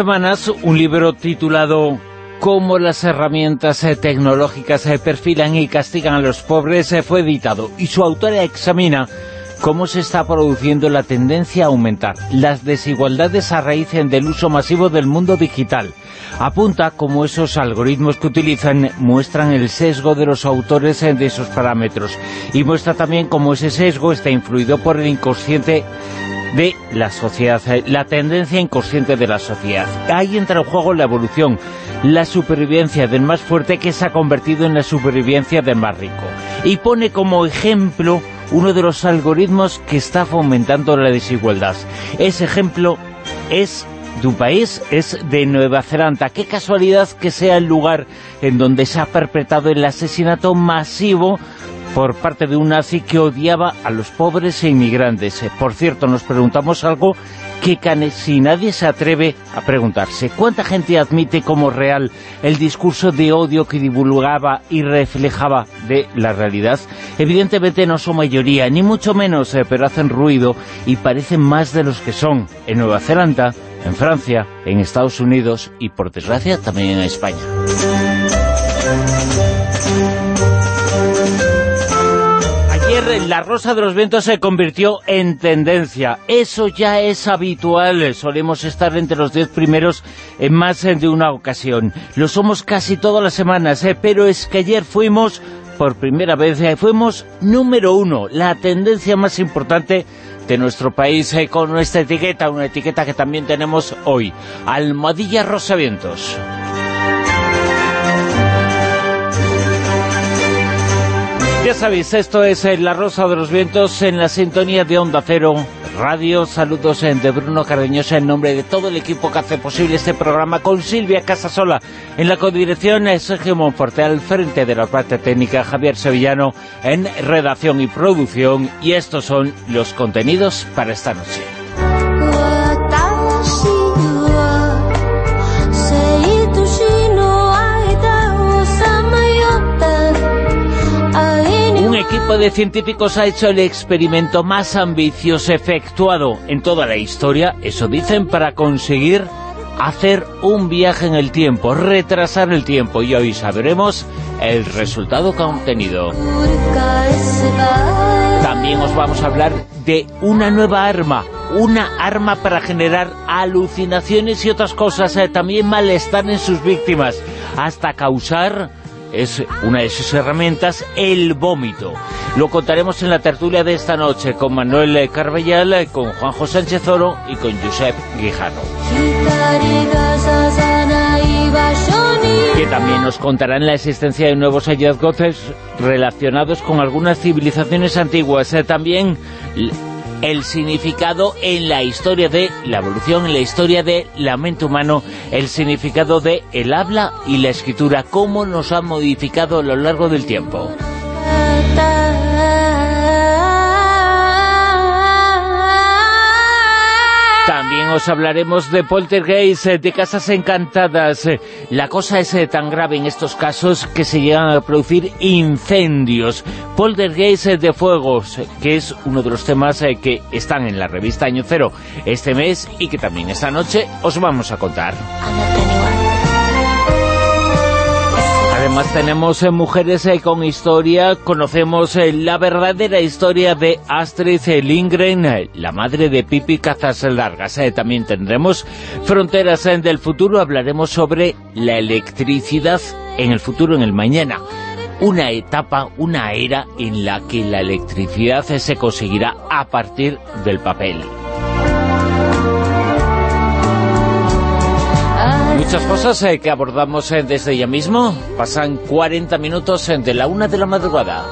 Semanas un libro titulado Cómo las herramientas eh, tecnológicas eh, perfilan y castigan a los pobres eh, fue editado y su autora examina cómo se está produciendo la tendencia a aumentar las desigualdades a raíz del uso masivo del mundo digital. Apunta cómo esos algoritmos que utilizan muestran el sesgo de los autores de esos parámetros y muestra también cómo ese sesgo está influido por el inconsciente de la sociedad, eh, la tendencia inconsciente de la sociedad. Ahí entra en juego la evolución, la supervivencia del más fuerte que se ha convertido en la supervivencia del más rico. Y pone como ejemplo uno de los algoritmos que está fomentando la desigualdad. Ese ejemplo es de un país, es de Nueva Zelanda. Qué casualidad que sea el lugar en donde se ha perpetrado el asesinato masivo por parte de un nazi que odiaba a los pobres e inmigrantes. Eh, por cierto, nos preguntamos algo que si nadie se atreve a preguntarse. ¿Cuánta gente admite como real el discurso de odio que divulgaba y reflejaba de la realidad? Evidentemente no son mayoría, ni mucho menos, eh, pero hacen ruido y parecen más de los que son en Nueva Zelanda, en Francia, en Estados Unidos y, por desgracia, también en España. La Rosa de los Vientos se convirtió en tendencia. Eso ya es habitual. Solemos estar entre los diez primeros en más de una ocasión. Lo somos casi todas las semanas, ¿eh? pero es que ayer fuimos, por primera vez, eh, fuimos número uno. La tendencia más importante de nuestro país eh, con nuestra etiqueta, una etiqueta que también tenemos hoy. Almohadilla Rosa Vientos. Ya sabéis, esto es eh, La Rosa de los Vientos en la sintonía de Onda Cero Radio. Saludos eh, de Bruno Cardeñosa en nombre de todo el equipo que hace posible este programa con Silvia Casasola. En la codirección Sergio Monforte, al frente de la parte técnica Javier Sevillano en redacción y producción. Y estos son los contenidos para esta noche. Equipo de científicos ha hecho el experimento más ambicioso efectuado en toda la historia, eso dicen, para conseguir hacer un viaje en el tiempo, retrasar el tiempo, y hoy sabremos el resultado que han obtenido. También os vamos a hablar de una nueva arma, una arma para generar alucinaciones y otras cosas, eh, también malestar en sus víctimas, hasta causar es una de sus herramientas, el vómito. Lo contaremos en la tertulia de esta noche con Manuel Carbellal, con Juanjo Sánchez Oro y con Josep Guijano. Que también nos contarán la existencia de nuevos hallazgos relacionados con algunas civilizaciones antiguas. Eh, también el significado en la historia de la evolución, en la historia de la mente humano, el significado de el habla y la escritura, cómo nos han modificado a lo largo del tiempo. Os hablaremos de poltergeist, eh, de casas encantadas. Eh, la cosa es eh, tan grave en estos casos que se llegan a producir incendios. Poltergeist de fuegos, que es uno de los temas que están en la revista Año Cero este mes y que también esta noche os vamos a contar. Además tenemos eh, mujeres eh, con historia, conocemos eh, la verdadera historia de Astrid Lindgren, la madre de Pipi Cazas Largas. también tendremos Fronteras del Futuro, hablaremos sobre la electricidad en el futuro, en el mañana. Una etapa, una era en la que la electricidad se conseguirá a partir del papel. Muchas cosas eh, que abordamos eh, desde ya mismo. Pasan 40 minutos eh, de la una de la madrugada.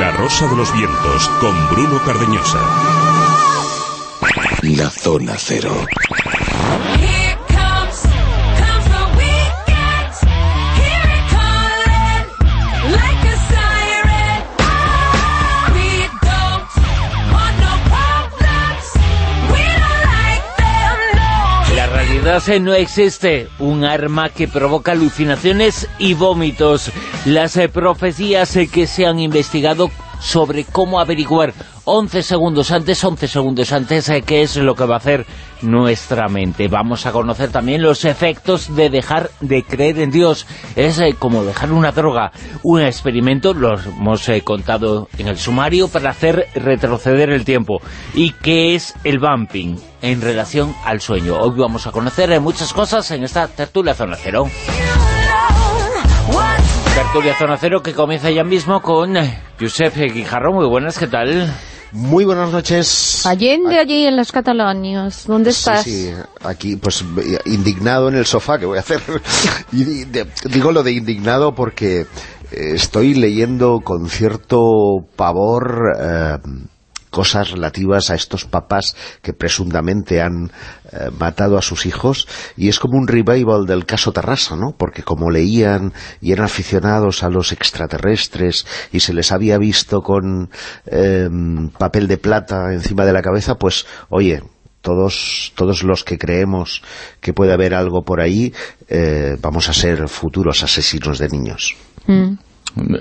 La Rosa de los Vientos con Bruno Cardeñosa. La Zona Cero. No existe un arma que provoca alucinaciones y vómitos. Las eh, profecías eh, que se han investigado sobre cómo averiguar 11 segundos antes, 11 segundos antes, eh, qué es lo que va a hacer nuestra mente. Vamos a conocer también los efectos de dejar de creer en Dios. Es como dejar una droga, un experimento, lo hemos contado en el sumario, para hacer retroceder el tiempo. ¿Y qué es el bumping? en relación al sueño. Hoy vamos a conocer muchas cosas en esta tertulia Zona Cero. Tertulia Zona Cero que comienza ya mismo con Josep Guijarro. Muy buenas, ¿qué tal? Muy buenas noches. Allende allí en las Catalonias, ¿dónde estás? Sí, sí, aquí pues indignado en el sofá, ¿qué voy a hacer? Digo lo de indignado porque estoy leyendo con cierto pavor... Eh, cosas relativas a estos papás que presuntamente han eh, matado a sus hijos y es como un revival del caso Terrassa, ¿no? Porque como leían y eran aficionados a los extraterrestres y se les había visto con em, papel de plata encima de la cabeza, pues, oye, todos, todos los que creemos que puede haber algo por ahí, eh, vamos a ser futuros asesinos de niños. Mm.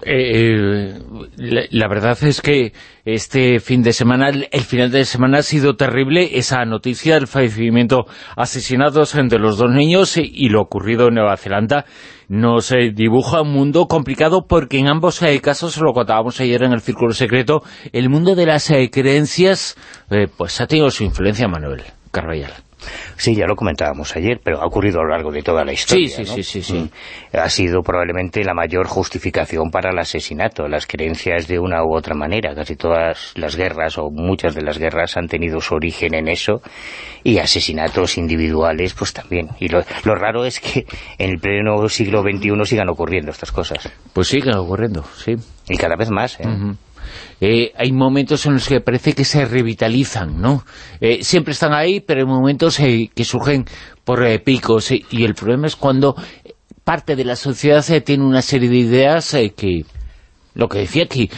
Eh, la, verdad es que este fin de semana, el final de semana ha sido terrible, esa noticia del fallecimiento, asesinados entre los dos niños y, lo ocurrido en Nueva Zelanda, nos eh, dibuja un mundo complicado porque en ambos eh, casos, lo contábamos ayer en el Círculo Secreto, el mundo de las creencias pues ha tenido su influencia, Manuel Carvallal. Sí, ya lo comentábamos ayer, pero ha ocurrido a lo largo de toda la historia. Sí, sí, sí, sí, mm. Ha sido probablemente la mayor justificación para el asesinato, las creencias de una u otra manera. Casi todas las guerras, o muchas de las guerras, han tenido su origen en eso, y asesinatos individuales, pues también. Y lo, raro es que en el pleno siglo XXI sigan ocurriendo estas cosas. Pues siguen ocurriendo, sí. Y cada vez más, ¿eh? Eh, hay momentos en los que parece que se revitalizan, ¿no? Eh, siempre están ahí, pero hay momentos eh, que surgen por picos, y el problema es cuando parte de la sociedad tiene una serie de ideas que, lo que decía aquí,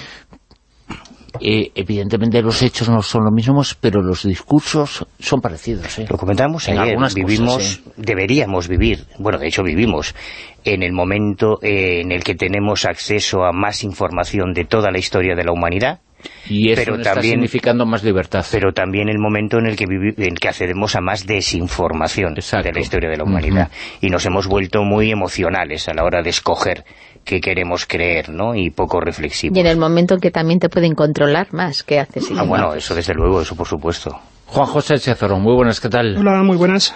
evidentemente los hechos no son los mismos, pero los discursos son parecidos. Lo comentamos ayer, vivimos, deberíamos vivir, bueno, de hecho vivimos en el momento eh, en el que tenemos acceso a más información de toda la historia de la humanidad, y eso pero está también, significando más libertad. Pero también el momento en el que, en que accedemos a más desinformación de la historia de la humanidad. Y nos hemos vuelto muy emocionales a la hora de escoger qué queremos creer, ¿no? Y poco reflexivos. Y en el momento en que también te pueden controlar más, ¿qué haces? Ah, bueno, eso desde luego, eso por supuesto. Juan José Chezoro, muy buenas, ¿qué tal? Hola, muy buenas.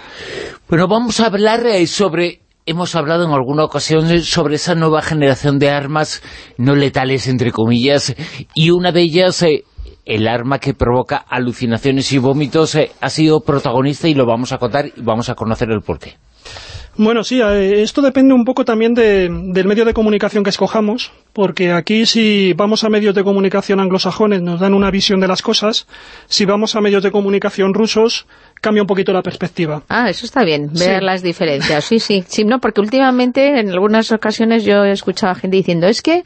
Bueno, vamos a hablar eh, sobre hemos hablado en alguna ocasión sobre esa nueva generación de armas no letales, entre comillas, y una de ellas, eh, el arma que provoca alucinaciones y vómitos, eh, ha sido protagonista y lo vamos a contar y vamos a conocer el porqué. Bueno, sí, eh, esto depende un poco también del medio de comunicación que escojamos, porque aquí si vamos a medios de comunicación anglosajones nos dan una visión de las cosas, si vamos a medios de comunicación rusos cambia un poquito la perspectiva. Ah, eso está bien, ver las diferencias. Sí, sí, sí, no, porque últimamente en algunas ocasiones yo he escuchado a gente diciendo, es que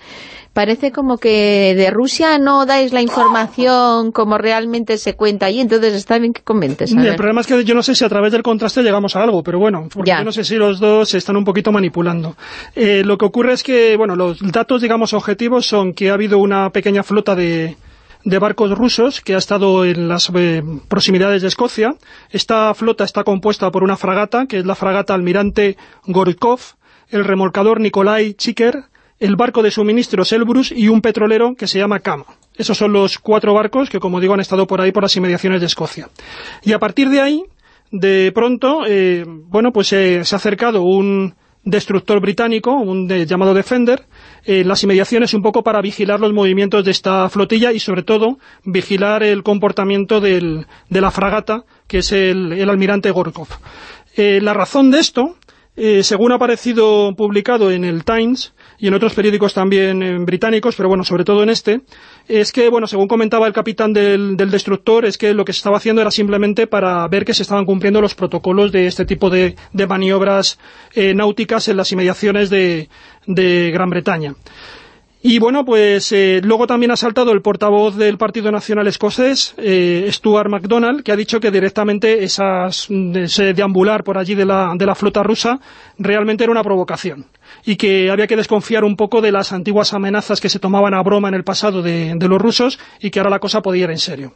parece como que de Rusia no dais la información como realmente se cuenta y entonces está bien que comentes. El problema es que yo no sé si a través del contraste llegamos a algo, pero bueno, porque yo no sé si los dos se están un poquito manipulando. Eh, lo que ocurre es que, bueno, los datos, digamos, objetivos son que ha habido una pequeña flota de de barcos rusos que ha estado en las eh, proximidades de Escocia. Esta flota está compuesta por una fragata, que es la fragata Almirante Gorkov, el remolcador Nikolai Chiker, el barco de suministros Elbrus y un petrolero que se llama Kama. Esos son los cuatro barcos que, como digo, han estado por ahí por las inmediaciones de Escocia. Y a partir de ahí, de pronto, eh, bueno, pues eh, se ha acercado un destructor británico, un llamado Defender, en las inmediaciones un poco para vigilar los movimientos de esta flotilla y sobre todo vigilar el comportamiento de la fragata, que es el, almirante Gorkov. Eh, la razón de esto, según ha aparecido publicado en el Times, y en otros periódicos también eh, británicos, pero bueno, sobre todo en este, es que, bueno, según comentaba el capitán del, destructor, es que lo que se estaba haciendo era simplemente para ver que se estaban cumpliendo los protocolos de este tipo de, maniobras eh, náuticas en las inmediaciones de Gran Bretaña. Y bueno, pues eh, luego también ha saltado el portavoz del Partido Nacional Escocés, eh, Stuart MacDonald, que ha dicho que directamente esas, ese deambular por allí de la, de la flota rusa realmente era una provocación y que había que desconfiar un poco de las antiguas amenazas que se tomaban a broma en el pasado de, de los rusos y que ahora la cosa podía ir en serio.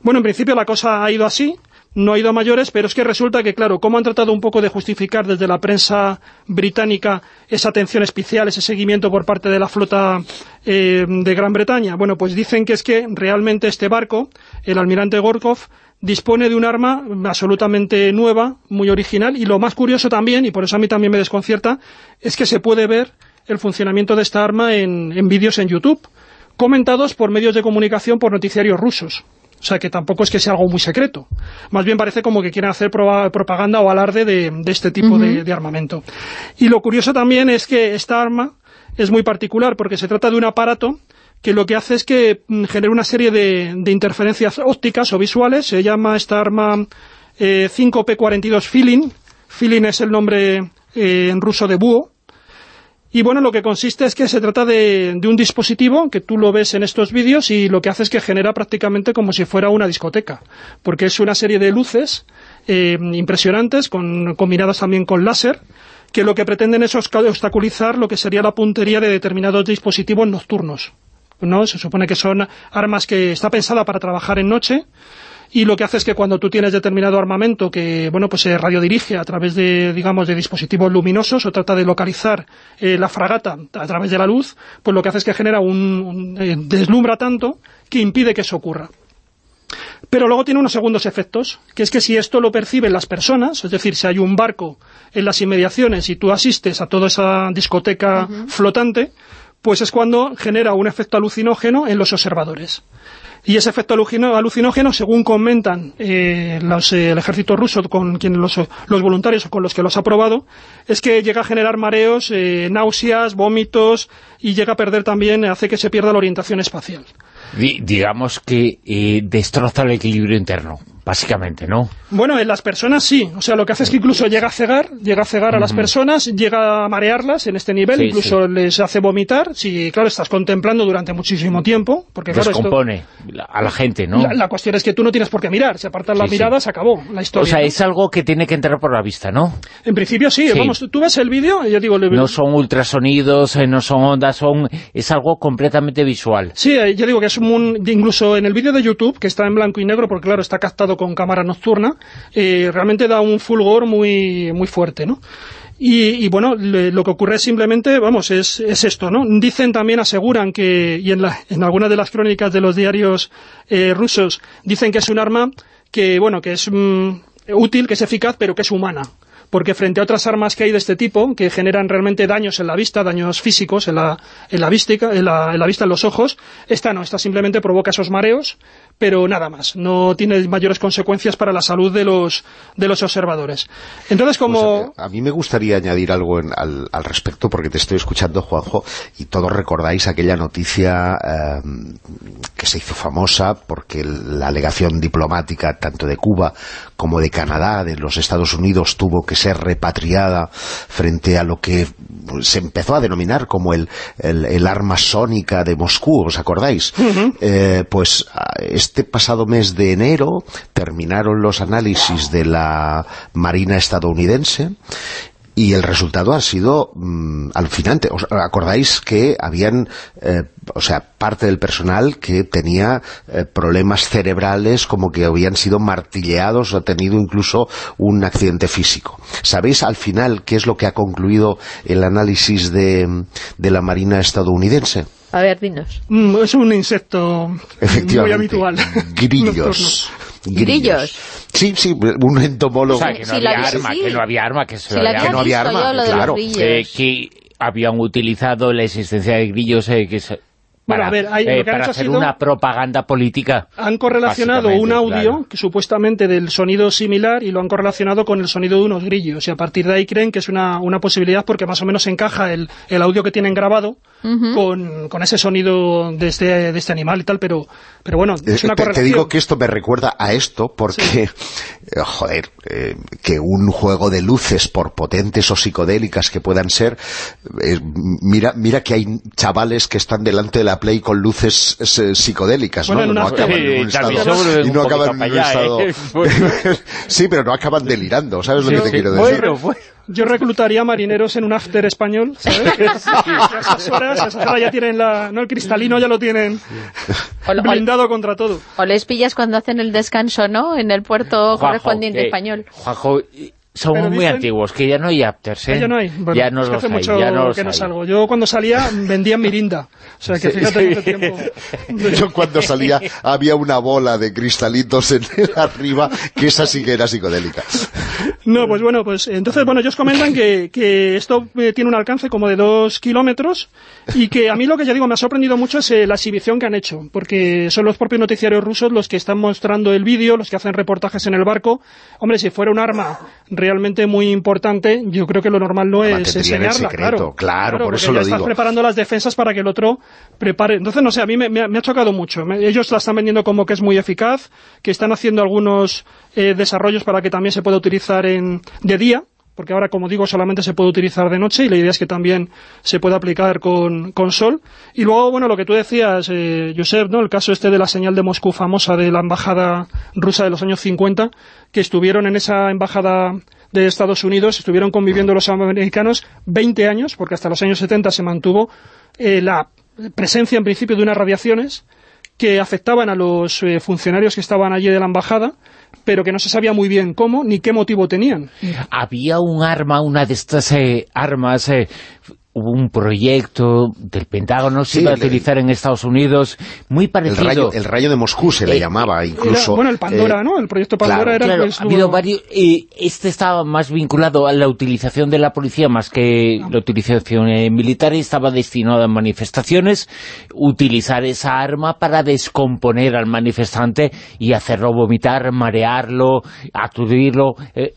Bueno, en principio la cosa ha ido así, no ha ido a mayores, pero es que resulta que, claro, como han tratado un poco de justificar desde la prensa británica esa atención especial, ese seguimiento por parte de la flota eh, de Gran Bretaña? Bueno, pues dicen que es que realmente este barco, el almirante Gorkov, dispone de un arma absolutamente nueva, muy original, y lo más curioso también, y por eso a mí también me desconcierta, es que se puede ver el funcionamiento de esta arma en, en vídeos en YouTube, comentados por medios de comunicación por noticiarios rusos. O sea, que tampoco es que sea algo muy secreto. Más bien parece como que quieren hacer propaganda o alarde de, este tipo de, armamento. Y lo curioso también es que esta arma es muy particular porque se trata de un aparato que lo que hace es que mm, genera una serie de, interferencias ópticas o visuales. Se llama esta arma 5P42 eh, Feeling. Feeling es el nombre eh, en ruso de búho. Y bueno, lo que consiste es que se trata de, un dispositivo que tú lo ves en estos vídeos y lo que hace es que genera prácticamente como si fuera una discoteca, porque es una serie de luces eh, impresionantes, con, combinadas también con láser, que lo que pretenden es obstaculizar lo que sería la puntería de determinados dispositivos nocturnos. ¿no? Se supone que son armas que está pensada para trabajar en noche, y lo que hace es que cuando tú tienes determinado armamento que bueno pues se radiodirige a través de digamos de dispositivos luminosos o trata de localizar eh, la fragata a través de la luz, pues lo que hace es que genera un, eh, deslumbra tanto que impide que eso ocurra. Pero luego tiene unos segundos efectos, que es que si esto lo perciben las personas, es decir, si hay un barco en las inmediaciones y tú asistes a toda esa discoteca flotante, pues es cuando genera un efecto alucinógeno en los observadores. Y ese efecto alucinógeno, según comentan eh, el ejército ruso, con quien los, los, voluntarios con los que los ha probado, es que llega a generar mareos, eh, náuseas, vómitos y llega a perder también, hace que se pierda la orientación espacial. digamos que eh, destroza el equilibrio interno básicamente, ¿no? Bueno, en las personas sí, o sea, lo que hace es que incluso llega a cegar, llega a cegar a las personas, llega a marearlas en este nivel, incluso les hace vomitar, si, claro, estás contemplando durante muchísimo tiempo, porque claro, Descompone a la gente, ¿no? La, cuestión es que tú no tienes por qué mirar, si apartas la mirada se acabó la historia. O sea, es algo que tiene que entrar por la vista, ¿no? En principio sí, vamos, tú ves el vídeo, yo digo... No son ultrasonidos, eh, no son ondas, son es algo completamente visual. Sí, eh, yo digo que es un... incluso en el vídeo de YouTube, que está en blanco y negro, porque claro, está captado con cámara nocturna, eh, realmente da un fulgor muy, muy fuerte, ¿no? Y, bueno, lo que ocurre simplemente, vamos, es, es, esto, ¿no? Dicen también, aseguran que, y en, la, en algunas de las crónicas de los diarios eh, rusos, dicen que es un arma que, bueno, que es mm, útil, que es eficaz, pero que es humana porque frente a otras armas que hay de este tipo, que generan realmente daños en la vista, daños físicos en la, en la, la, en la vista, en los ojos, esta no, esta simplemente provoca esos mareos pero nada más, no tiene mayores consecuencias para la salud de los, de los observadores. Entonces, como... Pues a, mí me gustaría añadir algo al, al, respecto, porque te estoy escuchando, Juanjo, y todos recordáis aquella noticia em, que se hizo famosa, porque la alegación diplomática tanto de Cuba como de Canadá, de los Estados Unidos, tuvo que ser repatriada frente a lo que se empezó a denominar como el, el, arma sónica de Moscú, ¿os acordáis? Eh, pues este pasado mes de enero terminaron los análisis de la Marina estadounidense y el resultado ha sido mm, alucinante. ¿Os acordáis que habían, eh, o sea, parte del personal que tenía eh, problemas cerebrales como que habían sido martilleados o ha tenido incluso un accidente físico? ¿Sabéis al final qué es lo que ha concluido el análisis de, de la Marina estadounidense? A ver, dinos. Mm, es un insecto muy habitual. Grillos. Grillos. Sí, sí, un entomólogo. O sea, que no, Sí, había, la- arma, sí. que no había arma, que se Si lo la había- había no había arma, claro. grillos. que, que habían utilizado la existencia de grillos eh, que para, a ver, hay- eh, para hacer sido- una propaganda política. Han correlacionado un audio, claro. que supuestamente del sonido similar, y lo han correlacionado con el sonido de unos grillos. Y a partir de ahí creen que es una, una posibilidad porque más o menos encaja el, el audio que tienen grabado con, con ese sonido de este, de este animal y tal, pero, pero bueno, es Eh, una te, te correlación. digo que esto me recuerda a esto porque, eh, joder, eh, que un juego de luces, por potentes o psicodélicas que puedan ser, eh, mira mira que hay chavales que están delante de la Play con luces eh, psicodélicas, Bueno, ¿no? No acaban en Sí, un estado... Y no acaban en un allá, estado... ¿eh? sí, pero no acaban delirando, ¿sabes lo que te quiero decir? Bueno, bueno. Yo reclutaría marineros en un after español, ¿sabes? Que, a esas horas, a esas horas ya tienen la, ¿no? el cristalino ya lo tienen blindado contra todo. o les pillas cuando hacen el descanso, ¿no? En el puerto Juanjo, correspondiente español. Juanjo, Pero muy dicen- antiguos, que ya no hay afters, ¿eh? Ya no hay. Bueno, ya no es que hace hay, mucho ya no que no hay. salgo. Yo cuando salía vendía mirinda. O sea que Sí, fíjate sí. tiempo. Yo cuando salía había una bola de cristalitos en arriba, que esa sí que era psicodélica. No, pues bueno, pues entonces, bueno, ellos comentan que, que esto eh, tiene un alcance como de dos kilómetros y que a mí lo que ya digo me ha sorprendido mucho es eh, la exhibición que han hecho, porque son los propios noticiarios rusos los que están mostrando el vídeo, los que hacen reportajes en el barco. Hombre, si fuera un arma realmente muy importante, yo creo que lo normal no es enseñarla, secreto, claro, por porque eso ya lo estás digo. preparando las defensas para que el otro prepare. Entonces, no sé, a mí me, me ha- me ha chocado mucho. Me- ellos la están vendiendo como que es muy eficaz, que están haciendo algunos eh, desarrollos para que también se pueda utilizar en, de día, porque ahora, como digo, solamente se puede utilizar de noche y la idea es que también se pueda aplicar con, con sol. Y luego, bueno, lo que tú decías, eh, Josep, ¿no? el caso este de la señal de Moscú famosa de la embajada rusa de los años 50, que estuvieron en esa embajada de Estados Unidos, estuvieron conviviendo los americanos 20 años, porque hasta los años 70 se mantuvo eh, la presencia en principio de unas radiaciones que afectaban a los eh, funcionarios que estaban allí de la embajada, pero que no se sabía muy bien cómo ni qué motivo tenían. Había un arma, una de estas eh, armas, eh, hubo un proyecto del Pentágono, se Sí, iba a el- utilizar en Estados Unidos, muy El parecido. rayo, el rayo de Moscú se le Eh, llamaba Era, incluso. bueno, el Pandora, eh, ¿no? El proyecto Pandora claro, era... Claro, pues, ha habido varios, y este estaba más vinculado a la utilización de la policía más que la utilización eh, militar y estaba destinado a manifestaciones, utilizar esa arma para descomponer al manifestante y hacerlo vomitar, marearlo, aturdirlo, eh,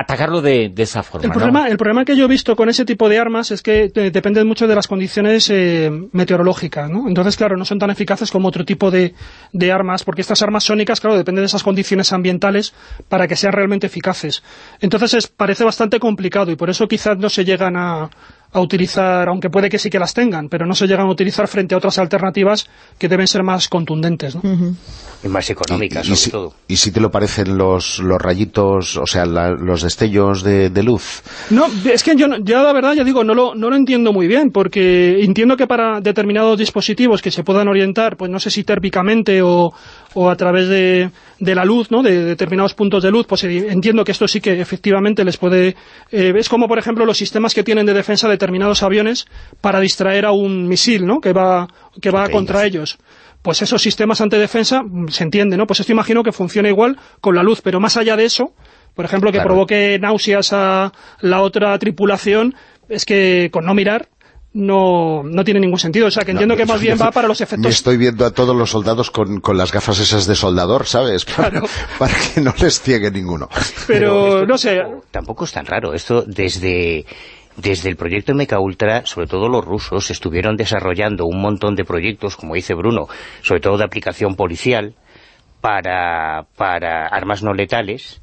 atacarlo de, de esa forma. El ¿no? problema, el problema que yo he visto con ese tipo de armas es que eh, dependen mucho de las condiciones eh, meteorológicas, ¿no? Entonces, claro, no son tan eficaces como otro tipo de, de armas, porque estas armas sónicas, claro, dependen de esas condiciones ambientales para que sean realmente eficaces. Entonces, es, parece bastante complicado y por eso quizás no se llegan a, a utilizar, aunque puede que sí que las tengan, pero no se llegan a utilizar frente a otras alternativas que deben ser más contundentes, ¿no? Y más económicas, y, y sobre si, todo. y si te lo parecen los, los rayitos, o sea, la- los destellos de, de luz. No, es que yo, no- ya la verdad, ya digo, no lo, no lo entiendo muy bien, porque entiendo que para determinados dispositivos que se puedan orientar, pues no sé si térmicamente o, o a través de, de la luz, ¿no?, de determinados puntos de luz, pues eh, entiendo que esto sí que efectivamente les puede... eh, es como, por ejemplo, los sistemas que tienen de defensa determinados aviones para distraer a un misil, ¿no?, que va, que va contra ellos. Pues esos sistemas antidefensa, mm, se entiende, ¿no? Pues esto imagino que funciona igual con la luz, pero más allá de eso, por ejemplo, que Claro. provoque náuseas a la otra tripulación, es que con no mirar no, no tiene ningún sentido. O sea, que entiendo No, que más bien va para los Me efectos... estoy viendo a todos los soldados con, con las gafas esas de soldador, ¿sabes? Para, para que no les ciegue ninguno. Pero, esto no sé, tampoco- es tan raro. Esto desde, desde el proyecto MK Ultra, sobre todo los rusos, estuvieron desarrollando un montón de proyectos, como dice Bruno, sobre todo de aplicación policial, para, para armas no letales,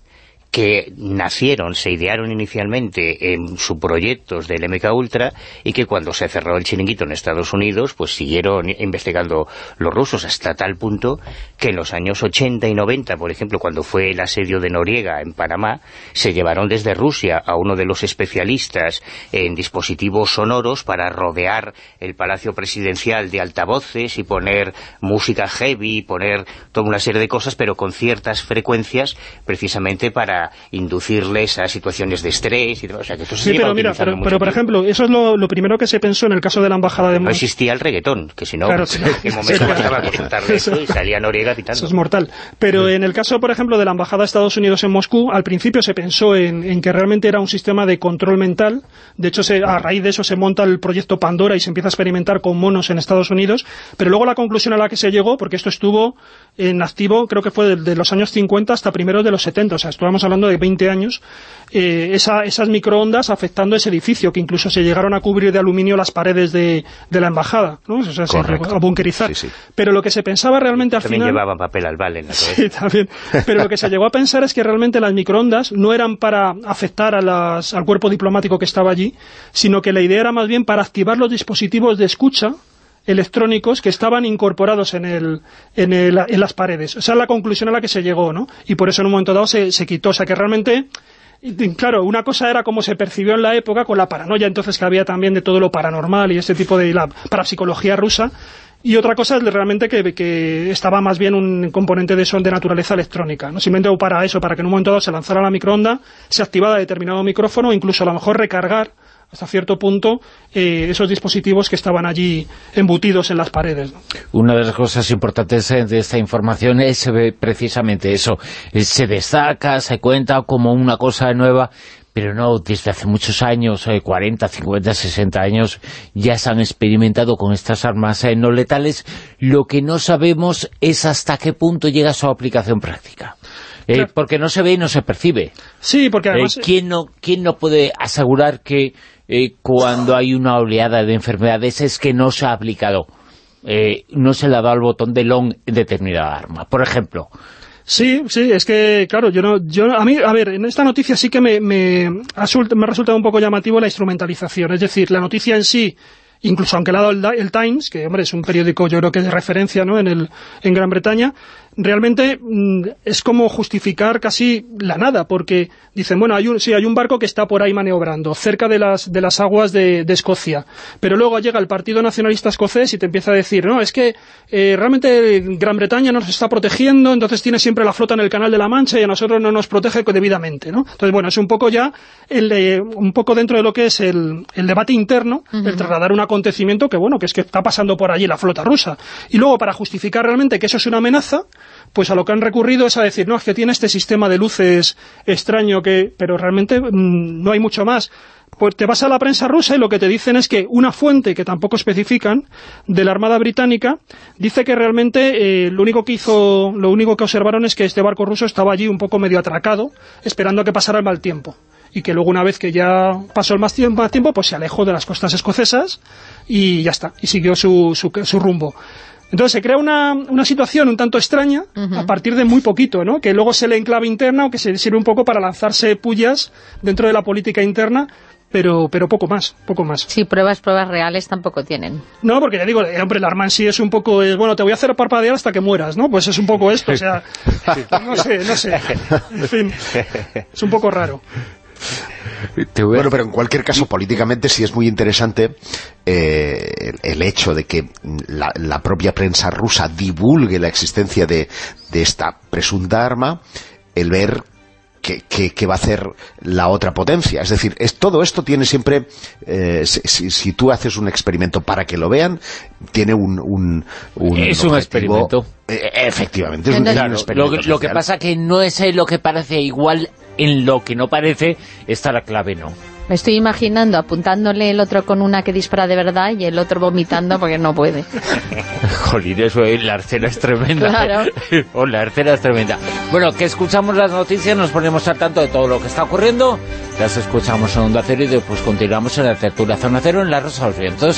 que nacieron, se idearon inicialmente en sus proyectos del MK Ultra y que cuando se cerró el chiringuito en Estados Unidos, pues siguieron investigando los rusos hasta tal punto que en los años 80 y 90, por ejemplo, cuando fue el asedio de Noriega en Panamá, se llevaron desde Rusia a uno de los especialistas en dispositivos sonoros para rodear el Palacio Presidencial de altavoces y poner música heavy, poner toda una serie de cosas, pero con ciertas frecuencias, precisamente para inducirles a situaciones de estrés y demás. O sea, que esto sí, pero mira, pero, por ejemplo, eso es lo, primero que se pensó en el caso de la embajada de No existía el reggaetón, que si no, en qué momento a eso y salía Noriega pitando. Eso es mortal. Pero en el caso, por ejemplo, de la embajada de Estados Unidos en Moscú, al principio se pensó en, que realmente era un sistema de control mental. De hecho, a raíz de eso se monta el proyecto Pandora y se empieza a experimentar con monos en Estados Unidos. Pero luego la conclusión a la que se llegó, porque esto estuvo en activo, creo que fue de, los años 50 hasta primeros de los 70, o sea, estábamos hablando de 20 años, eh, esas microondas afectando ese edificio, que incluso se llegaron a cubrir de aluminio las paredes de, la embajada, ¿no? O sea, a bunkerizar. Pero lo que se pensaba realmente al también final... Llevaban papel al vale. Sí, también. Pero lo que se llegó a pensar es que realmente las microondas no eran para afectar a las, al cuerpo diplomático que estaba allí, sino que la idea era más bien para activar los dispositivos de escucha electrónicos que estaban incorporados en, el, en, el, en las paredes. Esa es la conclusión a la que se llegó, ¿no? Y por eso en un momento dado se, se quitó. O sea que realmente claro, una cosa era cómo se percibió en la época con la paranoia entonces que había también de todo lo paranormal y este tipo de la parapsicología rusa y otra cosa es realmente que, que, estaba más bien un componente de eso de naturaleza electrónica, ¿no? simplemente para eso, para que en un momento dado se lanzara la microonda, se activara determinado micrófono, incluso a lo mejor recargar hasta cierto punto eh, esos dispositivos que estaban allí embutidos en las paredes. Una de las cosas importantes eh, de esta información es eh, precisamente eso, se destaca, se cuenta como una cosa nueva, pero no, desde hace muchos años, 40, 50, 60 años, ya se han experimentado con estas armas no letales. Lo que no sabemos es hasta qué punto llega su aplicación práctica. Porque no se ve y no se percibe. Sí, porque además... ¿quién, no, ¿Quién no puede asegurar que eh, cuando hay una oleada de enfermedades es que no se ha aplicado, eh, no se le ha dado el botón de long en determinada arma. Por ejemplo, Sí, sí, es que, claro, yo no, yo, a mí, a ver, en esta noticia sí que me, me, ha resultado un poco llamativo la instrumentalización, es decir, la noticia en sí incluso aunque le ha dado el, Times, que hombre es un periódico yo creo que es de referencia ¿no? en, el, en Gran Bretaña, realmente mm, es como justificar casi la nada, porque dicen, bueno, hay un, sí, hay un barco que está por ahí maniobrando, cerca de las, de las aguas de, Escocia, pero luego llega el Partido Nacionalista Escocés y te empieza a decir, no, es que eh, realmente Gran Bretaña no nos está protegiendo, entonces tiene siempre la flota en el Canal de la Mancha y a nosotros no nos protege debidamente, ¿no? Entonces, bueno, es un poco ya, el, un poco dentro de lo que es el, el debate interno, el trasladar un acontecimiento que, bueno, que es que está pasando por allí la flota rusa. Y luego, para justificar realmente que eso es una amenaza, pues a lo que han recurrido es a decir, no, es que tiene este sistema de luces extraño, que pero realmente mm, no hay mucho más. Pues te vas a la prensa rusa y lo que te dicen es que una fuente, que tampoco especifican, de la Armada Británica, dice que realmente eh, lo único que hizo, lo único que observaron es que este barco ruso estaba allí un poco medio atracado, esperando a que pasara el mal tiempo. Y que luego una vez que ya pasó el más tiempo, tiempo pues se alejó de las costas escocesas y ya está, y siguió su, su, su rumbo. Entonces se crea una, una situación un tanto extraña a partir de muy poquito, ¿no? Que luego se le enclave interna o que se sirve un poco para lanzarse pullas dentro de la política interna pero pero poco más, poco más. Sí, pruebas, pruebas reales tampoco tienen. No, porque ya digo, eh, hombre, el arma en sí es un poco, es, bueno, te voy a hacer parpadear hasta que mueras, ¿no? Pues es un poco esto, o sea, no sé, no sé, en fin, es un poco raro. Bueno, pero en cualquier caso, políticamente sí es muy interesante eh, el, hecho de que la, propia prensa rusa divulgue la existencia de, esta presunta arma, el ver que, va a hacer la otra potencia. Es decir, es, todo esto tiene siempre, eh, si, tú haces un experimento para que lo vean, tiene un, un, Es un experimento. Eh, efectivamente, es un, experimento. Lo, lo que pasa que no es lo que parece igual en lo que no parece está la clave, ¿no? Me estoy imaginando apuntándole el otro con una que dispara de verdad y el otro vomitando porque no puede. Jolín, eso es, la arcera es tremenda. Claro. oh, la arcera es tremenda. Bueno, que escuchamos las noticias, nos ponemos al tanto de todo lo que está ocurriendo. Las escuchamos en Onda Cero y después continuamos en la tertulia Zona Cero en La Rosa de los Vientos.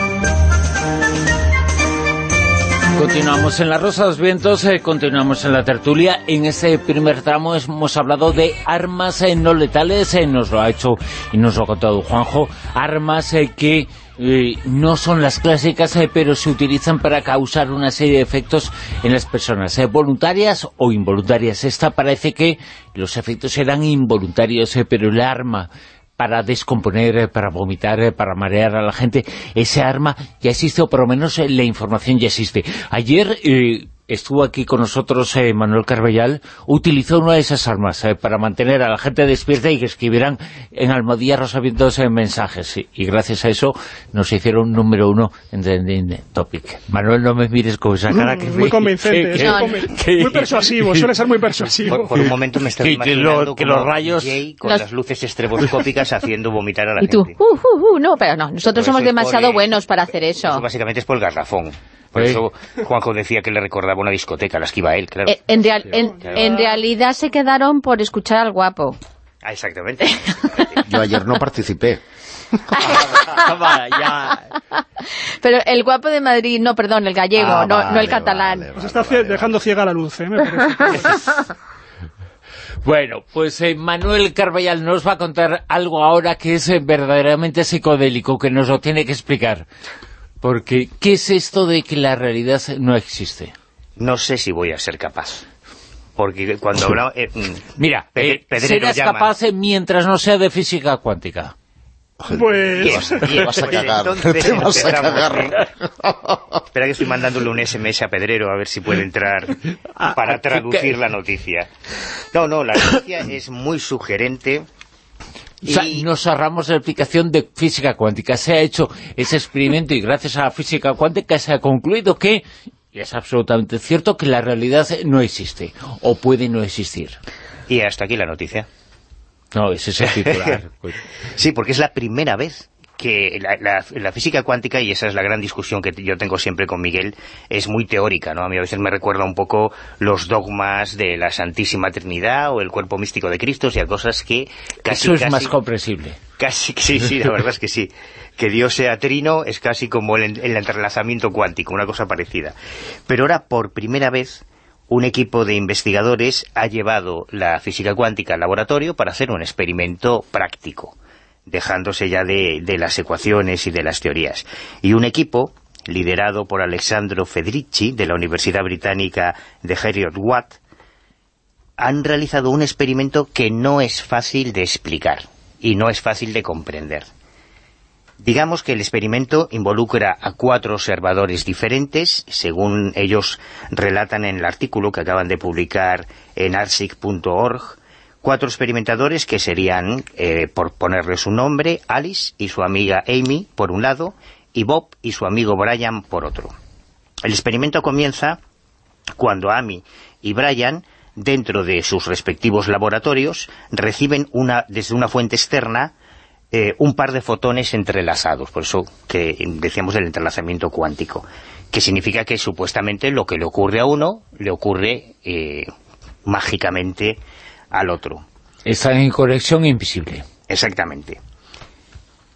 Continuamos en La Rosa de los Vientos, eh, continuamos en la tertulia. En ese primer tramo hemos hablado de armas eh, no letales, eh, nos lo ha hecho y nos lo ha contado Juanjo, armas que no son las clásicas, pero se utilizan para causar una serie de efectos en las personas, voluntarias o involuntarias. Esta parece que los efectos eran involuntarios, pero el arma para descomponer, eh, para vomitar, eh, para marear a la gente. Ese arma ya existe, o por lo menos eh, la información ya existe. Ayer estuvo aquí con nosotros eh, Manuel Carbellal, utilizó una de esas armas eh, para mantener a la gente despierta y que escribieran en Almodía Rosavientos en mensajes. Y, gracias a eso nos hicieron número uno en Trending Topic. Manuel, no me mires con esa cara que... Muy convincente, muy, persuasivo, suele ser muy persuasivo. Por, un momento me estoy imaginando que, los rayos... con las luces estroboscópicas haciendo vomitar a la gente. Y tú, uh, uh, uh, no, pero no, nosotros somos demasiado buenos para hacer eso. Eso básicamente es por el garrafón. Por eso Juanjo decía que le recordaba una discoteca, las que iba él, claro. Eh, en, en, realidad se quedaron por escuchar al guapo. Ah, exactamente. Yo ayer no participé. Pero el guapo de Madrid, no, perdón, el gallego, ah, no, el catalán. Nos está dejando ciega la luz, ¿eh? Me Bueno, pues eh, Manuel Carballal nos va a contar algo ahora que es eh, verdaderamente psicodélico, que nos lo tiene que explicar. Porque, ¿qué es esto de que la realidad no existe? No sé si voy a ser capaz. Porque cuando hablamos... Eh, mm, Mira, eh, serás capaz mientras no sea de física cuántica. Pues... Te vas a cagar. Te vas a cagar. Espera que estoy mandándole un SMS a Pedrero a ver si puede entrar ah, para ah, traducir la noticia. No, no, la noticia es muy sugerente o sea, nos ahorramos la explicación de física cuántica. Se ha hecho ese experimento y gracias a la física cuántica se ha concluido que y es absolutamente cierto que la realidad no existe, o puede no existir. Y hasta aquí la noticia. No, ese es el titular. sí, porque es la primera vez que la, física cuántica, y esa es la gran discusión que yo tengo siempre con Miguel, es muy teórica, ¿no? A mí a veces me recuerda un poco los dogmas de la Santísima Trinidad o el cuerpo místico de Cristo, o sea, cosas que casi... Eso es más comprensible. Casi, sí, sí, la verdad es que sí. Que Dios sea trino es casi como el, el entrelazamiento cuántico, una cosa parecida. Pero ahora, por primera vez, un equipo de investigadores ha llevado la física cuántica al laboratorio para hacer un experimento práctico dejándose ya de, las ecuaciones y de las teorías. Y un equipo liderado por Alessandro Federici, de la Universidad Británica de Heriot Watt, han realizado un experimento que no es fácil de explicar y no es fácil de comprender. Digamos que el experimento involucra a cuatro observadores diferentes, según ellos relatan en el artículo que acaban de publicar en arsic.org, cuatro experimentadores que serían, eh, por ponerle su nombre, Alice y su amiga Amy, por un lado, y Bob y su amigo Brian, por otro. El experimento comienza cuando Amy y Brian, dentro de sus respectivos laboratorios, reciben una, desde una fuente externa eh, un par de fotones entrelazados, por eso que decíamos del entrelazamiento cuántico, que significa que supuestamente lo que le ocurre a uno, le ocurre eh, mágicamente al otro. Están en conexión invisible. Exactamente.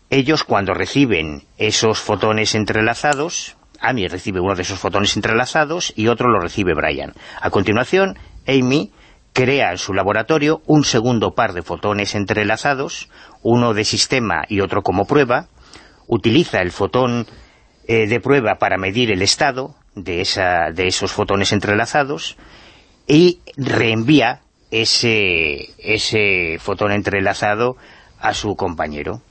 Ellos cuando reciben esos fotones entrelazados, Amy recibe uno de esos fotones entrelazados y otro lo recibe Brian. A continuación, Amy crea en su laboratorio un segundo par de fotones entrelazados, uno de sistema y otro como prueba, utiliza el fotón eh, de prueba para medir el estado de, esa, de esos fotones entrelazados y reenvía ese, ese fotón entrelazado a su compañero.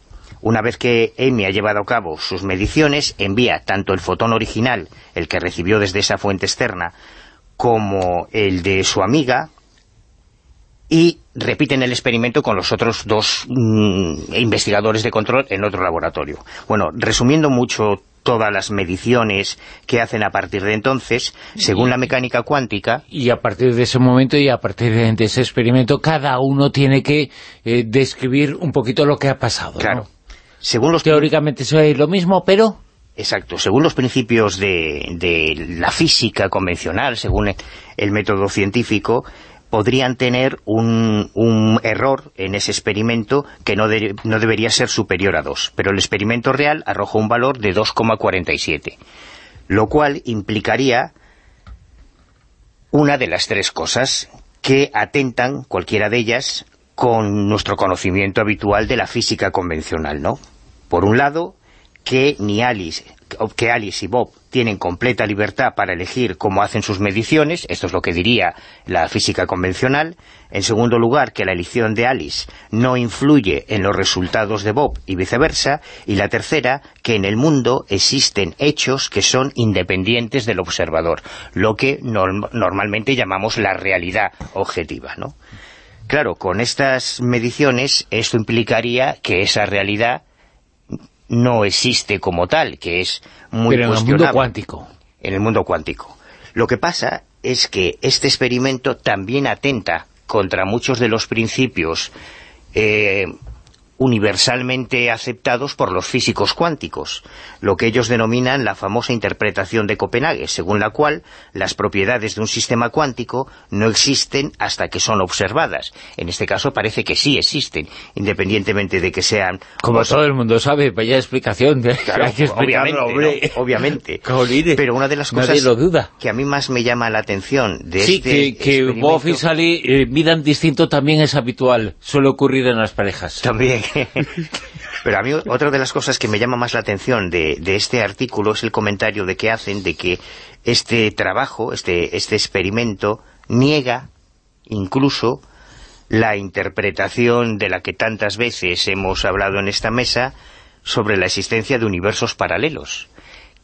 Una vez que Amy ha llevado a cabo sus mediciones, envía tanto el fotón original, el que recibió desde esa fuente externa, como el de su amiga, y repiten el experimento con los otros dos mm, investigadores de control en otro laboratorio. Bueno, resumiendo mucho todas las mediciones que hacen a partir de entonces, según la mecánica cuántica... Y a partir de ese momento y a partir de ese experimento, cada uno tiene que eh, describir un poquito lo que ha pasado, Claro. Según los Teóricamente es lo mismo, pero... Exacto. Según los principios de, de la física convencional, según el método científico, podrían tener un, error en ese experimento que no, debería ser superior a 2. Pero el experimento real arrojó un valor de 2,47, lo cual implicaría una de las tres cosas que atentan, cualquiera de ellas, con nuestro conocimiento habitual de la física convencional, ¿no? Por un lado, que ni Alice, que Alice y Bob tienen completa libertad para elegir cómo hacen sus mediciones, esto es lo que diría la física convencional. En segundo lugar, que la elección de Alice no influye en los resultados de Bob y viceversa. Y la tercera, que en el mundo existen hechos que son independientes del observador, lo que normalmente llamamos la realidad objetiva, ¿no? Claro, con estas mediciones esto implicaría que esa realidad no existe como tal, que es muy Pero en el mundo cuántico. En el mundo cuántico. Lo que pasa es que este experimento también atenta contra muchos de los principios eh, universalmente aceptados por los físicos cuánticos, lo que ellos denominan la famosa interpretación de Copenhague, según la cual las propiedades de un sistema cuántico no existen hasta que son observadas. En este caso parece que sí existen, independientemente de que sean... Como todo el mundo sabe, vaya explicación. obviamente, obviamente. Pero una de las cosas que a mí más me llama la atención de sí, este que, que Bob y Sally eh, midan distinto también es habitual, suele ocurrir en las parejas. También. Pero a mí otra de las cosas que me llama más la atención de, este artículo es el comentario de que hacen de que este trabajo, este, este experimento, niega incluso la interpretación de la que tantas veces hemos hablado en esta mesa sobre la existencia de universos paralelos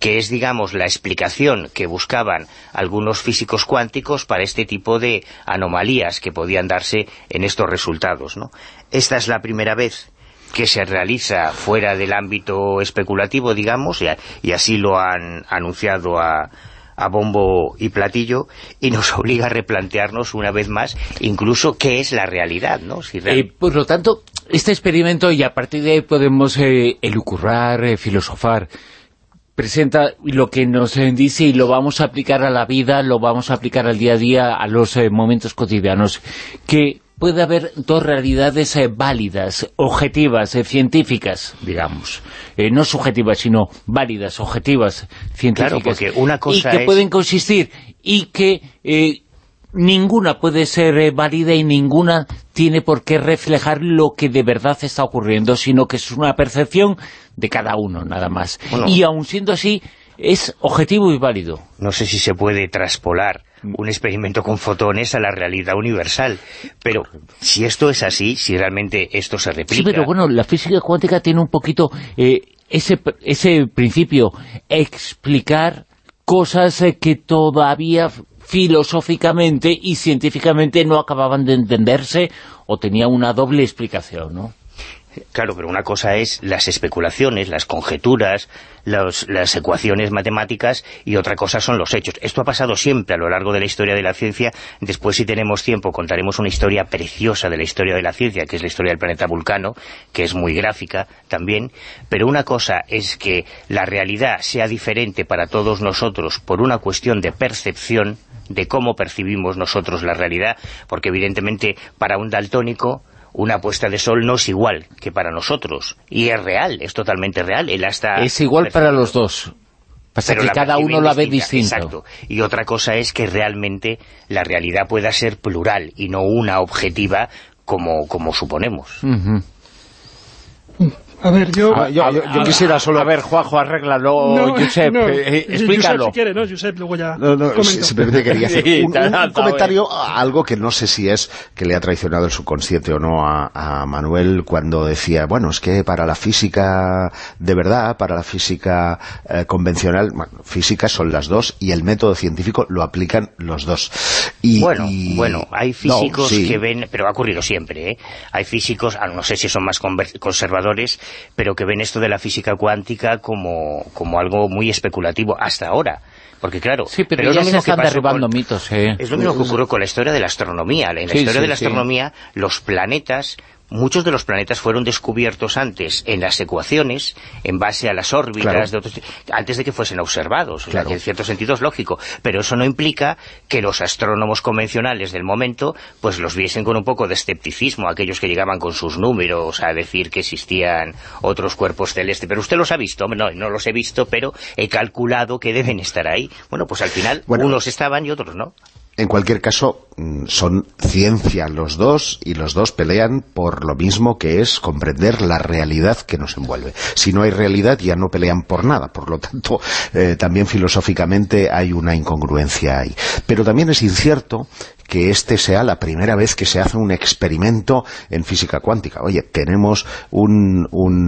que es, digamos, la explicación que buscaban algunos físicos cuánticos para este tipo de anomalías que podían darse en estos resultados. ¿no? Esta es la primera vez que se realiza fuera del ámbito especulativo, digamos, y, así lo han anunciado a, bombo y platillo y nos obliga a replantearnos una vez más incluso qué es la realidad, ¿no? Eh, por lo tanto, este experimento y a partir de ahí podemos eh, elucurrar, eh, filosofar, presenta lo que nos dice y lo vamos a aplicar a la vida, lo vamos a aplicar al día a día, a los momentos cotidianos, que puede haber dos realidades eh, válidas, objetivas, eh, científicas, digamos. Eh, no subjetivas, sino válidas, objetivas, científicas. una cosa y que pueden consistir y que ninguna puede ser válida y ninguna tiene por qué reflejar lo que de verdad está ocurriendo, sino que es una percepción de cada uno, nada más. y aun siendo así, es objetivo y válido. No sé si se puede traspolar un experimento con fotones a la realidad universal. Pero si esto es así, si realmente esto se replica... Sí, pero bueno, la física cuántica tiene un poquito eh, ese, ese principio, explicar cosas eh, que todavía filosóficamente y científicamente no acababan de entenderse o tenía una doble explicación, ¿no? Claro, pero una cosa es las especulaciones, las conjeturas, las ecuaciones matemáticas y otra cosa son los hechos. Esto ha pasado siempre a lo largo de la historia de la ciencia. Después, si tenemos tiempo, contaremos una historia preciosa de la historia de la ciencia, que es la historia del planeta Vulcano, que es muy gráfica también. Pero una cosa es que la realidad sea diferente para todos nosotros por una cuestión de percepción, de cómo percibimos nosotros la realidad, porque evidentemente para un daltónico una puesta de sol no es igual que para nosotros. Y es real, es totalmente real. Él hasta es igual para los dos. Pasa que cada uno la ve distinto. Exacto. Y otra cosa es que realmente la realidad pueda ser plural y no una objetiva como, como suponemos. A ver, yo... Ah, yo, quisiera solo... A ver, Juanjo, arréglalo, no, Josep, eh, explícalo. Josep, si quiere, ¿no? Josep, luego ya No, no, simplemente quería hacer un, comentario, algo que no sé si es que le ha traicionado el subconsciente o no a, a, Manuel cuando decía, bueno, es que para la física de verdad, para la física eh, convencional, bueno, física son las dos y el método científico lo aplican los dos. Y, bueno, bueno, hay físicos que ven, pero ha ocurrido siempre, ¿eh? Hay físicos, ah, no sé si son más conservadores, pero que ven esto de la física cuántica como, como algo muy especulativo hasta ahora. Porque claro, sí, pero, ya se están derribando mitos. Es lo mismo que ocurrió con la historia de la astronomía. En la historia de la astronomía, los planetas muchos de los planetas fueron descubiertos antes en las ecuaciones, en base a las órbitas, de otros, antes de que fuesen observados. O sea, que en cierto sentido es lógico. Pero eso no implica que los astrónomos convencionales del momento pues los viesen con un poco de escepticismo, aquellos que llegaban con sus números a decir que existían otros cuerpos celestes. Pero usted los ha visto, no, no los he visto, pero he calculado que deben estar ahí. Bueno, pues al final unos estaban y otros no. En cualquier caso, mm, son ciencia los dos y los dos pelean por lo mismo que es comprender la realidad que nos envuelve. Si no hay realidad ya no pelean por nada, por lo tanto eh, también filosóficamente hay una incongruencia ahí. Pero también es incierto que este sea la primera vez que se hace un experimento en física cuántica. Oye, tenemos un,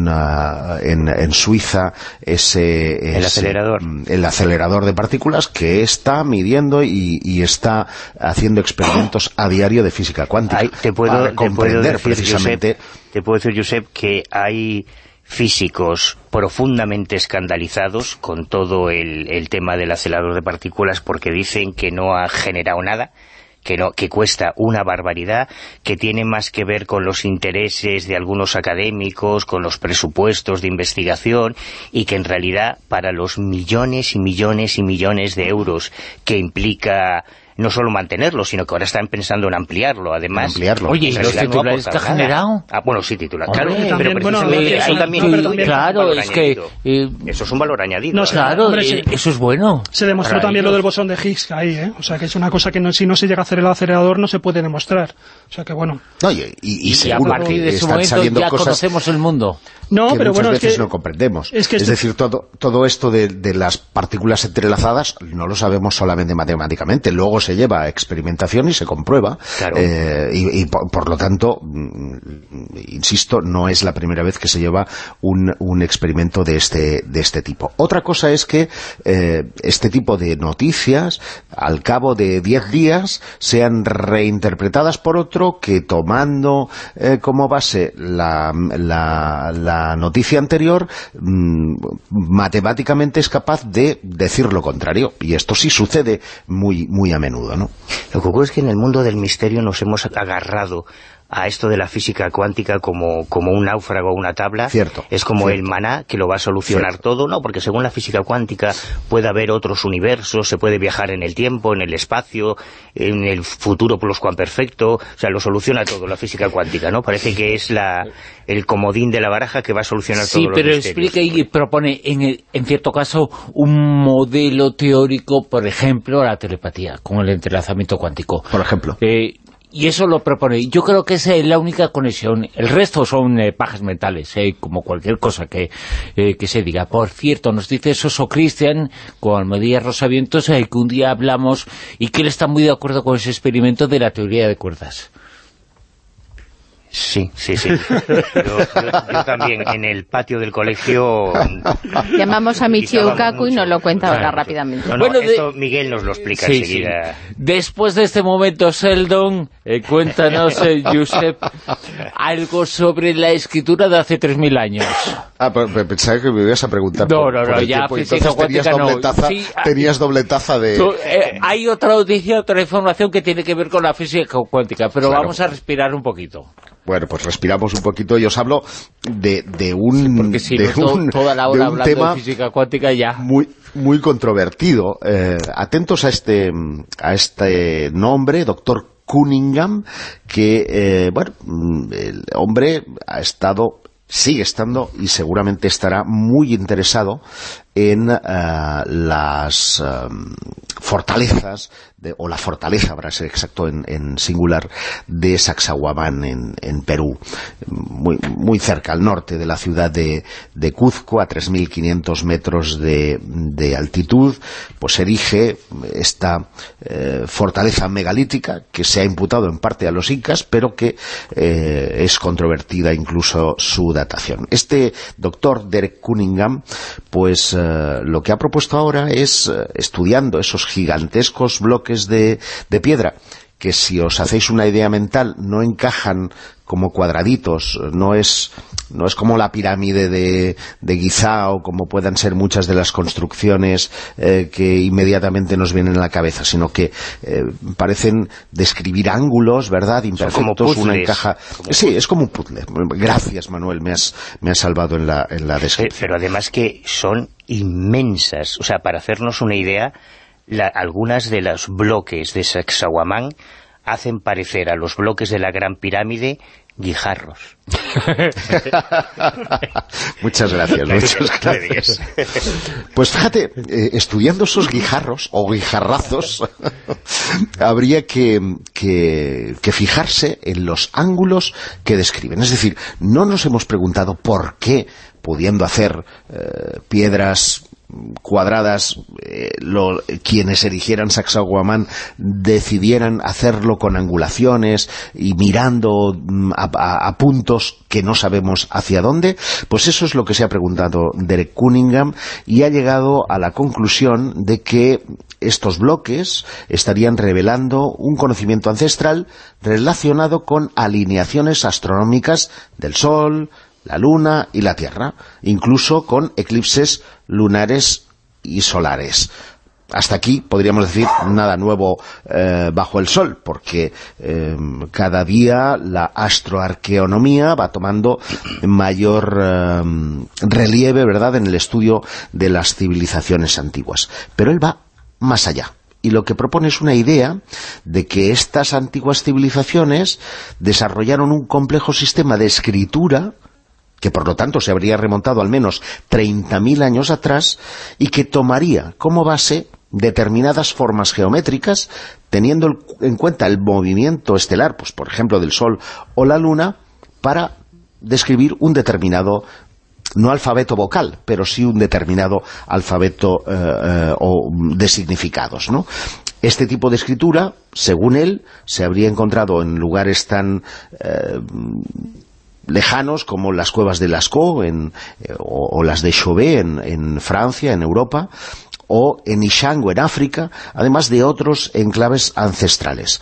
ah, en, Suiza ese, el acelerador mm, el acelerador de partículas que está midiendo y, está haciendo experimentos a diario de física cuántica te puedo, comprender precisamente te puedo decir Josep que hay físicos profundamente escandalizados con todo el tema del acelerador de partículas porque dicen que no ha generado nada que, no, que cuesta una barbaridad, que tiene más que ver con los intereses de algunos académicos, con los presupuestos de investigación, y que en realidad para los millones y millones y millones de euros que implica no solo mantenerlo, sino que ahora están pensando en ampliarlo, además. Ampliarlo. Oye, ¿y los titulares que ha generado? Ah, bueno, sí, titular, claro, pero precisamente eso también, claro, es que... Eh, eso es un valor añadido. No, claro, eh, eso es bueno. Se demostró también lo del bosón de Higgs ahí, ¿eh? O sea, que es una cosa que no, si no se llega a hacer el acelerador no se puede demostrar. O sea, que bueno. Oye, y, y, seguro a partir de ese momento ya conocemos el mundo. No, pero bueno, veces es que, no comprendemos. Es, que es decir, todo, todo esto de, de las partículas entrelazadas no lo sabemos solamente matemáticamente. Luego se lleva a experimentación y se comprueba. Eh, y, por, lo tanto, mm, insisto, no es la primera vez que se lleva un, un experimento de este, de este tipo. Otra cosa es que eh, este tipo de noticias, al cabo de 10 días, sean reinterpretadas por otro que tomando eh, como base la, la, noticia anterior, mm, matemáticamente es capaz de decir lo contrario. Y esto sí sucede muy, muy a menudo, ¿no? Lo que ocurre es que en el mundo del misterio nos hemos agarrado a esto de la física cuántica como, como un náufrago o una tabla. Cierto. Es como el maná que lo va a solucionar todo, ¿no? Porque según la física cuántica puede haber otros universos, se puede viajar en el tiempo, en el espacio, en el futuro perfecto, o sea, lo soluciona todo la física cuántica, ¿no? Parece que es la, el comodín de la baraja que va a solucionar todo Sí, pero explica y propone en, en cierto caso un modelo teórico, por ejemplo, la telepatía, con el entrelazamiento cuántico. Por ejemplo. Eh, y eso lo propone. Yo creo que esa es la única conexión. El resto son eh, pajas mentales, eh, como cualquier cosa que, eh, se diga. Por cierto, nos dice Soso Cristian, con Almodía Rosavientos, que un día hablamos y que él está muy de acuerdo con ese experimento de la teoría de cuerdas. Sí, sí, sí. Yo, también en el patio del colegio... Llamamos a Michio Kaku y nos lo cuenta ahora rápidamente. bueno, esto Miguel nos lo explica enseguida. Después de este momento, Seldon, eh, cuéntanos, eh, Josep, algo sobre la escritura de hace 3.000 años. Ah, pensaba que me ibas a preguntar No, no, no, ya física tenías doble taza, ah, tenías doble taza de... Eh, hay otra noticia, otra información que tiene que ver con la física cuántica, pero vamos a respirar un poquito. Bueno, pues respiramos un poquito y os hablo de, de un, toda la hora hablando tema de física cuántica ya. Muy, muy controvertido. Eh, atentos a este, a este nombre, doctor Cunningham, que, eh, bueno, el hombre ha estado sigue estando y seguramente estará muy interesado en eh, las fortalezas o la fortaleza, para ser exacto en, singular, de Sacsayhuamán en, Perú, muy, muy cerca al norte de la ciudad de, Cuzco, a 3.500 metros de, altitud, pues erige esta eh, fortaleza megalítica que se ha imputado en parte a los incas, pero que eh, es controvertida incluso su datación. Este doctor Derek Cunningham, pues eh, lo que ha propuesto ahora es, estudiando esos gigantescos bloques de, piedra que si os hacéis una idea mental no encajan como cuadraditos, no es, no es como la pirámide de, de Giza o como puedan ser muchas de las construcciones eh, que inmediatamente nos vienen a la cabeza, sino que eh, parecen describir ángulos, ¿verdad? Imperfectos, una encaja... sí, es como un puzzle. Gracias, Manuel, me has, me has salvado en la, en la descripción. Pero además que son inmensas, o sea, para hacernos una idea, algunas de los bloques de Sacsayhuamán hacen parecer a los bloques de la Gran Pirámide guijarros. muchas gracias, muchas gracias. Pues fíjate, eh, estudiando esos guijarros, o guijarrazos, habría que, que, fijarse en los ángulos que describen. Es decir, no nos hemos preguntado por qué, pudiendo hacer eh, piedras cuadradas, eh, quienes erigieran Sacsayhuamán decidieran hacerlo con angulaciones y mirando mm, a, puntos que no sabemos hacia dónde, pues eso es lo que se ha preguntado Derek Cunningham y ha llegado a la conclusión de que estos bloques estarían revelando un conocimiento ancestral relacionado con alineaciones astronómicas del Sol, la Luna y la Tierra, incluso con eclipses lunares y solares. Hasta aquí podríamos decir nada nuevo eh, bajo el sol, porque eh, cada día la astroarqueonomía va tomando mayor eh, relieve ¿verdad? en el estudio de las civilizaciones antiguas. Pero él va más allá y lo que propone es una idea de que estas antiguas civilizaciones desarrollaron un complejo sistema de escritura que por lo tanto se habría remontado al menos 30.000 años atrás y que tomaría como base determinadas formas geométricas teniendo en cuenta el movimiento estelar, pues por ejemplo del Sol o la Luna, para describir un determinado no alfabeto vocal, pero sí un determinado alfabeto eh, eh, o de significados. Este tipo de escritura, según él, se habría encontrado en lugares tan eh, lejanos como las cuevas de Lascaux en, eh, o, las de Chauvet en, en, Francia, en Europa, o en Ishango en África, además de otros enclaves ancestrales.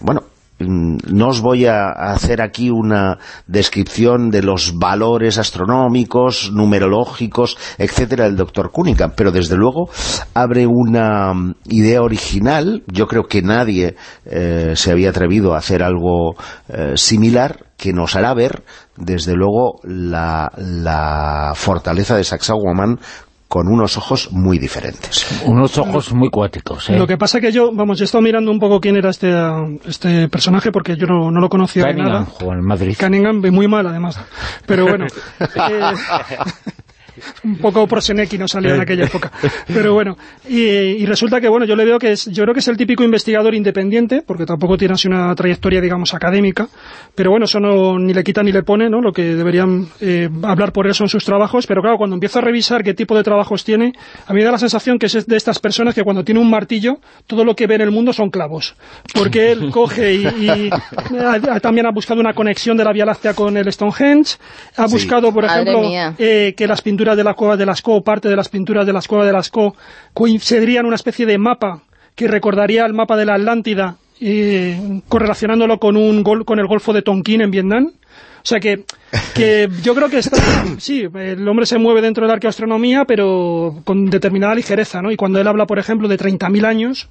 Bueno, Mm, no os voy a hacer aquí una descripción de los valores astronómicos, numerológicos, etcétera, del doctor Cunningham, pero desde luego abre una mm, idea original, yo creo que nadie eh, se había atrevido a hacer algo eh, similar, que nos hará ver, desde luego, la, la fortaleza de Sacsayhuamán con unos ojos muy diferentes. Unos ojos muy cuáticos, ¿eh? Lo que pasa que yo, vamos, he estado mirando un poco quién era este, este personaje, porque yo no, lo conocía de nada. Juan Madrid. Cunningham, muy mal además. Pero bueno... Eh, un poco prosenequi no salió en aquella época. Pero bueno, y, resulta que bueno, yo le veo que es, yo creo que es el típico investigador independiente, porque tampoco tiene así una trayectoria, digamos, académica, pero bueno, eso no ni le quita ni le pone, ¿no? Lo que deberían eh, hablar por eso en sus trabajos, pero claro, cuando empiezo a revisar qué tipo de trabajos tiene, a mí me da la sensación que es de estas personas que cuando tiene un martillo, todo lo que ve en el mundo son clavos, porque él coge y, también ha buscado una conexión de la Vía Láctea con el Stonehenge, ha buscado, por ejemplo, eh, que las pinturas de la cueva de Lascaux, parte de las pinturas de la cueva de Lascaux, coincidirían una especie de mapa que recordaría el mapa de la Atlántida, eh, correlacionándolo con, un con el Golfo de Tonkin en Vietnam. O sea que, que yo creo que está, sí, el hombre se mueve dentro de la arqueoastronomía, pero con determinada ligereza, ¿no? Y cuando él habla, por ejemplo, de 30.000 años,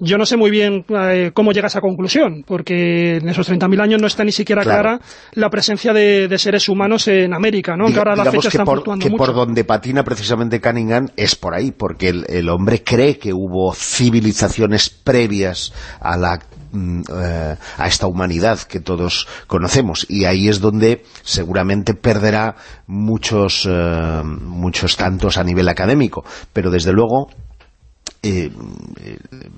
yo no sé muy bien eh, cómo llega a esa conclusión, porque en esos 30.000 años no está ni siquiera clara la presencia de, seres humanos en América, ¿no? que ahora la fecha que por, que por donde patina precisamente Cunningham es por ahí, porque el, hombre cree que hubo civilizaciones previas a la mm, eh, a esta humanidad que todos conocemos. Y ahí es donde seguramente perderá muchos eh, muchos tantos a nivel académico. Pero desde luego eh,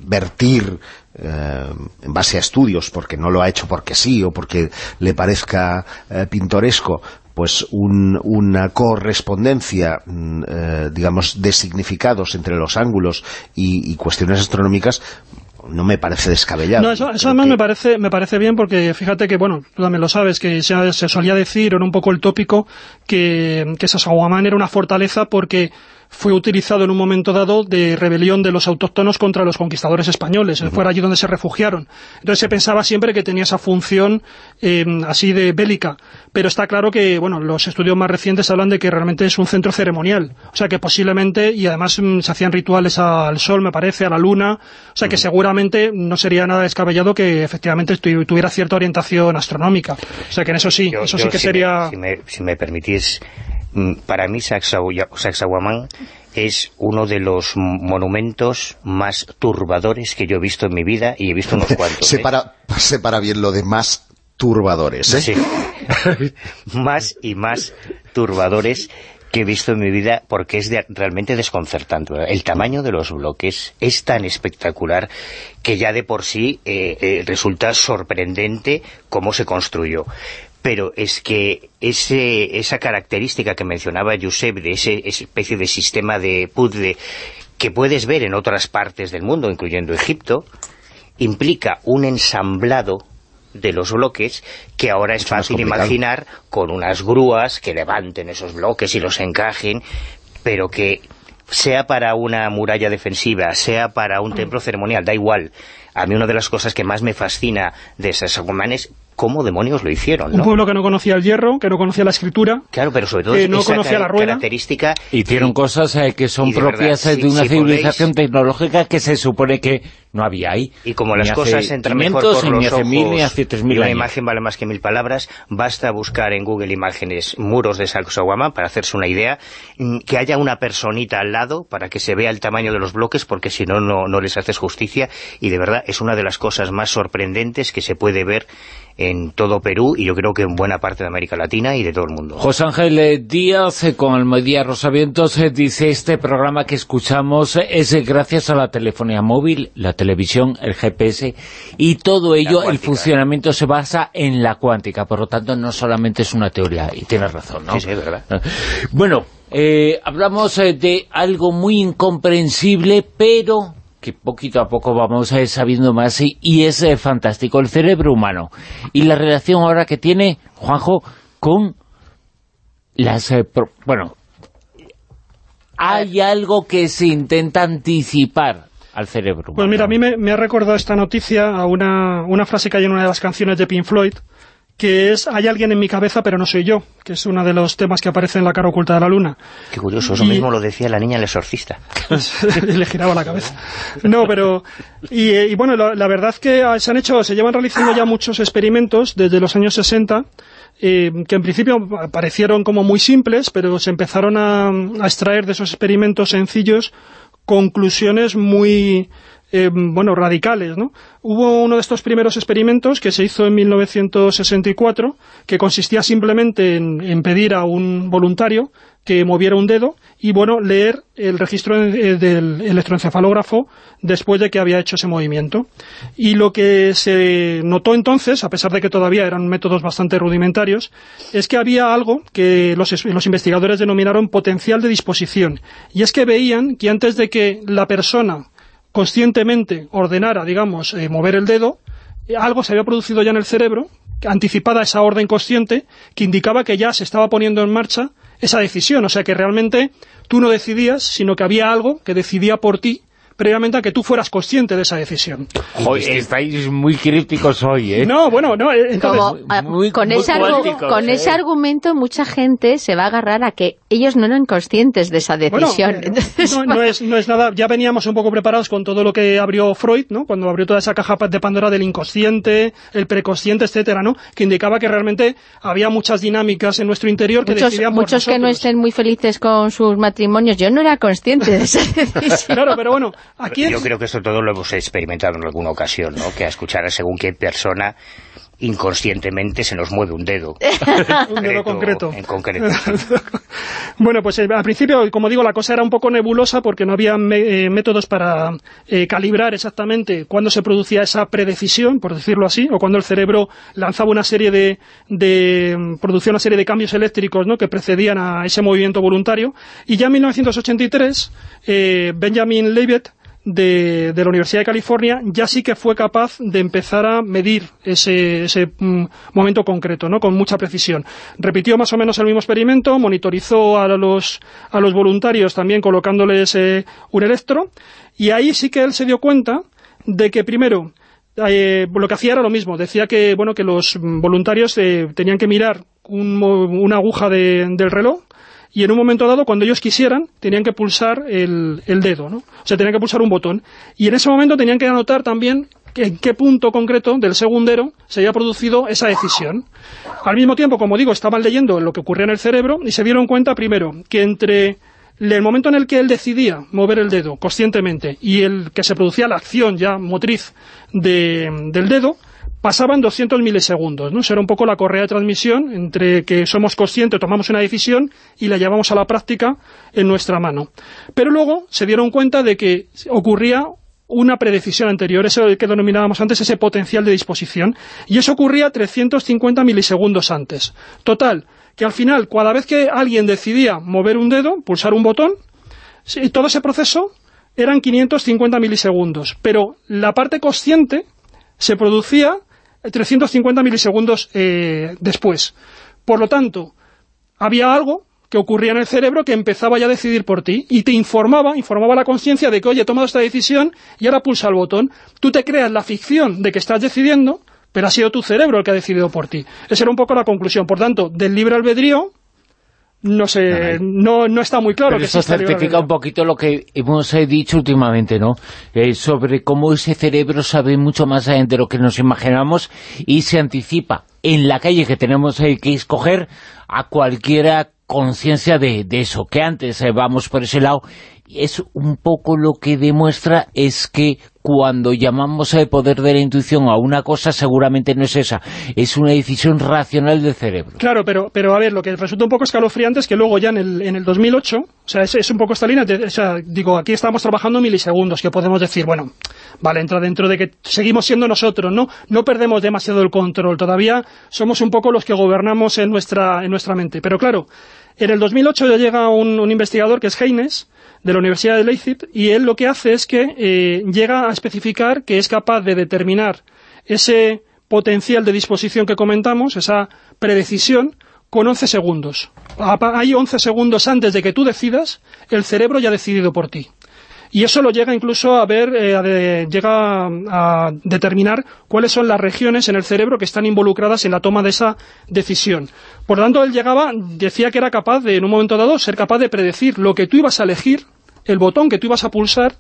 vertir eh, en base a estudios, porque no lo ha hecho porque sí o porque le parezca eh, pintoresco, pues una correspondencia, mm, digamos, de significados entre los ángulos y, cuestiones astronómicas, no me parece descabellado. No, eso, además me parece me parece bien porque fíjate que, bueno, tú también lo sabes, que se, solía decir, era un poco el tópico, que, que Sasaguamán era una fortaleza porque fue utilizado en un momento dado de rebelión de los autóctonos contra los conquistadores españoles, fue allí donde se refugiaron. Entonces se pensaba siempre que tenía esa función em, así de bélica, pero está claro que bueno los estudios más recientes hablan de que realmente es un centro ceremonial, o sea que posiblemente, y además mm, se hacían rituales al sol, me parece, a la luna, o sea que seguramente no sería nada descabellado que efectivamente tuviera cierta orientación astronómica, o sea que en eso sí, eso sí que sería... si me permitís para mí Sacsayhuamán es uno de los monumentos más turbadores que yo he visto en mi vida y he visto unos cuantos. separa, ¿eh? separa bien lo de más turbadores, ¿eh? Sí. más y más turbadores que he visto en mi vida porque es realmente desconcertante. El tamaño de los bloques es tan espectacular que ya de por sí eh, eh, resulta sorprendente cómo se construyó pero es que ese, esa característica que mencionaba Josep de esa especie de sistema de puzzle que puedes ver en otras partes del mundo, incluyendo Egipto, implica un ensamblado de los bloques que ahora es fácil imaginar con unas grúas que levanten esos bloques y los encajen, pero que sea para una muralla defensiva, sea para un templo ceremonial, da igual. A mí una de las cosas que más me fascina de esas romanes cómo demonios lo hicieron, Un pueblo que no conocía el hierro, que no conocía la escritura, claro, pero sobre todo que no conocía la rueda. característica... Hicieron cosas eh, que son propias eh, de una civilización tecnológica que se supone que no había ahí. Y como las cosas entran mejor por los ojos ni hace mil una imagen vale más que mil palabras, basta buscar en Google Imágenes muros de Sacsayhuamán para hacerse una idea, mm, que haya una personita al lado para que se vea el tamaño de los bloques, porque si no, no les haces justicia, y de verdad es una de las cosas más sorprendentes que se puede ver en todo Perú y yo creo que en buena parte de América Latina y de todo el mundo. José Ángel eh, Díaz, eh, con Almodía Rosavientos, eh, dice este programa que escuchamos es gracias a la telefonía móvil, la televisión, el GPS y todo ello, el funcionamiento se basa en la cuántica, por lo tanto no solamente es una teoría, y tienes razón, ¿no? Sí, sí, es verdad. Bueno, hablamos de algo muy incomprensible, pero que poquito a poco vamos a ir sabiendo más y, es eh, fantástico, el cerebro humano. Y la relación ahora que tiene Juanjo con las... Eh, bueno, hay algo que se intenta anticipar al cerebro humano. Pues mira, a mí me, ha recordado esta noticia a una, una frase que hay en una de las canciones de Pink Floyd, que es Hay alguien en mi cabeza pero no soy yo, que es uno de los temas que aparece en la cara oculta de la luna. Qué curioso, eso mismo lo decía la niña el exorcista. le giraba la cabeza. No, pero... Y, bueno, la, verdad que se han hecho, se llevan realizando ya muchos experimentos desde los años 60, eh, que en principio parecieron como muy simples, pero se empezaron a extraer de esos experimentos sencillos conclusiones muy eh, bueno, radicales, ¿no? Hubo uno de estos primeros experimentos que se hizo en 1964, que consistía simplemente en, pedir a un voluntario que moviera un dedo y, bueno, leer el registro del electroencefalógrafo después de que había hecho ese movimiento. Y lo que se notó entonces, a pesar de que todavía eran métodos bastante rudimentarios, es que había algo que los, los investigadores denominaron potencial de disposición. Y es que veían que antes de que la persona conscientemente ordenara, digamos, eh, mover el dedo, algo se había producido ya en el cerebro, anticipada esa orden consciente, que indicaba que ya se estaba poniendo en marcha esa decisión. O sea, que realmente tú no decidías, sino que había algo que decidía por ti previamente a que tú fueras consciente de esa decisión. Hoy estáis muy críticos hoy, ¿eh? No, bueno, no, eh, ah, con, ese, con ese ¿eh? argumento mucha gente se va a agarrar a que ellos no eran conscientes de esa decisión. Eh, no, es, no es nada, ya veníamos un poco preparados con todo lo que abrió Freud, ¿no? Cuando abrió toda esa caja de Pandora del inconsciente, el preconsciente, etcétera, ¿no? Que indicaba que realmente había muchas dinámicas en nuestro interior que muchos, decidían Muchos que no estén muy felices con sus matrimonios, yo no era consciente de esa decisión. Claro, pero bueno, yo creo que esto todo lo hemos experimentado en alguna ocasión, ¿no? Que a escuchar a según qué persona inconscientemente se nos mueve un dedo. un dedo concreto. En concreto. bueno, pues eh, al principio, como digo, la cosa era un poco nebulosa porque no había eh, métodos para eh, calibrar exactamente cuándo se producía esa predecisión, por decirlo así, o cuando el cerebro lanzaba una serie de, de producía una serie de cambios eléctricos ¿no? que precedían a ese movimiento voluntario. Y ya en 1983, Benjamin Leavitt de, la Universidad de California ya sí que fue capaz de empezar a medir ese, ese mm, momento concreto, ¿no? con mucha precisión. Repitió más o menos el mismo experimento, monitorizó a los, a los voluntarios también colocándoles eh, un electro, y ahí sí que él se dio cuenta de que primero eh, lo que hacía era lo mismo, decía que bueno que los voluntarios eh, tenían que mirar una aguja del reloj y en un momento dado, cuando ellos quisieran, tenían que pulsar el, dedo, ¿no? O sea, tenían que pulsar un botón. Y en ese momento tenían que anotar también en qué punto concreto del segundero se había producido esa decisión. Al mismo tiempo, como digo, estaban leyendo lo que ocurría en el cerebro y se dieron cuenta, primero, que entre el momento en el que él decidía mover el dedo conscientemente y el que se producía la acción ya motriz del dedo, pasaban 200 milisegundos, ¿no? Eso era un poco la correa de transmisión entre que somos conscientes, tomamos una decisión y la llevamos a la práctica en nuestra mano. Pero luego se dieron cuenta de que ocurría una predecisión anterior, eso que denominábamos antes ese potencial de disposición, y eso ocurría 350 milisegundos antes. Total, que al final, cada vez que alguien decidía mover un dedo, pulsar un botón, todo ese proceso eran 550 milisegundos, pero la parte consciente se producía 350 milisegundos eh, después. Por lo tanto, había algo que ocurría en el cerebro que empezaba ya a decidir por ti y te informaba, informaba la conciencia de que, oye, he tomado esta decisión y ahora pulsa el botón. Tú te creas la ficción de que estás decidiendo, pero ha sido tu cerebro el que ha decidido por ti. Esa era un poco la conclusión. Por tanto, del libre albedrío no sé, no, no está muy claro. Pero eso certifica un poquito lo que hemos eh, dicho últimamente, ¿no? Eh, sobre cómo ese cerebro sabe mucho más de lo que nos imaginamos y se anticipa en la calle que tenemos eh, que escoger a cualquiera conciencia de, eso, que antes vamos por ese lado es un poco lo que demuestra es que cuando llamamos al poder de la intuición a una cosa, seguramente no es esa, es una decisión racional del cerebro. Claro, pero, pero a ver, lo que resulta un poco escalofriante es que luego ya en el, en el 2008, o sea, es, un poco esta línea, o sea, digo, aquí estamos trabajando milisegundos, que podemos decir, bueno, vale, entra dentro de que seguimos siendo nosotros, ¿no? No perdemos demasiado el control, todavía somos un poco los que gobernamos en nuestra, en nuestra mente, pero claro, en el 2008 ya llega un, investigador que es Heines, de la Universidad de Leipzig, y él lo que hace es que eh, llega a especificar que es capaz de determinar ese potencial de disposición que comentamos, esa predecisión, con 11 segundos. Hay 11 segundos antes de que tú decidas, el cerebro ya ha decidido por ti. Y eso lo llega incluso a ver, eh, llega a determinar cuáles son las regiones en el cerebro que están involucradas en la toma de esa decisión. Por lo tanto, él llegaba, decía que era capaz de, en un momento dado, ser capaz de predecir lo que tú ibas a elegir, el botón que tú ibas a pulsar,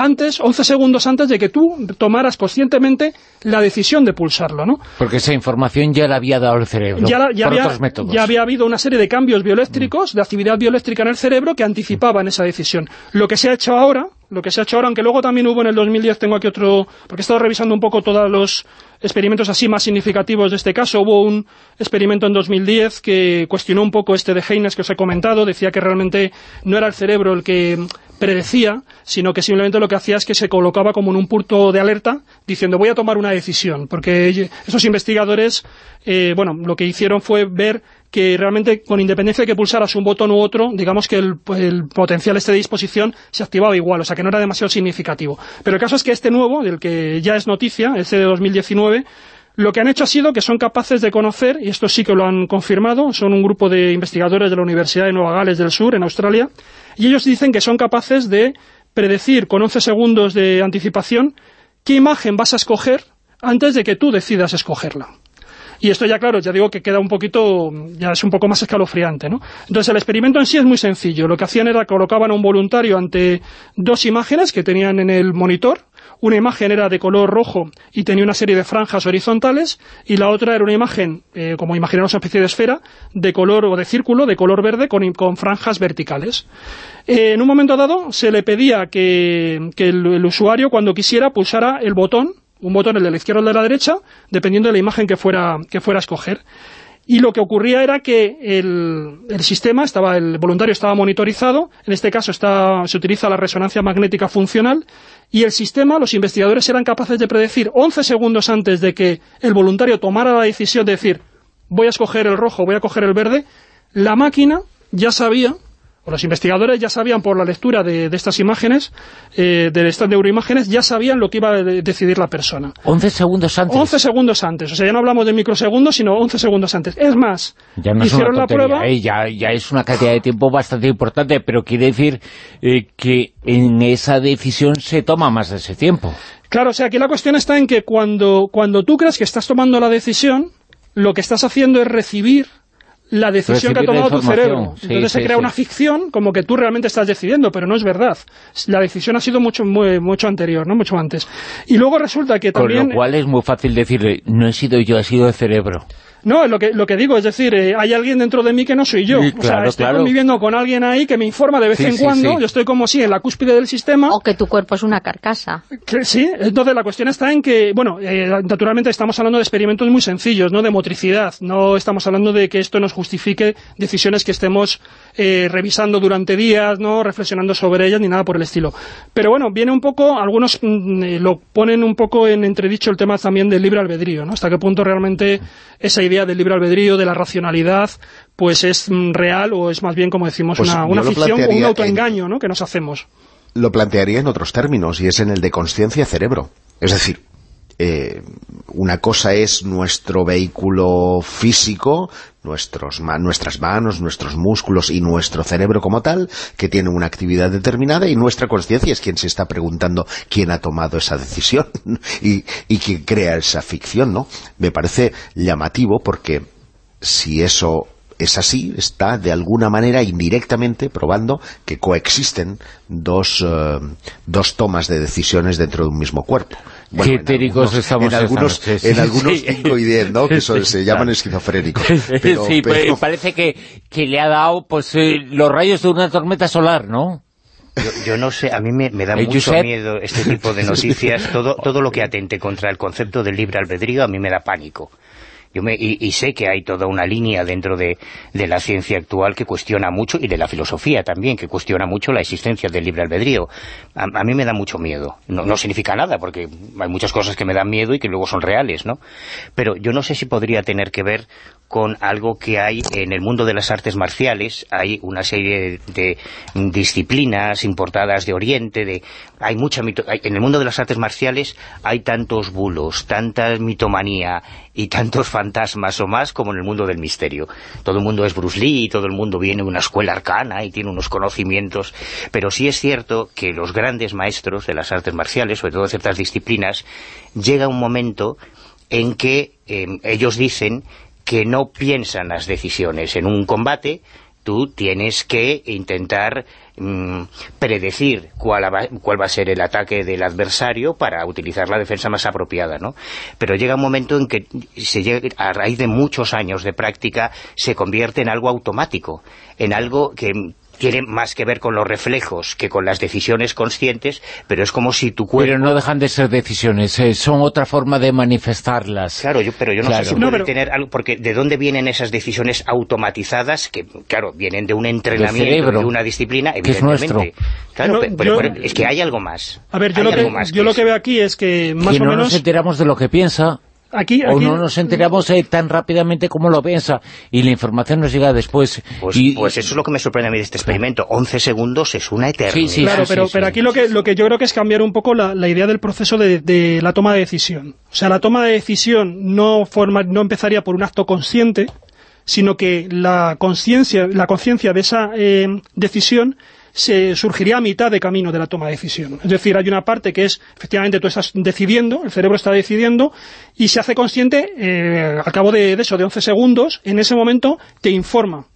antes, 11 segundos antes de que tú tomaras conscientemente la decisión de pulsarlo, ¿no? Porque esa información ya la había dado el cerebro, ya, había, otros métodos. Ya había habido una serie de cambios bioeléctricos, de actividad bioeléctrica en el cerebro que anticipaban esa decisión. Lo que se ha hecho ahora, lo que se ha hecho ahora, aunque luego también hubo en el 2010, tengo aquí otro, porque he estado revisando un poco todos los experimentos así más significativos de este caso. Hubo un experimento en 2010 que cuestionó un poco este de Heines que os he comentado, decía que realmente no era el cerebro el que predecía, sino que simplemente lo que hacía es que se colocaba como en un punto de alerta, diciendo voy a tomar una decisión, porque esos investigadores, eh, bueno, lo que hicieron fue ver que realmente con independencia de que pulsaras un botón u otro, digamos que el, potencial este de disposición se activaba igual, o sea que no era demasiado significativo. Pero el caso es que este nuevo, del que ya es noticia, este de 2019, lo que han hecho ha sido que son capaces de conocer, y esto sí que lo han confirmado, son un grupo de investigadores de la Universidad de Nueva Gales del Sur, en Australia, y ellos dicen que son capaces de predecir con 11 segundos de anticipación qué imagen vas a escoger antes de que tú decidas escogerla. Y esto ya, claro, ya digo que queda un poquito, ya es un poco más escalofriante, ¿no? Entonces el experimento en sí es muy sencillo. Lo que hacían era colocaban a un voluntario ante dos imágenes que tenían en el monitor, una imagen era de color rojo y tenía una serie de franjas horizontales y la otra era una imagen, eh, como imaginamos una especie de esfera, de color o de círculo, de color verde con, franjas verticales. Eh, en un momento dado se le pedía que, el, usuario cuando quisiera pulsara el botón, un botón el de la izquierda o el de la derecha, dependiendo de la imagen que fuera, que fuera a escoger. Y lo que ocurría era que el, sistema, estaba el voluntario estaba monitorizado, en este caso está, se utiliza la resonancia magnética funcional, y el sistema, los investigadores eran capaces de predecir 11 segundos antes de que el voluntario tomara la decisión de decir voy a escoger el rojo, voy a coger el verde, la máquina ya sabía Los investigadores ya sabían por la lectura de, estas imágenes, eh, de estas neuroimágenes, ya sabían lo que iba a decidir la persona. 11 segundos antes. 11 segundos antes. O sea, ya no hablamos de microsegundos, sino 11 segundos antes. Es más, ya no hicieron la prueba... Eh, ya, ya, es una cantidad de tiempo bastante importante, pero quiere decir eh, que en esa decisión se toma más de ese tiempo. Claro, o sea, aquí la cuestión está en que cuando, cuando tú crees que estás tomando la decisión, lo que estás haciendo es recibir la decisión que ha tomado tu cerebro. Entonces se crea una ficción como que tú realmente estás decidiendo, pero no es verdad. La decisión ha sido mucho mucho anterior, no mucho antes. Y luego resulta que también... Con lo cual es muy fácil decirle, no he sido yo, ha sido el cerebro. No, lo que, lo que digo, es decir, eh, hay alguien dentro de mí que no soy yo. o sea, estoy conviviendo con alguien ahí que me informa de vez en cuando, yo estoy como si en la cúspide del sistema. O que tu cuerpo es una carcasa. sí, entonces la cuestión está en que, bueno, eh, naturalmente estamos hablando de experimentos muy sencillos, ¿no? De motricidad, no estamos hablando de que esto nos justifique decisiones que estemos eh, revisando durante días, no reflexionando sobre ellas, ni nada por el estilo. Pero bueno, viene un poco, algunos mm, lo ponen un poco en entredicho el tema también del libre albedrío, ¿no? Hasta qué punto realmente esa idea del libre albedrío, de la racionalidad, pues es mm, real o es más bien, como decimos, pues una, ficción o un autoengaño ¿no? que nos hacemos. Lo plantearía en otros términos, y es en el de conciencia-cerebro. Es decir, eh, una cosa es nuestro vehículo físico, nuestros, nuestras manos, nuestros músculos y nuestro cerebro como tal, que tiene una actividad determinada, y nuestra conciencia es quien se está preguntando quién ha tomado esa decisión y, y quién crea esa ficción, ¿no? Me parece llamativo porque si eso es así, está de alguna manera indirectamente probando que coexisten dos, eh, dos tomas de decisiones dentro de un mismo cuerpo. Bueno, Qué estamos en algunos, en algunos ¿no? que se llaman esquizofrénicos. sí, pues, parece que, que, le ha dado pues eh, los rayos de una tormenta solar, ¿no? Yo, no sé, a mí me, da eh, mucho miedo este tipo de noticias, todo, todo lo que atente contra el concepto del libre albedrío a mí me da pánico. Yo me, y, sé que hay toda una línea dentro de, la ciencia actual que cuestiona mucho, y de la filosofía también, que cuestiona mucho la existencia del libre albedrío. A, mí me da mucho miedo. No, no, significa nada, porque hay muchas cosas que me dan miedo y que luego son reales, ¿no? Pero yo no sé si podría tener que ver con algo que hay en el mundo de las artes marciales, hay una serie de, disciplinas importadas de Oriente, de hay mucha en el mundo de las artes marciales hay tantos bulos, tanta mitomanía y tantos fantasmas o más como en el mundo del misterio. Todo el mundo es Bruce Lee, todo el mundo viene de una escuela arcana y tiene unos conocimientos, pero sí es cierto que los grandes maestros de las artes marciales, sobre todo de ciertas disciplinas, llega un momento en que eh, ellos dicen que no piensan las decisiones. En un combate tú tienes que intentar mm, predecir cuál, cuál, va a ser el ataque del adversario para utilizar la defensa más apropiada, ¿no? Pero llega un momento en que se llega, a raíz de muchos años de práctica se convierte en algo automático, en algo que tiene más que ver con los reflejos que con las decisiones conscientes, pero es como si tu cuerpo... Pero no dejan de ser decisiones, eh, son otra forma de manifestarlas. Claro, yo, pero yo no sé si puede tener algo, porque ¿de dónde vienen esas decisiones automatizadas que, claro, vienen de un entrenamiento, de una disciplina, evidentemente? Claro, pero, es que hay algo más. A ver, yo, lo que, yo lo que veo aquí es que más o no menos... nos enteramos de lo que piensa o no nos enteramos eh, tan rápidamente como lo piensa y la información nos llega después. Pues, pues, eso es lo que me sorprende a mí de este experimento. 11 segundos es una eternidad. Sí, claro, pero, pero aquí lo que, lo que yo creo que es cambiar un poco la, idea del proceso de, la toma de decisión. O sea, la toma de decisión no, forma, no empezaría por un acto consciente, sino que la conciencia la conciencia de esa eh, decisión se surgiría a mitad de camino de la toma de decisión. Es decir, hay una parte que es, efectivamente, tú estás decidiendo, el cerebro está decidiendo, y se hace consciente, eh, al cabo de, eso, de 11 segundos, en ese momento te informa.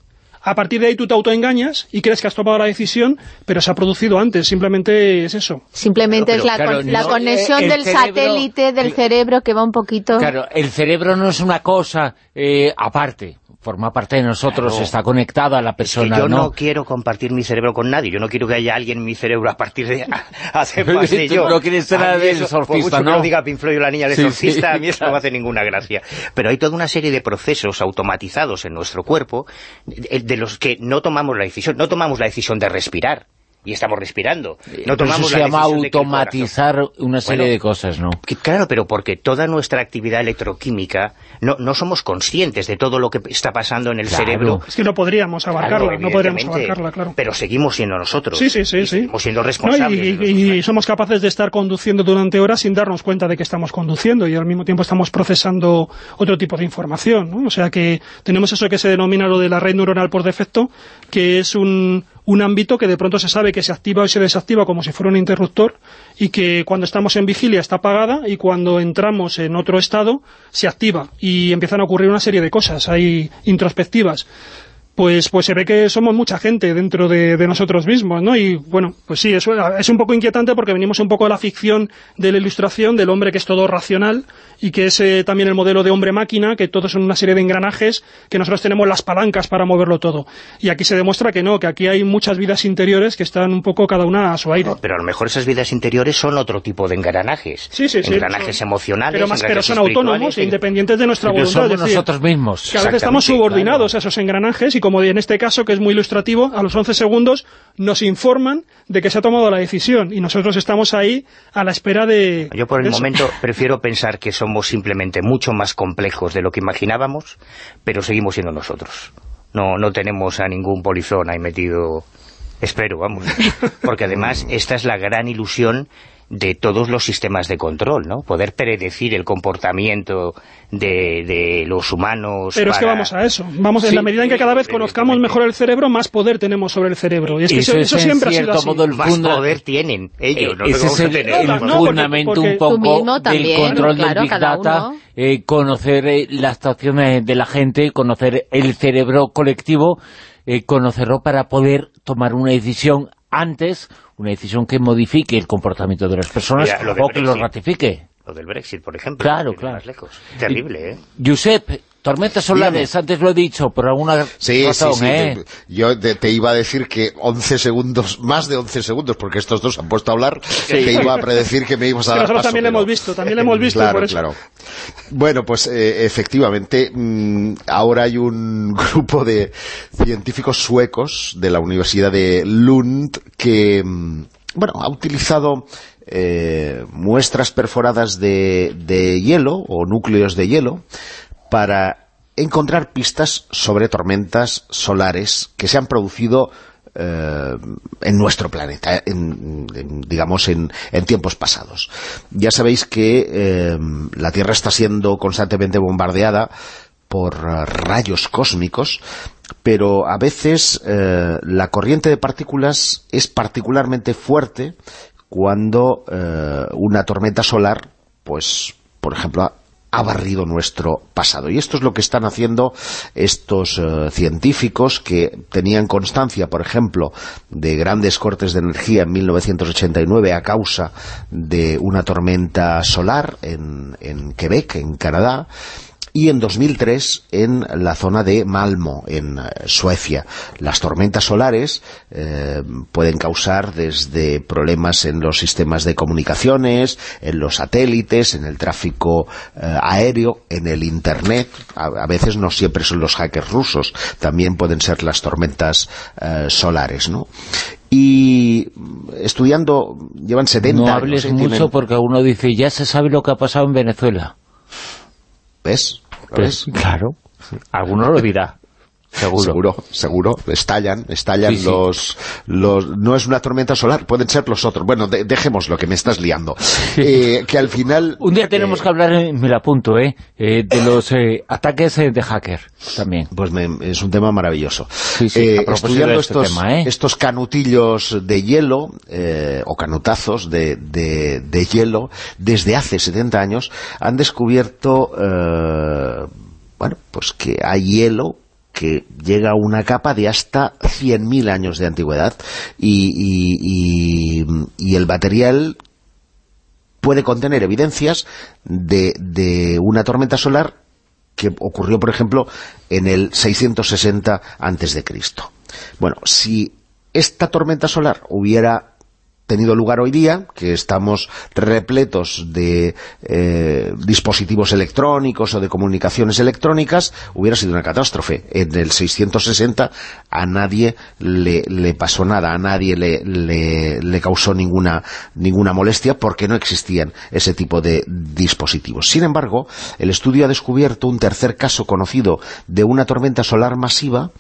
A partir de ahí tú te autoengañas y crees que has tomado la decisión, pero se ha producido antes, simplemente es eso. Simplemente es la, conexión del satélite del cerebro que va un poquito... Claro, el cerebro no es una cosa eh, aparte, forma parte de nosotros, está conectada a la persona, yo ¿no? quiero compartir mi cerebro con nadie, yo no quiero que haya alguien en mi cerebro a partir de hacer más de yo. no quieres ser nada del exorcista, ¿no? Que diga Pink Floyd la niña del exorcista, a mí eso no me hace ninguna gracia. Pero hay toda una serie de procesos automatizados en nuestro cuerpo de los que no tomamos la decisión, no tomamos la decisión de respirar, y estamos respirando. No tomamos Eso se llama automatizar una serie de cosas, ¿no? claro, pero porque toda nuestra actividad electroquímica no, no somos conscientes de todo lo que está pasando en el cerebro. Es que no podríamos abarcarla, no podríamos abarcarla, claro. Pero seguimos siendo nosotros. Sí, sí, sí. Seguimos siendo responsables. y, somos capaces de estar conduciendo durante horas sin darnos cuenta de que estamos conduciendo y al mismo tiempo estamos procesando otro tipo de información, ¿no? O sea que tenemos eso que se denomina lo de la red neuronal por defecto, que es un un ámbito que de pronto se sabe que se activa o se desactiva como si fuera un interruptor y que cuando estamos en vigilia está apagada y cuando entramos en otro estado se activa y empiezan a ocurrir una serie de cosas. Ahí introspectivas pues, pues se ve que somos mucha gente dentro de, nosotros mismos, ¿no? Y bueno, pues sí, eso es un poco inquietante porque venimos un poco de la ficción de la ilustración del hombre que es todo racional y que es eh, también el modelo de hombre-máquina, que todos son una serie de engranajes, que nosotros tenemos las palancas para moverlo todo. Y aquí se demuestra que no, que aquí hay muchas vidas interiores que están un poco cada una a su aire. pero a lo mejor esas vidas interiores son otro tipo de engranajes. Sí, sí, sí. Engranajes emocionales, pero, más, pero son autónomos e independientes de nuestra voluntad. Somos nosotros mismos. Que a veces estamos subordinados a esos engranajes y como en este caso, que es muy ilustrativo, a los 11 segundos nos informan de que se ha tomado la decisión y nosotros estamos ahí a la espera de... Yo por el momento prefiero pensar que somos simplemente mucho más complejos de lo que imaginábamos, pero seguimos siendo nosotros. No, no tenemos a ningún polizón ahí metido... Espero, vamos. Porque además esta es la gran ilusión de todos los sistemas de control, ¿no? Poder predecir el comportamiento de, los humanos. Pero es que vamos a eso. Vamos en la medida en que cada vez conozcamos mejor el cerebro, más poder tenemos sobre el cerebro. Y es que eso, siempre ha sido así. más poder tienen ellos. Eh, ese es el, fundamento un poco del control del Big Data, eh, conocer eh, las actuaciones de la gente, conocer el cerebro colectivo, conocerlo para poder tomar una decisión antes una decisión que modifique el comportamiento de las personas o que lo ratifique. Lo del Brexit, por ejemplo. Claro, claro. Terrible, ¿eh? Josep, tormentas solares, antes lo he dicho, por alguna sí, razón, sí, ¿eh? yo te, iba a decir que 11 segundos, más de 11 segundos, porque estos dos han puesto a hablar, te iba a predecir que me ibas a dar nosotros también lo hemos visto, también lo hemos visto claro, por eso. Claro. Bueno, pues eh, efectivamente, mm, ahora hay un grupo de científicos suecos de la Universidad de Lund que, mm, bueno, ha utilizado eh, muestras perforadas de, hielo o núcleos de hielo para encontrar pistas sobre tormentas solares que se han producido eh, en nuestro planeta, digamos en, tiempos pasados. Ya sabéis que eh, la Tierra está siendo constantemente bombardeada por rayos cósmicos, pero a veces la corriente de partículas es particularmente fuerte cuando eh, una tormenta solar, pues, por ejemplo, ha barrido nuestro pasado. Y esto es lo que están haciendo estos eh, científicos que tenían constancia, por ejemplo, de grandes cortes de energía en 1989 a causa de una tormenta solar en, en Quebec, en Canadá, y en 2003 en la zona de Malmo, en eh, Suecia. Las tormentas solares eh, pueden causar desde problemas en los sistemas de comunicaciones, en los satélites, en el tráfico eh, aéreo, en el Internet. A, veces no siempre son los hackers rusos, también pueden ser las tormentas solares, ¿no? y estudiando, llevan 70 no hables mucho porque uno dice, ya se sabe lo que ha pasado en Venezuela. ¿Ves? Pues, claro, alguno lo dirá. Seguro. Seguro, Estallan, estallan los, los... No es una tormenta solar, pueden ser los otros. Bueno, dejemos lo que me estás liando. Eh, que al final... Un día tenemos eh, que hablar, eh, me lo apunto, eh, de los ataques de hacker también. Pues es un tema maravilloso. estudiando este estos, estos canutillos de hielo, o canutazos de, de, de, hielo, desde hace 70 años, han descubierto... bueno, pues que hay hielo que llega a una capa de hasta 100.000 años de antigüedad y, el material puede contener evidencias de, una tormenta solar que ocurrió, por ejemplo, en el 660 a.C. Bueno, si esta tormenta solar hubiera tenido lugar hoy día, que estamos repletos de eh, dispositivos electrónicos o de comunicaciones electrónicas, hubiera sido una catástrofe. En el 660 a nadie le, pasó nada, a nadie le, le, causó ninguna, ninguna molestia porque no existían ese tipo de dispositivos. Sin embargo, el estudio ha descubierto un tercer caso conocido de una tormenta solar masiva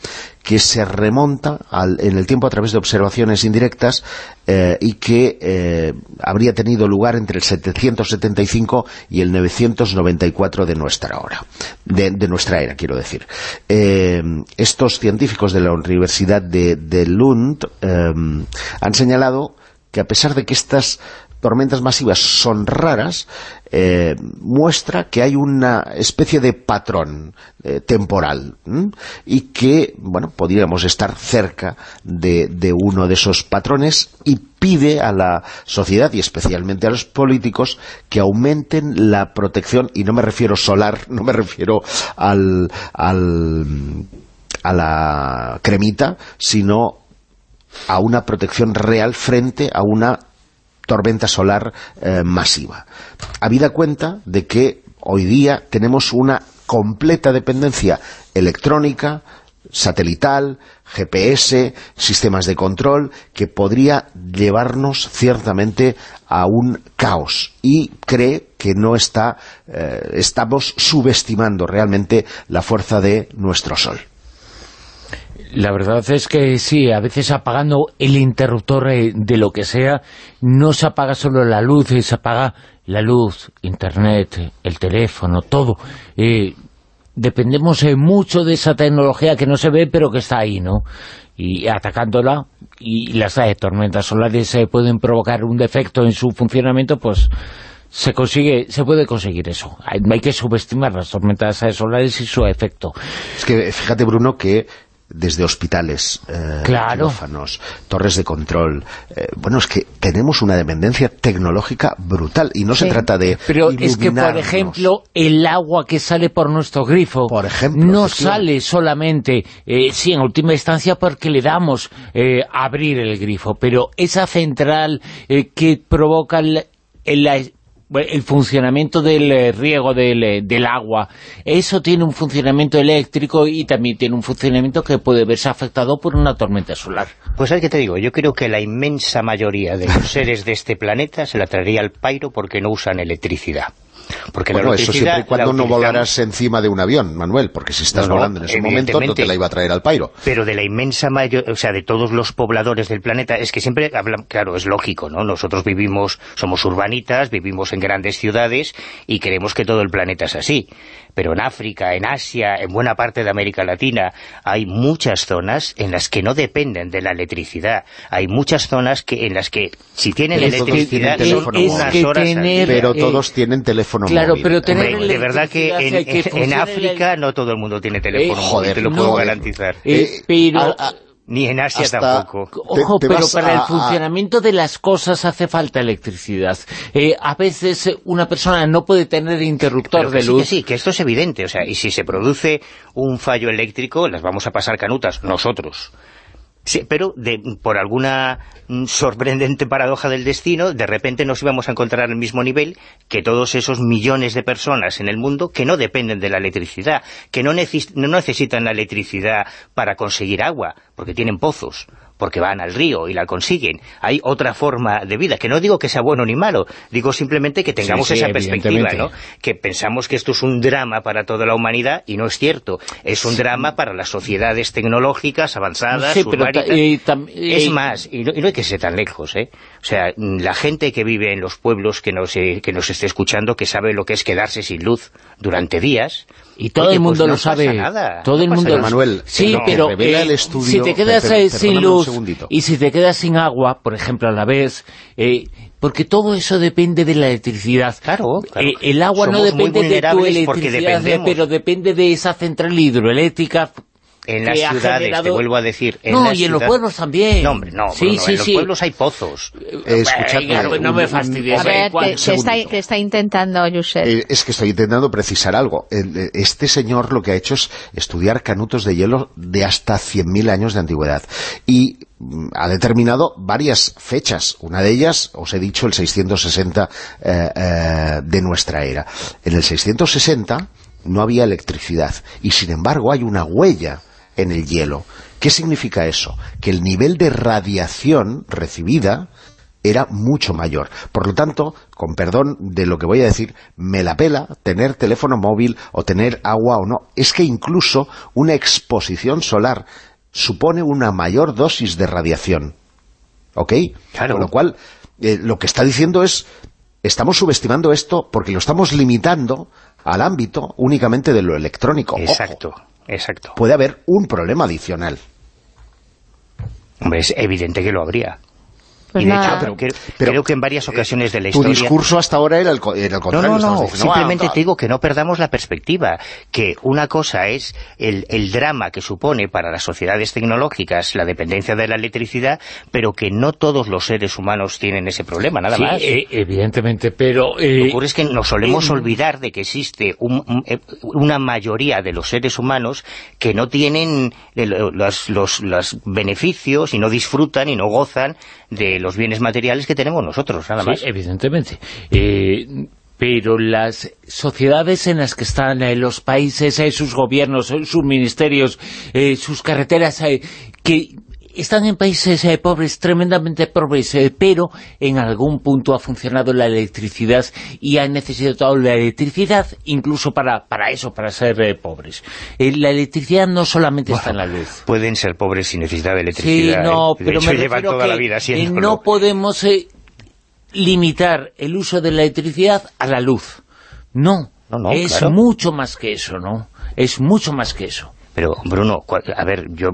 que se remonta en el tiempo a través de observaciones indirectas eh, y que eh, habría tenido lugar entre el 775 y el 994 de nuestra hora, de, nuestra era, quiero decir. Eh, estos científicos de la Universidad de, de Lund han señalado que a pesar de que estas tormentas masivas son raras, eh, muestra que hay una especie de patrón eh, temporal y que, bueno, podríamos estar cerca de, uno de esos patrones y pide a la sociedad y especialmente a los políticos que aumenten la protección, y no me refiero solar, no me refiero al, al a la cremita, sino a una protección real frente a una tormenta solar eh, masiva. Habida cuenta de que hoy día tenemos una completa dependencia electrónica, satelital, GPS, sistemas de control, que podría llevarnos ciertamente a un caos. Y cree que no está, eh, estamos subestimando realmente la fuerza de nuestro Sol. La verdad es que sí, a veces apagando el interruptor eh, de lo que sea, no se apaga solo la luz, eh, se apaga la luz, internet, el teléfono, todo. Eh, dependemos mucho de esa tecnología que no se ve, pero que está ahí, ¿no? Y atacándola, y las tormentas solares pueden provocar un defecto en su funcionamiento, pues se consigue, se puede conseguir eso. Hay, hay, que subestimar las tormentas solares y su efecto. Es que fíjate, Bruno, que desde hospitales, eh, torres de control. Eh, bueno, es que tenemos una dependencia tecnológica brutal y no se trata de Pero es que, por ejemplo, el agua que sale por nuestro grifo por ejemplo, no sale solamente, eh, sí, en última instancia porque le damos eh, abrir el grifo, pero esa central que provoca el, el, el funcionamiento del eh, riego eh, del, agua, eso tiene un funcionamiento eléctrico y también tiene un funcionamiento que puede verse afectado por una tormenta solar. Pues es que te digo, yo creo que la inmensa mayoría de los seres de este planeta se la traería al pairo porque no usan electricidad. Porque bueno, eso siempre y cuando no volaras encima de un avión, Manuel, porque si estás volando en ese momento no te la iba a traer al pairo. Pero de la inmensa mayoría, o sea, de todos los pobladores del planeta, es que siempre hablan, claro, es lógico, ¿no? Nosotros vivimos, somos urbanitas, vivimos en grandes ciudades y creemos que todo el planeta es así pero en África, en Asia, en buena parte de América Latina, hay muchas zonas en las que no dependen de la electricidad. Hay muchas zonas que en las que si tienen electricidad son unas horas Pero todos tienen teléfono claro, Pero tener de verdad que en, África no todo el mundo tiene teléfono eh, móvil, te lo puedo garantizar. Eh, pero... Ni en Asia tampoco. Ojo, pero para el funcionamiento de las cosas hace falta electricidad. Eh, a veces una persona no puede tener interruptor de luz. Sí, que sí, que esto es evidente. O sea, y si se produce un fallo eléctrico, las vamos a pasar canutas nosotros. Sí, pero de, por alguna mm, sorprendente paradoja del destino, de repente nos íbamos a encontrar al mismo nivel que todos esos millones de personas en el mundo que no dependen de la electricidad, que no, no necesitan la electricidad para conseguir agua, porque tienen pozos porque van al río y la consiguen. Hay otra forma de vida, que no digo que sea bueno ni malo, digo simplemente que tengamos esa perspectiva, ¿no? Que pensamos que esto es un drama para toda la humanidad y no es cierto. Es un drama para las sociedades tecnológicas avanzadas, Es más, y no, hay que ser tan lejos, ¿eh? O sea, la gente que vive en los pueblos que nos, eh, que nos esté escuchando, que sabe lo que es quedarse sin luz durante días, y todo el mundo pues lo sabe. Todo el mundo Manuel, sí, pero eh, si te quedas sin luz y si te quedas sin agua, por ejemplo, a la vez, eh, porque todo eso depende de la electricidad. Claro, eh, el agua no depende de tu electricidad, pero depende de esa central hidroeléctrica en las ciudades, te vuelvo a decir... En no, y en los pueblos también. No, hombre, no, sí, sí, en los pueblos hay pozos. Eh, escuchadme, no me fastidies. A ver, ¿qué, está, ¿qué, está, intentando, Josep? Eh, es que estoy intentando precisar algo. Eh, este señor lo que ha hecho es estudiar canutos de hielo de hasta 100.000 años de antigüedad. Y mm, ha determinado varias fechas. Una de ellas, os he dicho, el 660 de nuestra era. En el 660 no había electricidad y sin embargo hay una huella en el hielo. ¿Qué significa eso? Que el nivel de radiación recibida era mucho mayor. Por lo tanto, con perdón de lo que voy a decir, me la pela tener teléfono móvil o tener agua o no. Es que incluso una exposición solar supone una mayor dosis de radiación. ¿Ok? Claro. Con lo cual, eh, lo que está diciendo es, estamos subestimando esto porque lo estamos limitando al ámbito únicamente de lo electrónico. Exacto, exacto. Puede haber un problema adicional. Hombre, es evidente que lo habría. Pues y de hecho, pero, creo, que en varias ocasiones de la historia... Tu discurso hasta ahora era el, era el contrario. No, no, no, simplemente te digo que no perdamos la perspectiva, que una cosa es el, el, drama que supone para las sociedades tecnológicas la dependencia de la electricidad, pero que no todos los seres humanos tienen ese problema, nada más. Eh, evidentemente, pero... Eh, Lo que ocurre es que nos solemos olvidar de que existe eh, una mayoría de los seres humanos que no tienen los, los, los beneficios y no disfrutan y no gozan de los bienes materiales que tenemos nosotros, nada más. evidentemente. Eh, pero las sociedades en las que están eh, los países, eh, sus gobiernos, sus ministerios, sus carreteras, que están en países eh, pobres, tremendamente pobres, eh, pero en algún punto ha funcionado la electricidad y han necesitado la electricidad incluso para, para eso, para ser eh, pobres. la electricidad no solamente está en la luz. Pueden ser pobres sin necesidad de electricidad. Sí, no, pero me llevan toda la vida no podemos limitar el uso de la electricidad a la luz. No, no, es mucho más que eso, ¿no? Es mucho más que eso. Pero, Bruno, a ver, yo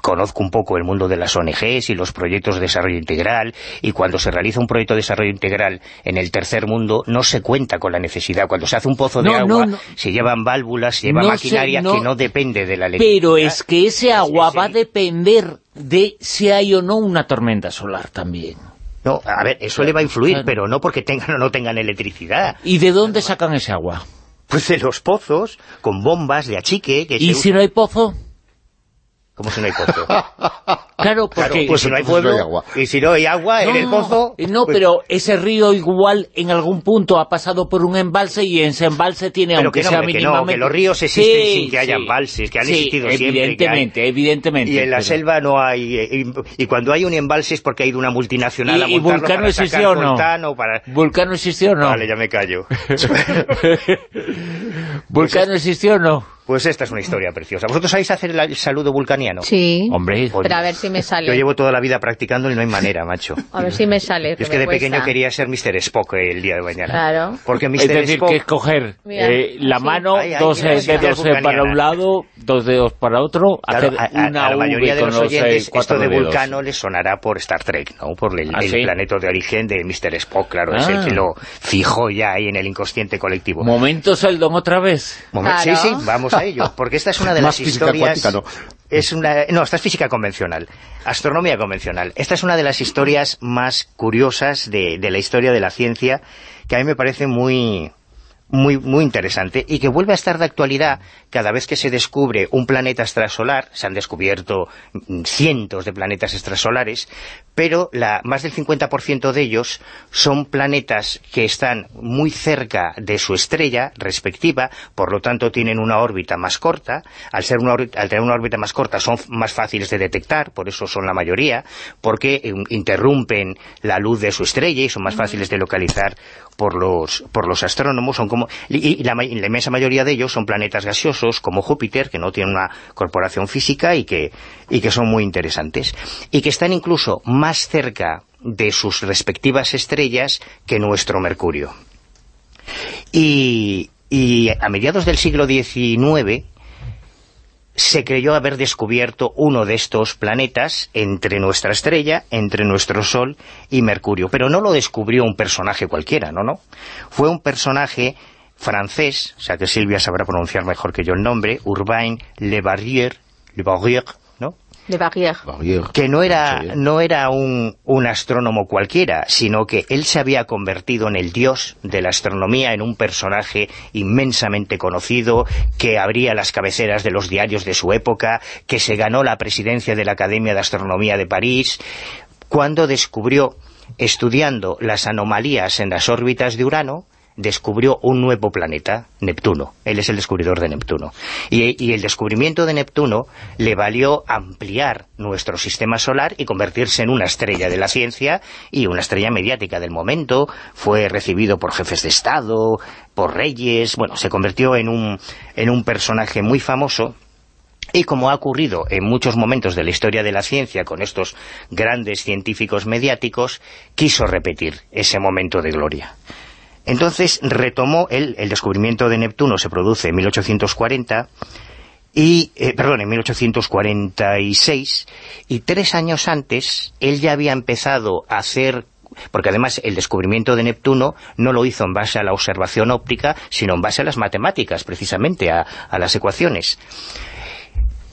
conozco un poco el mundo de las ONGs y los proyectos de desarrollo integral, y cuando se realiza un proyecto de desarrollo integral en el tercer mundo, no se cuenta con la necesidad. Cuando se hace un pozo de agua, se llevan válvulas, se lleva maquinaria que no depende de la electricidad. Pero es que ese agua va a depender de si hay o no una tormenta solar también. No, a ver, eso le va a influir, pero no porque tengan o no tengan electricidad. ¿Y de dónde sacan ese agua? Pues de los pozos, con bombas de achique... Que ¿Y si no hay pozo? Como si no hay pozo? claro, porque pues si no hay pueblo, agua. y si no hay agua en el pozo... No, pues pero ese río igual en algún punto ha pasado por un embalse y ese embalse tiene, pero aunque que no, sea. Que, no, que los ríos existen sin que haya embalses, que han existido siempre. evidentemente, evidentemente. Y en la selva no hay... Eh, y, cuando hay un embalse es porque hay una multinacional y, a ¿Y Vulcano existió o no? Para... ¿Vulcano existió o no? Vale, ya me callo. ¿Vulcano existió o no? Pues esta es una historia preciosa. ¿Vosotros sabéis hacer el saludo vulcaniano? Sí. Hombre. Pero a ver si me sale. Yo llevo toda la vida practicando y no hay manera, macho. A ver si me sale. es que de pequeño quería ser Mr. Spock el día de mañana. Claro. Porque Mr. Es decir, Spock... que escoger eh, la mano, dos eh, dedos eh, para un lado, dos dedos para otro, hacer a, una a la mayoría de los oyentes esto de Vulcano les sonará por Star Trek, ¿no? Por el, ¿Ah, planeta de origen de Mr. Spock, claro, es el ah. que lo fijó ya ahí en el inconsciente colectivo. ¿Momento Seldon otra vez? Sí, sí, vamos a ello, porque esta es una de las historias... Es una, no, esta es física convencional, astronomía convencional. Esta es una de las historias más curiosas de, de la historia de la ciencia, que a mí me parece muy, muy, muy interesante y que vuelve a estar de actualidad cada vez que se descubre un planeta extrasolar, se han descubierto cientos de planetas extrasolares, pero la, más del 50% de ellos son planetas que están muy cerca de su estrella respectiva, por lo tanto tienen una órbita más corta, al, ser una, al tener una órbita más corta son más fáciles de detectar, por eso son la mayoría, porque eh, interrumpen la luz de su estrella y son más fáciles de localizar por los, por los astrónomos, son como y, la, inmensa mayoría de ellos son planetas gaseosos como Júpiter, que no tienen una corporación física y que, y que son muy interesantes, y que están incluso más cerca de sus respectivas estrellas que nuestro Mercurio. Y, a mediados del siglo XIX se creyó haber descubierto uno de estos planetas entre nuestra estrella, entre nuestro Sol y Mercurio. Pero no lo descubrió un personaje cualquiera, ¿no? no Fue un personaje francés, o sea que Silvia sabrá pronunciar mejor que yo el nombre, Urbain Le de Barrier, De Barrier. Que no era, no era un, un, astrónomo cualquiera, sino que él se había convertido en el dios de la astronomía, en un personaje inmensamente conocido, que abría las cabeceras de los diarios de su época, que se ganó la presidencia de la Academia de Astronomía de París, cuando descubrió, estudiando las anomalías en las órbitas de Urano, descubrió un nuevo planeta, Neptuno. Él es el descubridor de Neptuno. Y, el descubrimiento de Neptuno le valió ampliar nuestro sistema solar y convertirse en una estrella de la ciencia y una estrella mediática del momento. Fue recibido por jefes de Estado, por reyes... Bueno, se convirtió en un, en un personaje muy famoso y como ha ocurrido en muchos momentos de la historia de la ciencia con estos grandes científicos mediáticos, quiso repetir ese momento de gloria. Entonces retomó, el descubrimiento de Neptuno se produce en 1840, y, eh, perdón, en 1846, y tres años antes él ya había empezado a hacer porque además el descubrimiento de Neptuno no lo hizo en base a la observación óptica, sino en base a las matemáticas, precisamente, a las ecuaciones.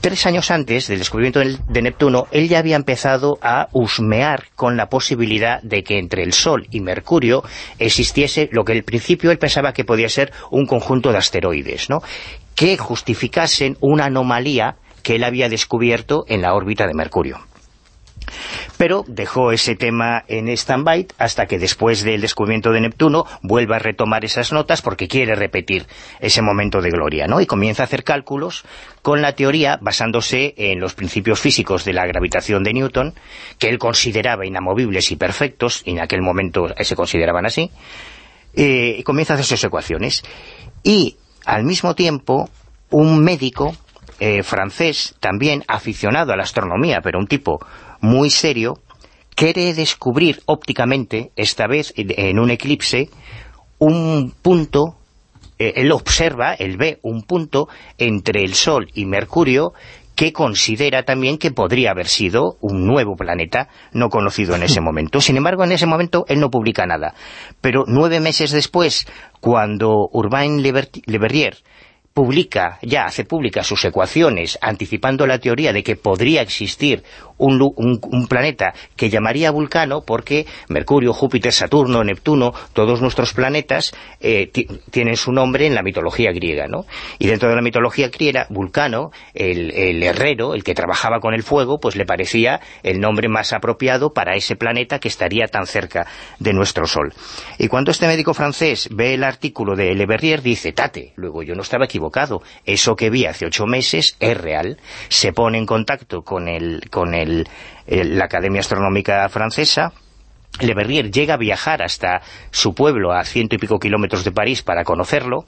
Tres años antes del descubrimiento de Neptuno, él ya había empezado a husmear con la posibilidad de que entre el Sol y Mercurio existiese lo que al principio él pensaba que podía ser un conjunto de asteroides, ¿no? que justificasen una anomalía que él había descubierto en la órbita de Mercurio. Pero dejó ese tema en stand-by hasta que después del descubrimiento de Neptuno vuelva a retomar esas notas porque quiere repetir ese momento de gloria, ¿no? Y comienza a hacer cálculos con la teoría basándose en los principios físicos de la gravitación de Newton, que él consideraba inamovibles y perfectos, y en aquel momento se consideraban así, eh, y comienza a hacer sus ecuaciones. Y, al mismo tiempo, un médico eh, francés, también aficionado a la astronomía, pero un tipo muy serio, quiere descubrir ópticamente, esta vez en un eclipse, un punto, eh, él observa, él ve un punto entre el Sol y Mercurio que considera también que podría haber sido un nuevo planeta no conocido en ese momento. Sin embargo, en ese momento él no publica nada. Pero nueve meses después, cuando Urbain Le Verrier publica, ya hace públicas sus ecuaciones, anticipando la teoría de que podría existir un, planeta que llamaría Vulcano porque Mercurio, Júpiter, Saturno, Neptuno, todos nuestros planetas eh, tienen su nombre en la mitología griega, ¿no? Y dentro de la mitología griega, Vulcano, el, herrero, el que trabajaba con el fuego, pues le parecía el nombre más apropiado para ese planeta que estaría tan cerca de nuestro Sol. Y cuando este médico francés ve el artículo de Le Verrier, dice, tate, luego yo no estaba equivocado, eso que vi hace ocho meses es real, se pone en contacto con el, con el la Academia Astronómica Francesa, Le Verrier llega a viajar hasta su pueblo a ciento y pico kilómetros de París para conocerlo,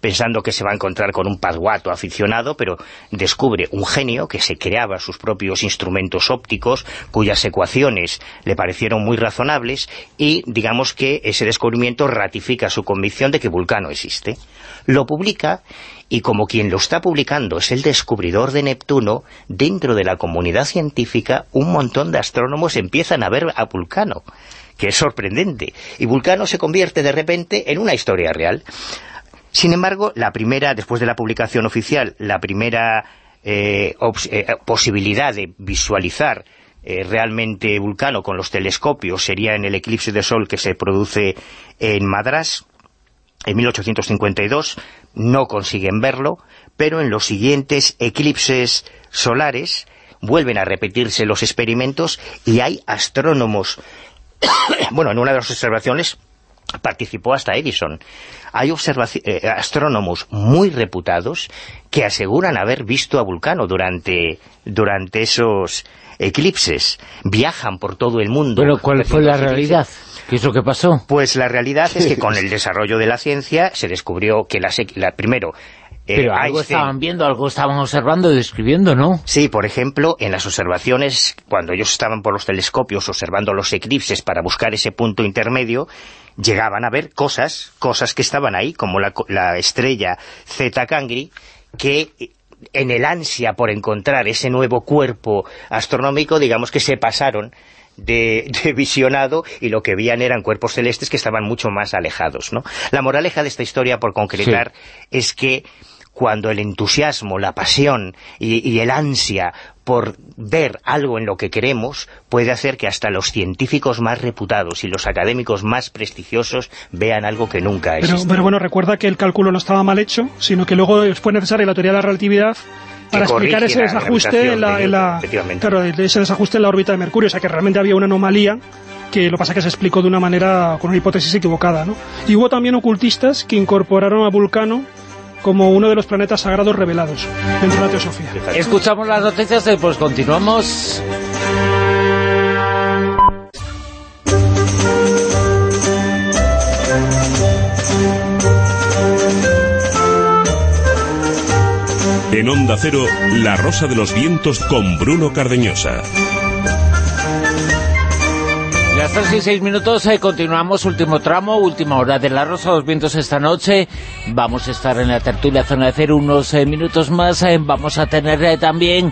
pensando que se va a encontrar con un pasguato aficionado, pero descubre un genio que se creaba sus propios instrumentos ópticos, cuyas ecuaciones le parecieron muy razonables, y digamos que ese descubrimiento ratifica su convicción de que Vulcano existe. Lo publica y como quien lo está publicando es el descubridor de Neptuno, dentro de la comunidad científica un montón de astrónomos empiezan a ver a Vulcano, que es sorprendente, y Vulcano se convierte de repente en una historia real. Sin embargo, la primera, después de la publicación oficial, la primera eh, eh, posibilidad de visualizar eh, realmente Vulcano con los telescopios sería en el eclipse de Sol que se produce en Madras, en 1852, no consiguen verlo, pero en los siguientes eclipses solares vuelven a repetirse los experimentos y hay astrónomos, bueno, en una de las observaciones participó hasta Edison. Hay eh, astrónomos muy reputados que aseguran haber visto a Vulcano durante, durante esos eclipses. Viajan por todo el mundo. ¿Pero cuál fue la realidad? ¿Qué es lo que pasó? Pues la realidad es que con el desarrollo de la ciencia se descubrió que la, la primero eh, Pero algo estaban viendo, algo estaban observando y describiendo, ¿no? Sí, por ejemplo, en las observaciones, cuando ellos estaban por los telescopios observando los eclipses para buscar ese punto intermedio, llegaban a ver cosas, cosas que estaban ahí, como la, la estrella Zeta Cangri, que en el ansia por encontrar ese nuevo cuerpo astronómico, digamos que se pasaron de, visionado y lo que veían eran cuerpos celestes que estaban mucho más alejados. ¿no? La moraleja de esta historia, por concretar, es que cuando el entusiasmo, la pasión y, el ansia por ver algo en lo que queremos puede hacer que hasta los científicos más reputados y los académicos más prestigiosos vean algo que nunca ha existido. Pero, bueno, recuerda que el cálculo no estaba mal hecho, sino que luego fue necesaria la teoría de la relatividad para explicar ese desajuste en la, ese desajuste en la órbita de Mercurio, o sea que realmente había una anomalía que lo pasa que se explicó de una manera con una hipótesis equivocada, ¿no? Y hubo también ocultistas que incorporaron a Vulcano como uno de los planetas sagrados revelados dentro de la teosofía. Escuchamos las noticias y pues continuamos. En Onda Cero, La Rosa de los Vientos con Bruno Cardeñosa. Las 3 y 6 minutos, eh, continuamos, último tramo, última hora de la Rosa de los Vientos esta noche. Vamos a estar en la tertulia Zona de Cero unos eh, minutos más. Eh, vamos a tener también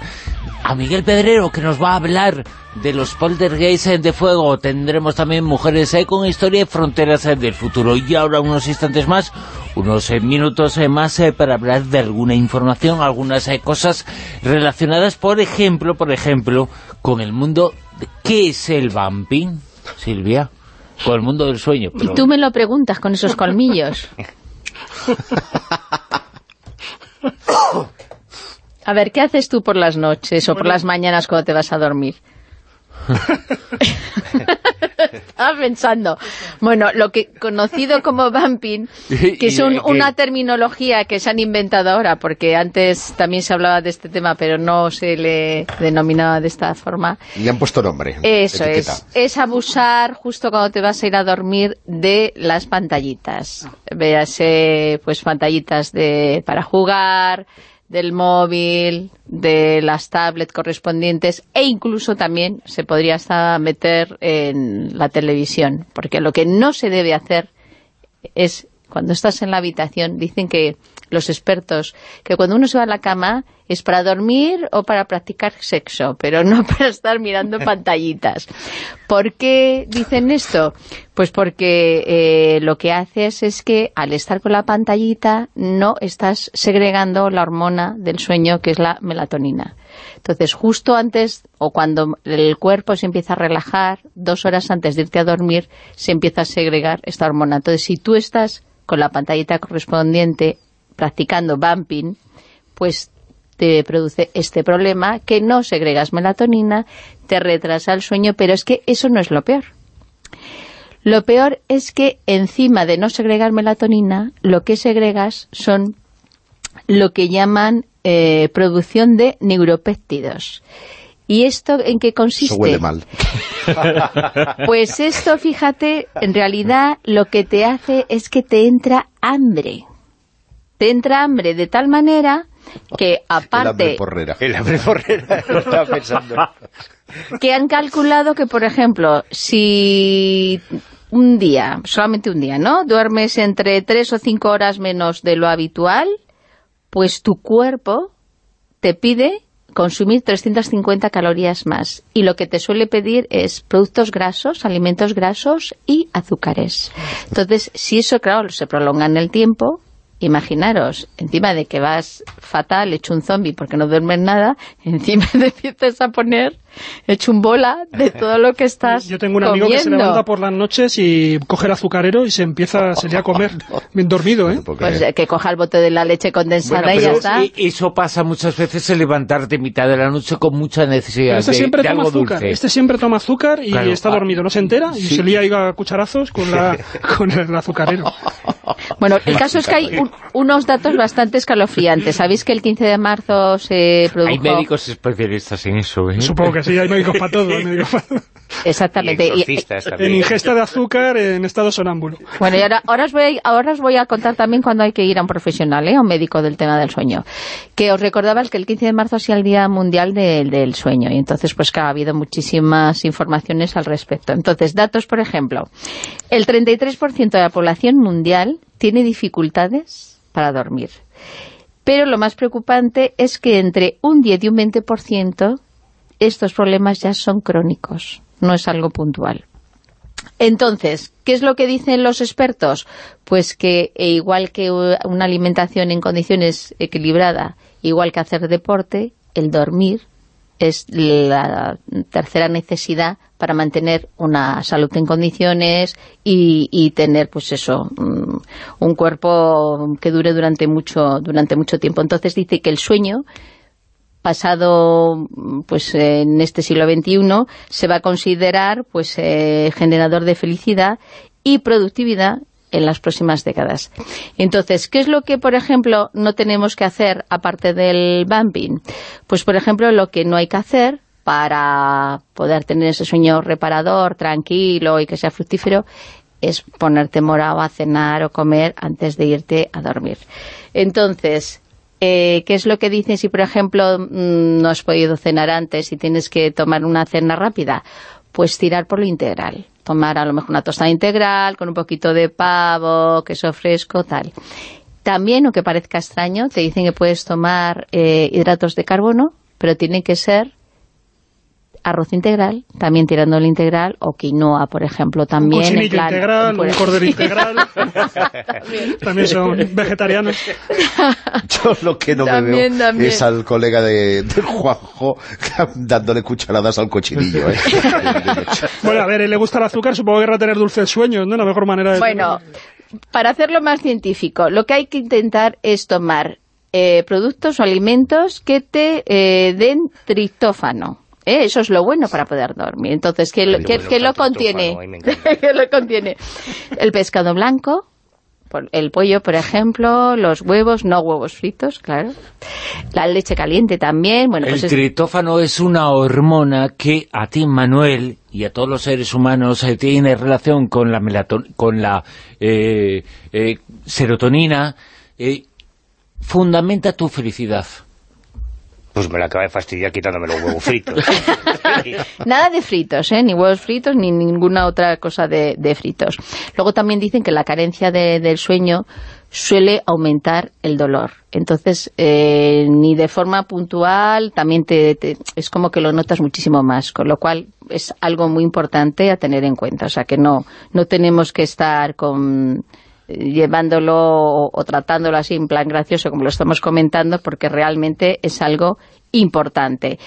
a Miguel Pedrero, que nos va a hablar de los poltergeists de fuego. Tendremos también mujeres con historia y fronteras del futuro. Y ahora, unos instantes más, unos minutos más para hablar de alguna información, algunas cosas relacionadas, por ejemplo, por ejemplo, con el mundo... ¿Qué es el vamping? Silvia, con el mundo del sueño. Y tú me lo preguntas con esos colmillos. A ver, ¿qué haces tú por las noches o por las mañanas cuando te vas a dormir? Estaba pensando. Bueno, lo que conocido como vamping, que es una terminología que se han inventado ahora, porque antes también se hablaba de este tema, pero no se le denominaba de esta forma. Le han puesto nombre. Eso es. Es abusar justo cuando te vas a ir a dormir de las pantallitas. Véase, pues, pantallitas de para jugar, del móvil, de las tablets correspondientes e incluso también se podría hasta meter en la televisión, porque lo que no se debe hacer es, cuando estás en la habitación, dicen que los expertos, que cuando uno se va a la cama es para dormir o para practicar sexo, pero no para estar mirando pantallitas. ¿Por qué dicen esto? Pues porque eh, lo que haces es que al estar con la pantallita no estás segregando la hormona del sueño que es la melatonina. Entonces, justo antes o cuando el cuerpo se empieza a relajar, dos horas antes de irte a dormir, se empieza a segregar esta hormona. Entonces, si tú estás con la pantallita correspondiente practicando bumping, pues te produce este problema que no segregas melatonina, te retrasa el sueño, pero es que eso no es lo peor. Lo peor es que encima de no segregar melatonina, lo que segregas son lo que llaman eh, producción de neuropéptidos. ¿Y esto en qué consiste? Eso huele mal. Pues esto, fíjate, en realidad lo que te hace es que te entra hambre te entra hambre de tal manera que aparte... El hambre porrera. que han calculado que, por ejemplo, si un día, solamente un día, ¿no? Duermes entre tres o cinco horas menos de lo habitual, pues tu cuerpo te pide consumir 350 calorías más. Y lo que te suele pedir es productos grasos, alimentos grasos y azúcares. Entonces, si eso, claro, se prolonga en el tiempo, imaginaros, encima de que vas fatal, hecho un zombie porque no duermes nada, encima te empiezas a poner hecho un bola de todo lo que estás Yo tengo un amigo que se levanta por las noches y coge el azucarero y se empieza a comer bien dormido, ¿eh? Pues que coja el bote de la leche condensada y ya está. eso pasa muchas veces, el levantarte mitad de la noche con mucha necesidad este de, siempre toma algo azúcar. dulce. Este siempre toma azúcar y está dormido, no se entera y se lía a cucharazos con, la, con el azucarero. Bueno, el caso es que hay unos datos bastante escalofriantes. Sabéis que el 15 de marzo se produjo... Hay médicos especialistas en eso, ¿eh? Supongo que sí, hay médicos para todo. Exactamente. en ingesta de azúcar en estado sonámbulo. Bueno, y ahora, ahora, os voy a, ahora os voy a contar también cuando hay que ir a un profesional, ¿eh? a un médico del tema del sueño. Que os recordaba que el 15 de marzo sea el Día Mundial del Sueño. Y entonces, pues que ha habido muchísimas informaciones al respecto. Entonces, datos, por ejemplo. El 33% de la población mundial tiene dificultades para dormir. Pero lo más preocupante es que entre un 10 y un 20% estos problemas ya son crónicos, no es algo puntual. Entonces, ¿qué es lo que dicen los expertos? Pues que e igual que una alimentación en condiciones equilibrada, igual que hacer deporte, el dormir es la tercera necesidad para mantener una salud en condiciones y, tener pues eso mm, un cuerpo que dure durante mucho durante mucho tiempo. Entonces dice que el sueño pasado pues en este siglo XXI se va a considerar pues eh, generador de felicidad y productividad en las próximas décadas. Entonces, ¿qué es lo que, por ejemplo, no tenemos que hacer aparte del bumping? Pues, por ejemplo, lo que no hay que hacer para poder tener ese sueño reparador, tranquilo y que sea fructífero, es ponerte morado a cenar o comer antes de irte a dormir. Entonces, eh, ¿qué es lo que dicen si, por ejemplo, mm, no has podido cenar antes y tienes que tomar una cena rápida? Pues tirar por lo integral tomar a lo mejor una tostada integral con un poquito de pavo, queso fresco, tal. También, aunque parezca extraño, te dicen que puedes tomar eh, hidratos de carbono, pero tiene que ser arroz integral, también tirando el integral, o quinoa, por ejemplo, también. Un cochinillo integral, un cordero integral. también son vegetarianos. Yo lo que no me veo es al colega de, Juanjo dándole cucharadas al cochinillo. ¿eh? bueno, a ver, le gusta el azúcar, supongo que a tener dulces sueños, ¿no? La mejor manera de... Bueno, para hacerlo más científico, lo que hay que intentar es tomar eh, productos o alimentos que te eh, den triptófano. ¿Eh? Eso es lo bueno para poder dormir. Entonces, ¿qué, lo, contiene? ¿Qué lo contiene? El pescado blanco, el pollo, por ejemplo, los huevos, no huevos fritos, claro. La leche caliente también. Bueno, el pues es... una hormona que a ti, Manuel, y a todos los seres humanos eh, tiene relación con la, con la eh, serotonina, fundamenta tu felicidad pues me la acaba de fastidiar quitándome los huevos fritos. Nada de fritos, ¿eh? ni huevos fritos, ni ninguna otra cosa de, fritos. Luego también dicen que la carencia del sueño suele aumentar el dolor. Entonces, eh, ni de forma puntual, también te, es como que lo notas muchísimo más, con lo cual es algo muy importante a tener en cuenta. O sea, que no, no tenemos que estar con llevándolo o, tratándolo así en plan gracioso como lo estamos comentando porque realmente es algo importante.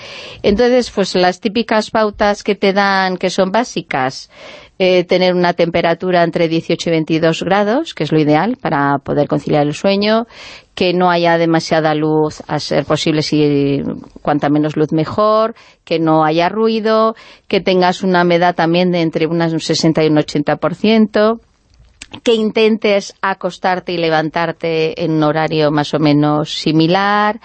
Entonces, pues las típicas pautas que te dan, que son básicas, eh, tener una temperatura entre 18 y 22 grados, que es lo ideal para poder conciliar el sueño, que no haya demasiada luz, a ser posible, si cuanta menos luz mejor, que no haya ruido, que tengas una humedad también de entre un 60 y un 80%, que intentes acostarte y levantarte en un horario más o menos similar,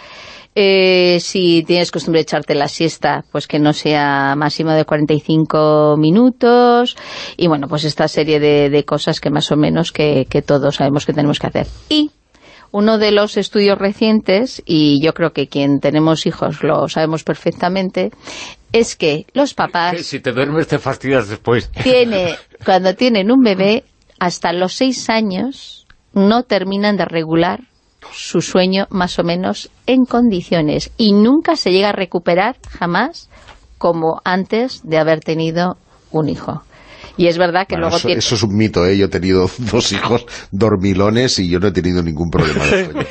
eh, si tienes costumbre de echarte la siesta, pues que no sea máximo de 45 minutos, y bueno, pues esta serie de, cosas que más o menos que, que todos sabemos que tenemos que hacer. Y uno de los estudios recientes, y yo creo que quien tenemos hijos lo sabemos perfectamente, es que los papás... Si te duermes te fastidias después. Tiene, cuando tienen un bebé, hasta los seis años no terminan de regular su sueño más o menos en condiciones y nunca se llega a recuperar jamás como antes de haber tenido un hijo. Y es verdad que luego... Eso, eso, es un mito, ¿eh? Yo he tenido dos hijos dormilones y yo no he tenido ningún problema de sueño.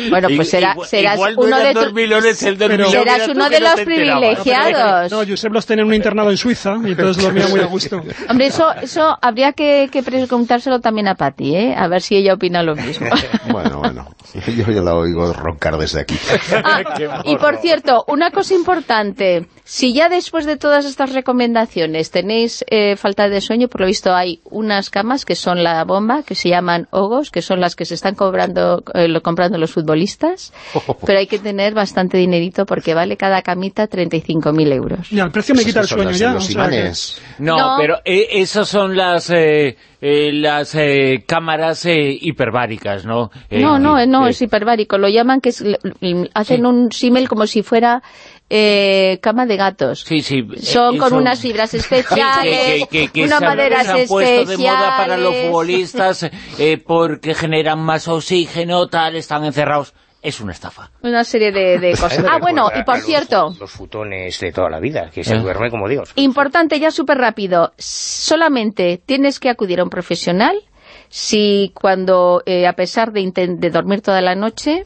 bueno, pues será, serás uno de, dormilones, serás uno de los privilegiados. No, Josep los tiene en un internado en Suiza y entonces dormía muy a gusto. Hombre, eso, eso habría que, que preguntárselo también a Patti, ¿eh? A ver si ella opina lo mismo. bueno, bueno. Yo ya la oigo roncar desde aquí. Ah, y por cierto, una cosa importante. Si ya después de todas estas recomendaciones tenéis... Eh, falta de sueño, por lo visto hay unas camas que son la bomba, que se llaman hogos, que son las que se están cobrando eh, comprando los futbolistas, pero hay que tener bastante dinerito porque vale cada camita 35.000 euros. Ya, el precio me quita el sueño ya. no, pero eh, esas son las... Eh, las cámaras hiperbáricas, ¿no? no, no, no, es hiperbárico. Lo llaman que hacen un símil como si fuera eh, cama de gatos. Sí, sí. Son con unas fibras especiales, que, unas maderas se han puesto de moda para los futbolistas eh, porque generan más oxígeno, tal, están encerrados es una estafa. Una serie de, cosas. ah, bueno, y por cierto... Los futones de toda la vida, que se ¿Eh? duerme como Dios. Importante, ya súper rápido, solamente tienes que acudir a un profesional si cuando, eh, a pesar de, de dormir toda la noche,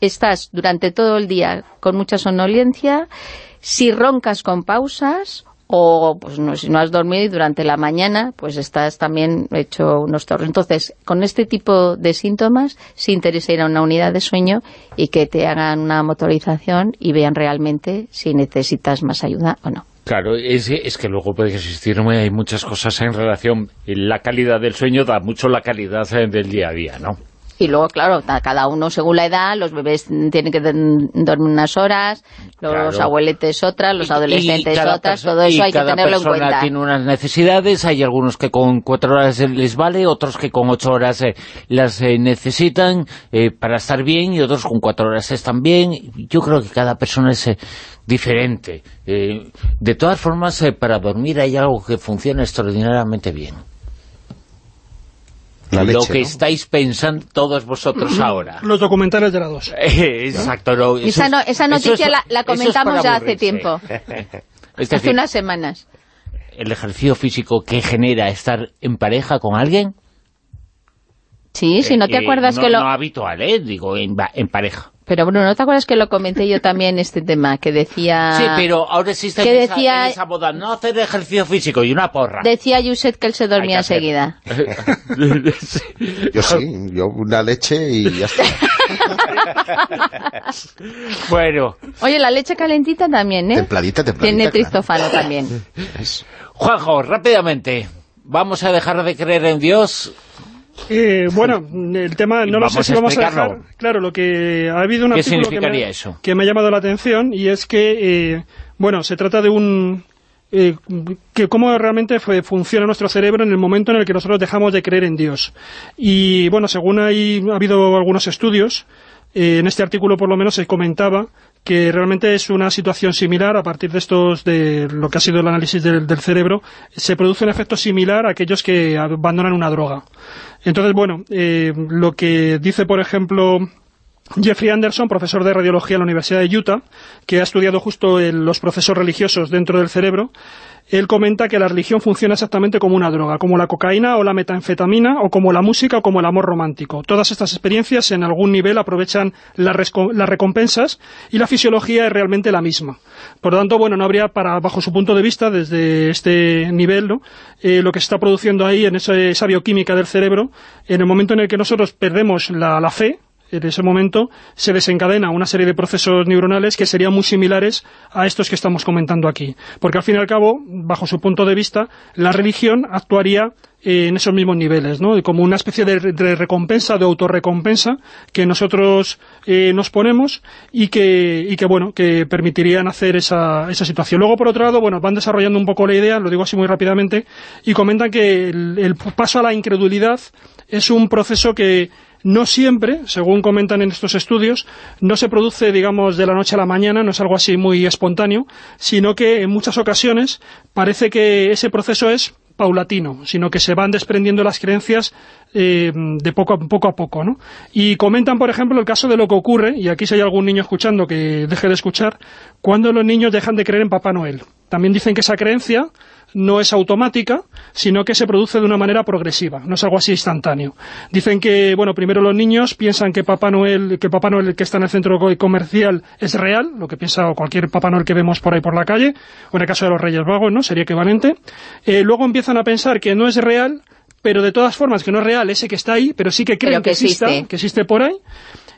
estás durante todo el día con mucha somnolencia, si roncas con pausas o pues no, si no has dormido durante la mañana, pues estás también hecho unos torres. Entonces, con este tipo de síntomas, si interesa ir a una unidad de sueño y que te hagan una motorización y vean realmente si necesitas más ayuda o no. Claro, es, es, que luego puede existir hay muchas cosas en relación, la calidad del sueño da mucho la calidad eh, del día a día, ¿no? Y luego, claro, cada uno según la edad, los bebés tienen que dormir unas horas, los abueletes otras, los adolescentes otras, todo eso hay que tenerlo en cuenta. cada tiene unas necesidades, hay algunos que con cuatro horas les vale, otros que con ocho horas eh, las eh, necesitan eh, para estar bien y otros con cuatro horas están bien. Yo creo que cada persona es diferente. de todas formas, para dormir hay algo que funciona extraordinariamente bien lo que estáis pensando todos vosotros ahora. Los documentales de la 2. Exacto. esa, noticia la, comentamos ya hace tiempo. hace unas semanas. ¿El ejercicio físico que genera estar en pareja con alguien? Sí, si no te eh, acuerdas que lo... No habitual, ¿eh? Digo, en pareja. Pero Bruno, ¿no te acuerdas que lo comenté yo también este tema? Que decía... Sí, pero ahora existe que decía, esa, boda, no hacer ejercicio físico y una porra. Decía Yuset que él se dormía enseguida. Yo sí, yo una leche y ya está. bueno. Oye, la leche calentita también, ¿eh? Templadita, templadita. Tiene tristofano también. Juanjo, rápidamente, ¿vamos a dejar de creer en Dios eh, bueno, el tema no lo sé si vamos a dejar. Claro, lo que ha habido un artículo que me, que me, ha llamado la atención y es que, eh, bueno, se trata de un... Eh, que cómo realmente funciona nuestro cerebro en el momento en el que nosotros dejamos de creer en Dios. Y bueno, según hay, ha habido algunos estudios, en este artículo por lo menos se comentaba que realmente es una situación similar a partir de estos de lo que ha sido el análisis del, cerebro, se produce un efecto similar a aquellos que abandonan una droga. Entonces, bueno, eh, lo que dice, por ejemplo, Jeffrey Anderson, profesor de radiología en la Universidad de Utah, que ha estudiado justo los procesos religiosos dentro del cerebro, él comenta que la religión funciona exactamente como una droga, como la cocaína o la metanfetamina, o como la música o como el amor romántico. Todas estas experiencias en algún nivel aprovechan las, recompensas y la fisiología es realmente la misma. Por lo tanto, bueno, no habría, para bajo su punto de vista, desde este nivel, eh, lo que se está produciendo ahí en esa, bioquímica del cerebro, en el momento en el que nosotros perdemos la fe, en ese momento se desencadena una serie de procesos neuronales que serían muy similares a estos que estamos comentando aquí. Porque al fin y al cabo, bajo su punto de vista, la religión actuaría en esos mismos niveles, ¿no? como una especie de, recompensa, de autorrecompensa que nosotros eh, nos ponemos y que, y que, bueno, que permitirían hacer esa, esa situación. Luego, por otro lado, bueno, van desarrollando un poco la idea, lo digo así muy rápidamente, y comentan que el paso a la incredulidad es un proceso que no siempre, según comentan en estos estudios, no se produce, digamos, de la noche a la mañana, no es algo así muy espontáneo, sino que en muchas ocasiones parece que ese proceso es paulatino, sino que se van desprendiendo las creencias eh, de poco a, poco a poco, ¿no? Y comentan, por ejemplo, el caso de lo que ocurre, y aquí si hay algún niño escuchando que deje de escuchar, cuando los niños dejan de creer en Papá Noel. También dicen que esa creencia no es automática, sino que se produce de una manera progresiva, no es algo así instantáneo. Dicen que, bueno, primero los niños piensan que Papá Noel, que Papá Noel que está en el centro comercial es real, lo que piensa cualquier Papá Noel que vemos por ahí por la calle, o en el caso de los Reyes Vagos, ¿no? Sería equivalente. Eh, luego empiezan a pensar que no es real, pero de todas formas que no es real ese que está ahí, pero sí que creen que, existe. que existe por ahí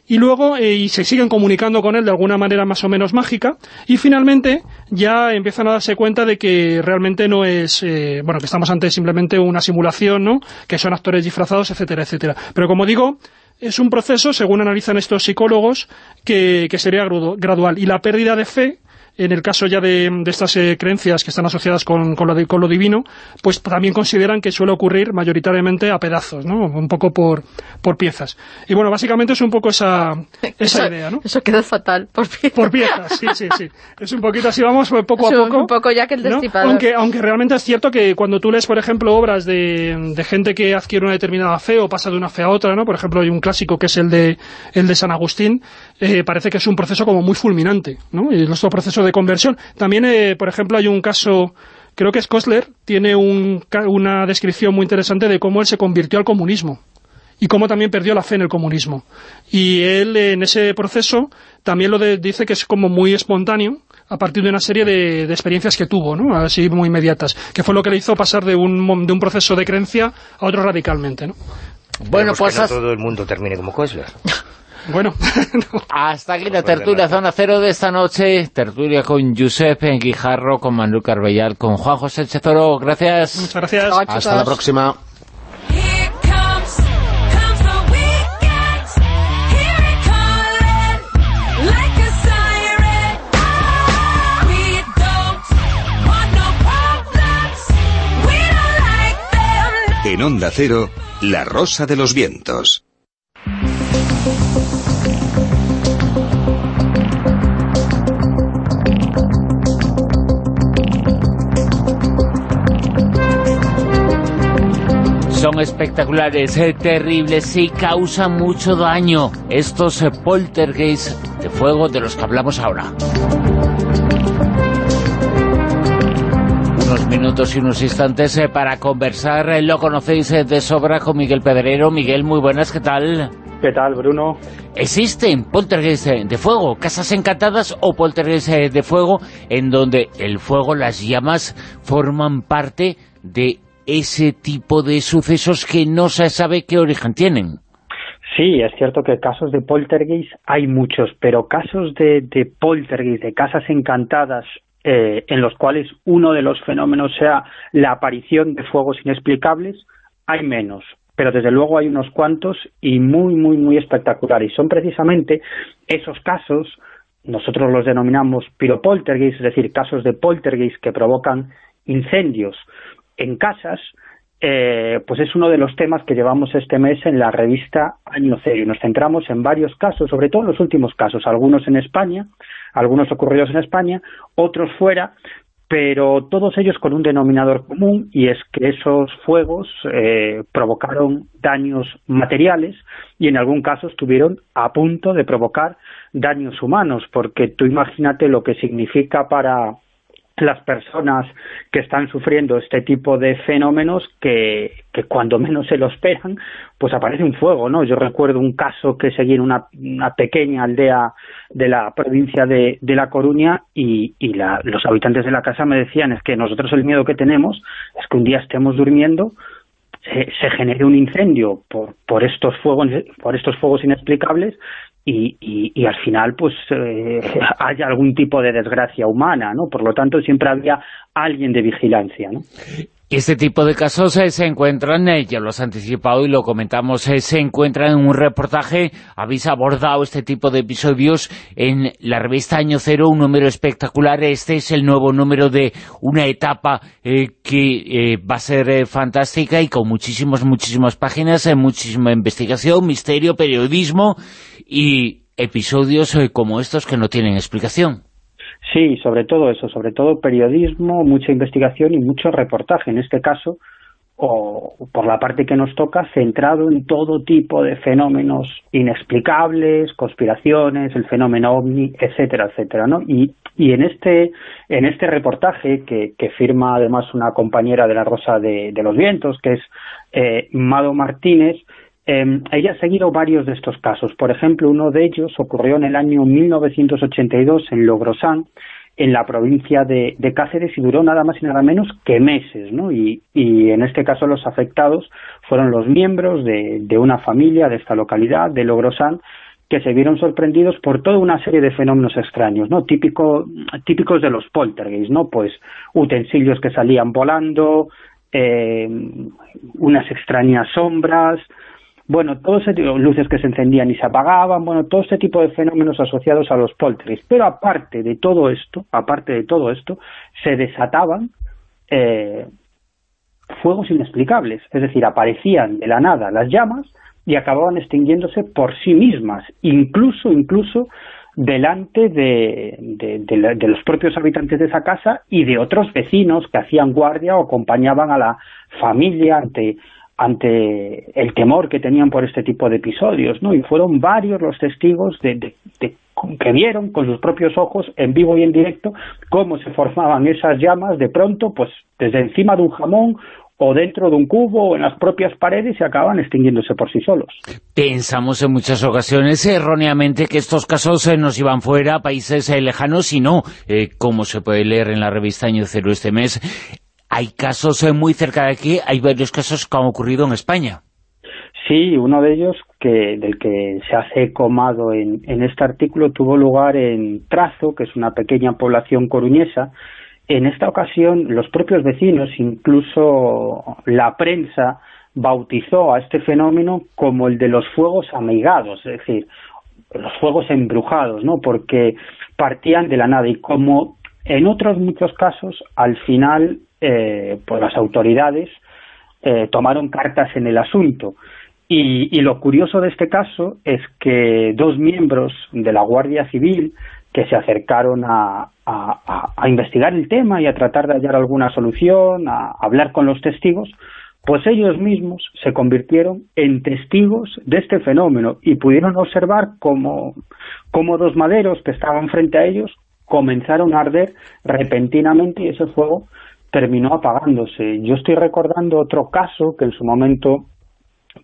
y luego eh, y se siguen comunicando con él de alguna manera más o menos mágica y finalmente ya empiezan a darse cuenta de que realmente no es, eh, bueno, que estamos ante simplemente una simulación, ¿no? Que son actores disfrazados, etcétera, etcétera. Pero como digo, es un proceso, según analizan estos psicólogos, que, que sería gradual. Y la pérdida de fe en el caso ya de, estas eh, creencias que están asociadas con, con, lo con, lo divino, pues también consideran que suele ocurrir mayoritariamente a pedazos, ¿no? Un poco por, por piezas. Y bueno, básicamente es un poco esa, esa idea, ¿no? Eso quedó fatal, por piezas. Por piezas, sí, sí, sí. Es un poquito así, vamos pues, poco a poco. Un poco ya que el destripador. Aunque, aunque realmente es cierto que cuando tú lees, por ejemplo, obras de, de gente que adquiere una determinada fe o pasa de una fe a otra, ¿no? Por ejemplo, hay un clásico que es el de, el de San Agustín, eh, parece que es un proceso como muy fulminante, ¿no? Y nuestro proceso de conversión. También, eh, por ejemplo, hay un caso, creo que es Kostler, tiene una descripción muy interesante de cómo él se convirtió al comunismo y cómo también perdió la fe en el comunismo. Y él en ese proceso también lo dice que es como muy espontáneo, a partir de una serie de, experiencias que tuvo, ¿no? así muy inmediatas, que fue lo que le hizo pasar de un, de un proceso de creencia a otro radicalmente. ¿no? Bueno, pues... Que no todo el mundo termine como Kosler. Bueno, hasta aquí la tertulia Zona Cero de esta noche. Tertulia con Josep Guijarro, con Manuel Carbellal, con Juan José Chezoro. Gracias. Muchas gracias. Hasta la próxima. En Onda Cero, La Rosa de los Vientos. Son espectaculares, eh, terribles y causan mucho daño estos poltergeists de fuego de los que hablamos ahora. unos minutos y unos instantes eh, para conversar. Eh, lo conocéis eh, de sobra con Miguel Pedrero. Miguel, muy buenas, ¿qué tal? ¿Qué tal, Bruno? ¿Existen poltergeists de fuego, casas encantadas o poltergeists de fuego en donde el fuego, las llamas, forman parte de ese tipo de sucesos que no se sabe qué origen tienen? Sí, es cierto que casos de poltergeist hay muchos, pero casos de, poltergeist, de casas encantadas eh, en los cuales uno de los fenómenos sea la aparición de fuegos inexplicables, hay menos, pero desde luego hay unos cuantos y muy, muy, muy espectaculares. Y son precisamente esos casos, nosotros los denominamos piropoltergeist, es decir, casos de poltergeist que provocan incendios en casas, eh, pues es uno de los temas que llevamos este mes en la revista Año Cero. Y nos centramos en varios casos, sobre todo en los últimos casos, algunos en España, algunos ocurridos en España, otros fuera, pero todos ellos con un denominador común y es que esos fuegos eh, provocaron daños materiales y en algún caso estuvieron a punto de provocar daños humanos, porque tú imagínate lo que significa para las personas que están sufriendo este tipo de fenómenos que, que, cuando menos se lo esperan, pues aparece un fuego, ¿no? Yo recuerdo un caso que seguí en una, pequeña aldea de la provincia de, de La Coruña y, y la, los habitantes de la casa me decían es que nosotros el miedo que tenemos es que un día estemos durmiendo se, genere un incendio por, por estos fuegos por estos fuegos inexplicables y, y, al final pues eh, haya algún tipo de desgracia humana, ¿no? Por lo tanto, siempre había alguien de vigilancia, ¿no? Este tipo de casos eh, se encuentran, eh, ya lo has anticipado y lo comentamos, eh, se encuentran en un reportaje, habéis abordado este tipo de episodios en la revista Año Cero, un número espectacular, este es el nuevo número de una etapa que va a ser fantástica y con muchísimas, muchísimas páginas, muchísima investigación, misterio, periodismo y episodios como estos que no tienen explicación. Sí, sobre todo eso, sobre todo periodismo, mucha investigación y mucho reportaje, en este caso, o por la parte que nos toca, centrado en todo tipo de fenómenos inexplicables, conspiraciones, el fenómeno ovni, etcétera, etcétera, ¿no? Y, y en este en este reportaje, que, que firma además una compañera de la Rosa de, los Vientos, que es eh, Mado Martínez, eh, ella ha seguido varios de estos casos. Por ejemplo, uno de ellos ocurrió en el año 1982 en Logrosán, en la provincia de, Cáceres, y duró nada más y nada menos que meses. ¿no? Y, en este caso los afectados fueron los miembros de, una familia de esta localidad, de Logrosán, que se vieron sorprendidos por toda una serie de fenómenos extraños, ¿no? Típico, típicos de los poltergeists, ¿no? Pues utensilios que salían volando, eh, unas extrañas sombras, bueno, todo ese luces que se encendían y se apagaban, bueno, todo este tipo de fenómenos asociados a los poltergeists. Pero aparte de todo esto, aparte de todo esto, se desataban eh, fuegos inexplicables, es decir, aparecían de la nada las llamas y acababan extinguiéndose por sí mismas, incluso, incluso delante de, de, los propios habitantes de esa casa y de otros vecinos que hacían guardia o acompañaban a la familia ante ante el temor que tenían por este tipo de episodios, ¿no? Y fueron varios los testigos de, que vieron con sus propios ojos, en vivo y en directo, cómo se formaban esas llamas de pronto, pues desde encima de un jamón o dentro de un cubo o en las propias paredes y acaban extinguiéndose por sí solos. Pensamos en muchas ocasiones erróneamente que estos casos eh, nos iban fuera a países eh, lejanos y no, eh, como se puede leer en la revista Año Cero este mes, hay casos muy cerca de aquí, hay varios casos que han ocurrido en España. Sí, uno de ellos, que del que se hace comado en, en este artículo, tuvo lugar en Trazo, que es una pequeña población coruñesa, en esta ocasión, los propios vecinos, incluso la prensa, bautizó a este fenómeno como el de los fuegos amigados, es decir, los fuegos embrujados, ¿no? Porque partían de la nada y como en otros muchos casos, al final, eh, pues las autoridades eh, tomaron cartas en el asunto. Y, lo curioso de este caso es que dos miembros de la Guardia Civil que se acercaron a, a, investigar el tema y a tratar de hallar alguna solución, a hablar con los testigos, pues ellos mismos se convirtieron en testigos de este fenómeno y pudieron observar cómo, cómo dos maderos que estaban frente a ellos comenzaron a arder repentinamente y ese fuego terminó apagándose. Yo estoy recordando otro caso que en su momento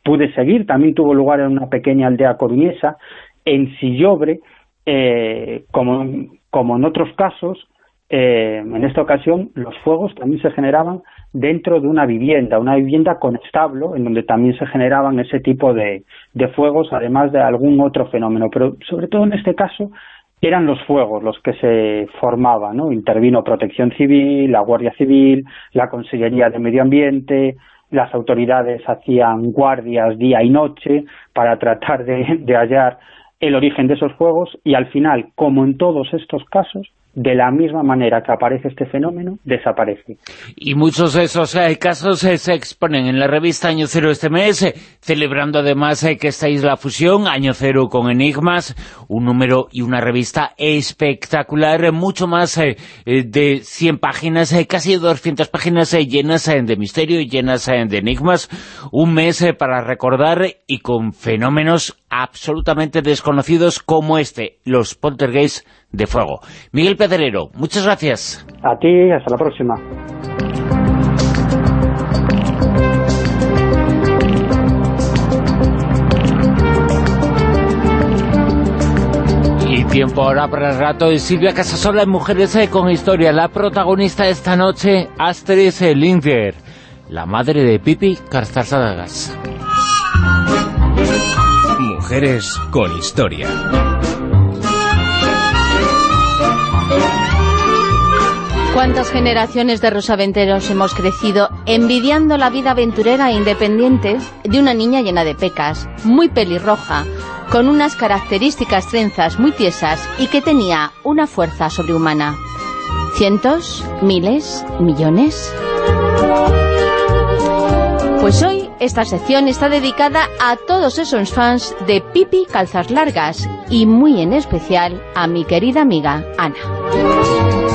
pude seguir, también tuvo lugar en una pequeña aldea coruñesa, en Sillobre, eh, como, como en otros casos, eh, en esta ocasión los fuegos también se generaban dentro de una vivienda, una vivienda con establo, en donde también se generaban ese tipo de, de fuegos, además de algún otro fenómeno. Pero sobre todo en este caso eran los fuegos los que se formaban, ¿no? Intervino Protección Civil, la Guardia Civil, la Consellería de Medio Ambiente, las autoridades hacían guardias día y noche para tratar de, de hallar el origen de esos fuegos y al final, como en todos estos casos, de la misma manera que aparece este fenómeno, desaparece. Y muchos de esos eh, casos eh, se exponen en la revista Año Cero este mes, eh, celebrando además que esta la fusión, Año Cero con Enigmas, un número y una revista espectacular, mucho más de 100 páginas, casi 200 páginas llenas de misterio llenas de enigmas, un mes para recordar y con fenómenos absolutamente desconocidos como este, los poltergeists de fuego. Miguel Pedrero, muchas gracias. A ti, hasta la próxima. Y tiempo ahora para el rato de Silvia Casasola en Mujeres eh, con Historia. La protagonista de esta noche, Astrid Lindgren, la madre de Pipi Carzarzagas. Mujeres con Historia. ¿Cuántas generaciones de rosaventeros hemos crecido envidiando la vida aventurera e independiente de una niña llena de pecas, muy pelirroja, con unas características trenzas muy tiesas y que tenía una fuerza sobrehumana? ¿Cientos? ¿Miles? ¿Millones? Pues hoy esta sección está dedicada a todos esos fans de Pipi Calzas Largas y muy en especial a mi querida amiga Ana.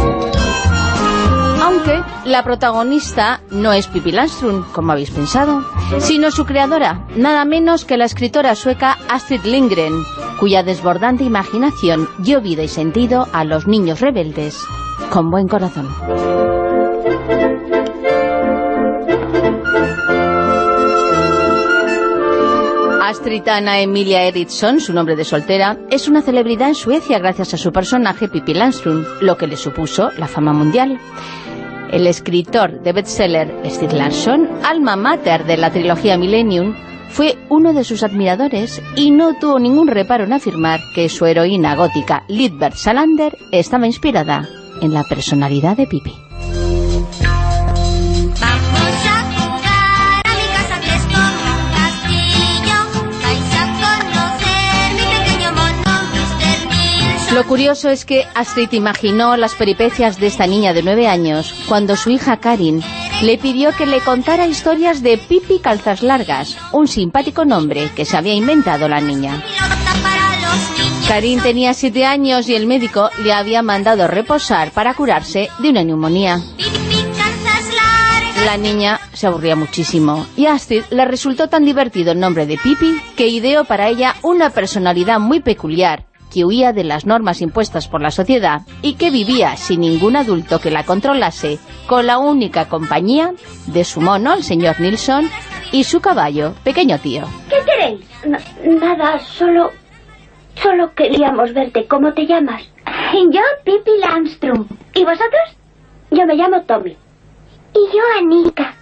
Aunque la protagonista no es Pippi Landström, como habéis pensado, sino su creadora, nada menos que la escritora sueca Astrid Lindgren, cuya desbordante imaginación dio vida y sentido a los niños rebeldes con buen corazón. Astrid Anna Emilia Eriksson, su nombre de soltera, es una celebridad en Suecia gracias a su personaje Pippi Landström, lo que le supuso la fama mundial. El escritor de bestseller Steve Larsson, alma mater de la trilogía Millennium, fue uno de sus admiradores y no tuvo ningún reparo en afirmar que su heroína gótica, Lidbert Salander, estaba inspirada en la personalidad de Pippi. Lo curioso es que Astrid imaginó las peripecias de esta niña de nueve años cuando su hija Karin le pidió que le contara historias de Pipi Calzas Largas, un simpático nombre que se había inventado la niña. Karin tenía siete años y el médico le había mandado reposar para curarse de una neumonía. La niña se aburría muchísimo y Astrid le resultó tan divertido el nombre de Pipi que ideó para ella una personalidad muy peculiar que huía de las normas impuestas por la sociedad y que vivía sin ningún adulto que la controlase, con la única compañía de su mono, el señor Nilsson, y su caballo, pequeño tío. ¿Qué queréis? nada, solo... Solo queríamos verte. ¿Cómo te llamas? Yo, Pippi Lamstrom. ¿Y vosotros? Yo me llamo Tommy. Y yo, Anika.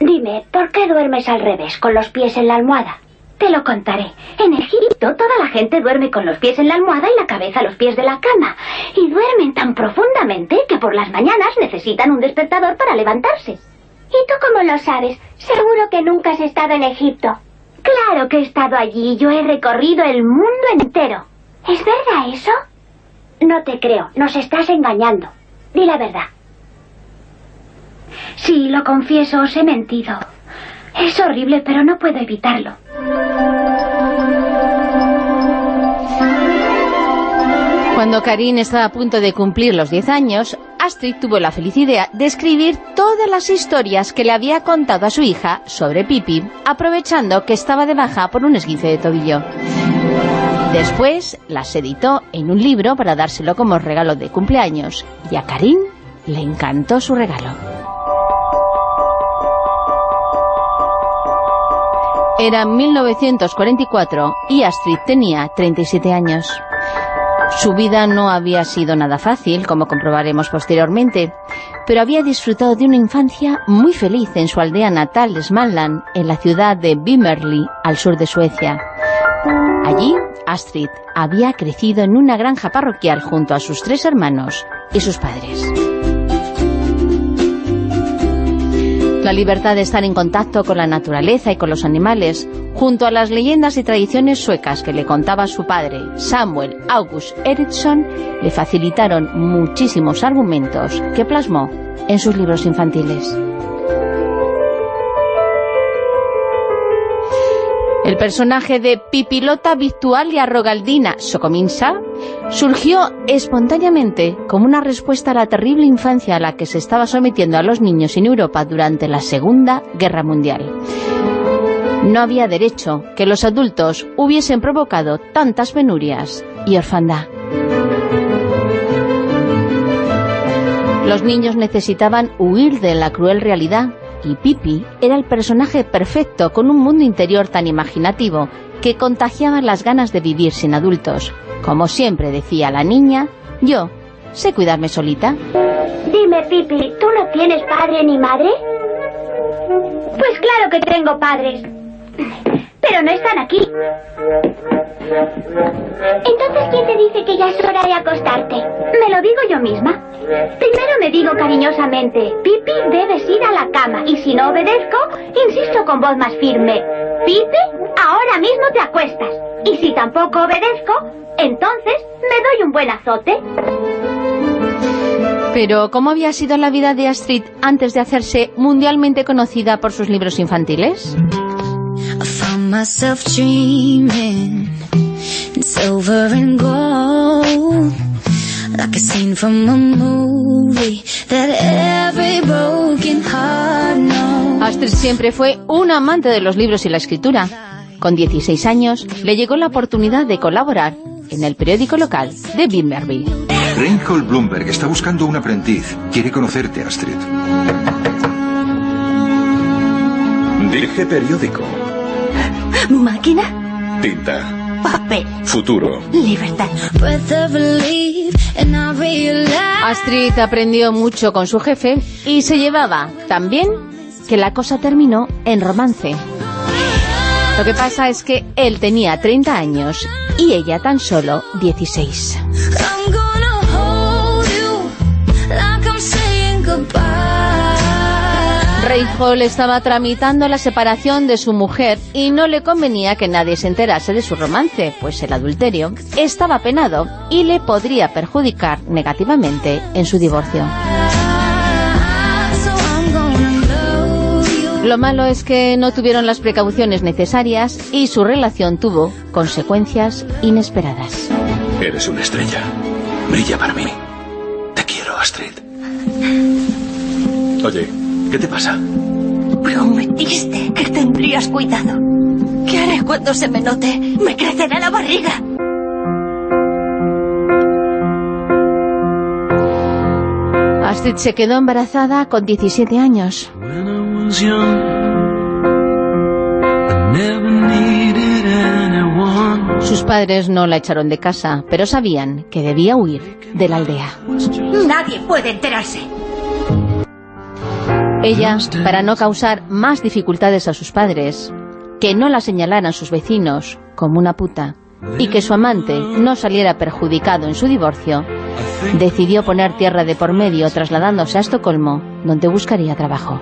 Dime, ¿por qué duermes al revés, con los pies en la almohada? Te lo contaré. En Egipto toda la gente duerme con los pies en la almohada y la cabeza a los pies de la cama. Y duermen tan profundamente que por las mañanas necesitan un despertador para levantarse. ¿Y tú cómo lo sabes? Seguro que nunca has estado en Egipto. Claro que he estado allí. Yo he recorrido el mundo entero. ¿Es verdad eso? No te creo. Nos estás engañando. Di la verdad. Sí, lo confieso, os he mentido. Es horrible, pero no puedo evitarlo. Cuando Karin estaba a punto de cumplir los 10 años, Astrid tuvo la feliz idea de escribir todas las historias que le había contado a su hija sobre Pipi, aprovechando que estaba de baja por un esguince de tobillo. Después las editó en un libro para dárselo como regalo de cumpleaños, y a Karin le encantó su regalo. Era 1944 y Astrid tenía 37 años. Su vida no había sido nada fácil, como comprobaremos posteriormente, pero había disfrutado de una infancia muy feliz en su aldea natal de Småland, en la ciudad de Bimerli, al sur de Suecia. Allí, Astrid había crecido en una granja parroquial junto a sus tres hermanos y sus padres. La libertad de estar en contacto con la naturaleza y con los animales, junto a las leyendas y tradiciones suecas que le contaba su padre, Samuel August Eriksson, le facilitaron muchísimos argumentos que plasmó en sus libros infantiles. El personaje de Pipilota Victualia Rogaldina Socominsa surgió espontáneamente como una respuesta a la terrible infancia a la que se estaba sometiendo a los niños en Europa durante la Segunda Guerra Mundial. No había derecho que los adultos hubiesen provocado tantas penurias y orfandad. Los niños necesitaban huir de la cruel realidad y Pipi era el personaje perfecto con un mundo interior tan imaginativo que contagiaba las ganas de vivir sin adultos. Como siempre decía la niña, yo sé cuidarme solita. Dime, Pipi, ¿tú no tienes padre ni madre? Pues claro que tengo padres. Pero no están aquí. Entonces, ¿quién te dice que ya es hora de acostarte? Me lo digo yo misma. Primero me digo cariñosamente, Pipi, debes ir a la cama. Y si no obedezco, insisto con voz más firme, Pipi, ahora mismo te acuestas. Y si tampoco obedezco, entonces me doy un buen azote. Pero, ¿cómo había sido la vida de Astrid antes de hacerse mundialmente conocida por sus libros infantiles? Astrid siempre fue un amante de los libros y la escritura. Con 16 años le llegó la oportunidad de colaborar en el periódico local de Bimberby. Reinhold Bloomberg está buscando un aprendiz. Quiere conocerte, Astrid. Dirige periódico. ¿Máquina? Tinta. Papel. Futuro. Libertad. Astrid aprendió mucho con su jefe y se llevaba tan bien que la cosa terminó en romance. Lo que pasa es que él tenía 30 años y ella tan solo 16. Reinhold estaba tramitando la separación de su mujer y no le convenía que nadie se enterase de su romance, pues el adulterio estaba penado y le podría perjudicar negativamente en su divorcio. Lo malo es que no tuvieron las precauciones necesarias y su relación tuvo consecuencias inesperadas. Eres una estrella. Brilla para mí. Te quiero, Astrid. Oye, ¿Qué te pasa? Prometiste que tendrías cuidado. ¿Qué haré cuando se me note? Me crecerá la barriga. Astrid se quedó embarazada con 17 años. Sus padres no la echaron de casa, pero sabían que debía huir de la aldea. Nadie puede enterarse. Ella, para no causar más dificultades a sus padres, que no la señalaran sus vecinos como una puta y que su amante no saliera perjudicado en su divorcio, decidió poner tierra de por medio trasladándose a Estocolmo, donde buscaría trabajo.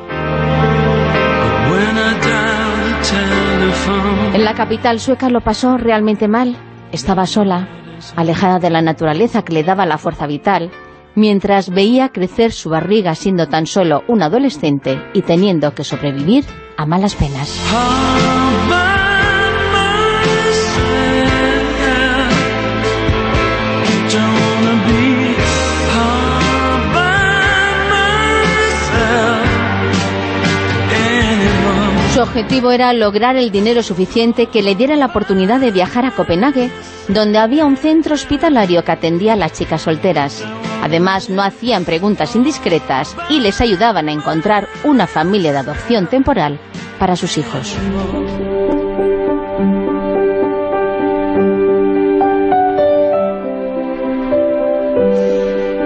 En la capital sueca lo pasó realmente mal. Estaba sola, alejada de la naturaleza que le daba la fuerza vital, mientras veía crecer su barriga siendo tan solo un adolescente y teniendo que sobrevivir a malas penas. Su objetivo era lograr el dinero suficiente que le diera la oportunidad de viajar a Copenhague, donde había un centro hospitalario que atendía a las chicas solteras. Además, no hacían preguntas indiscretas y les ayudaban a encontrar una familia de adopción temporal para sus hijos.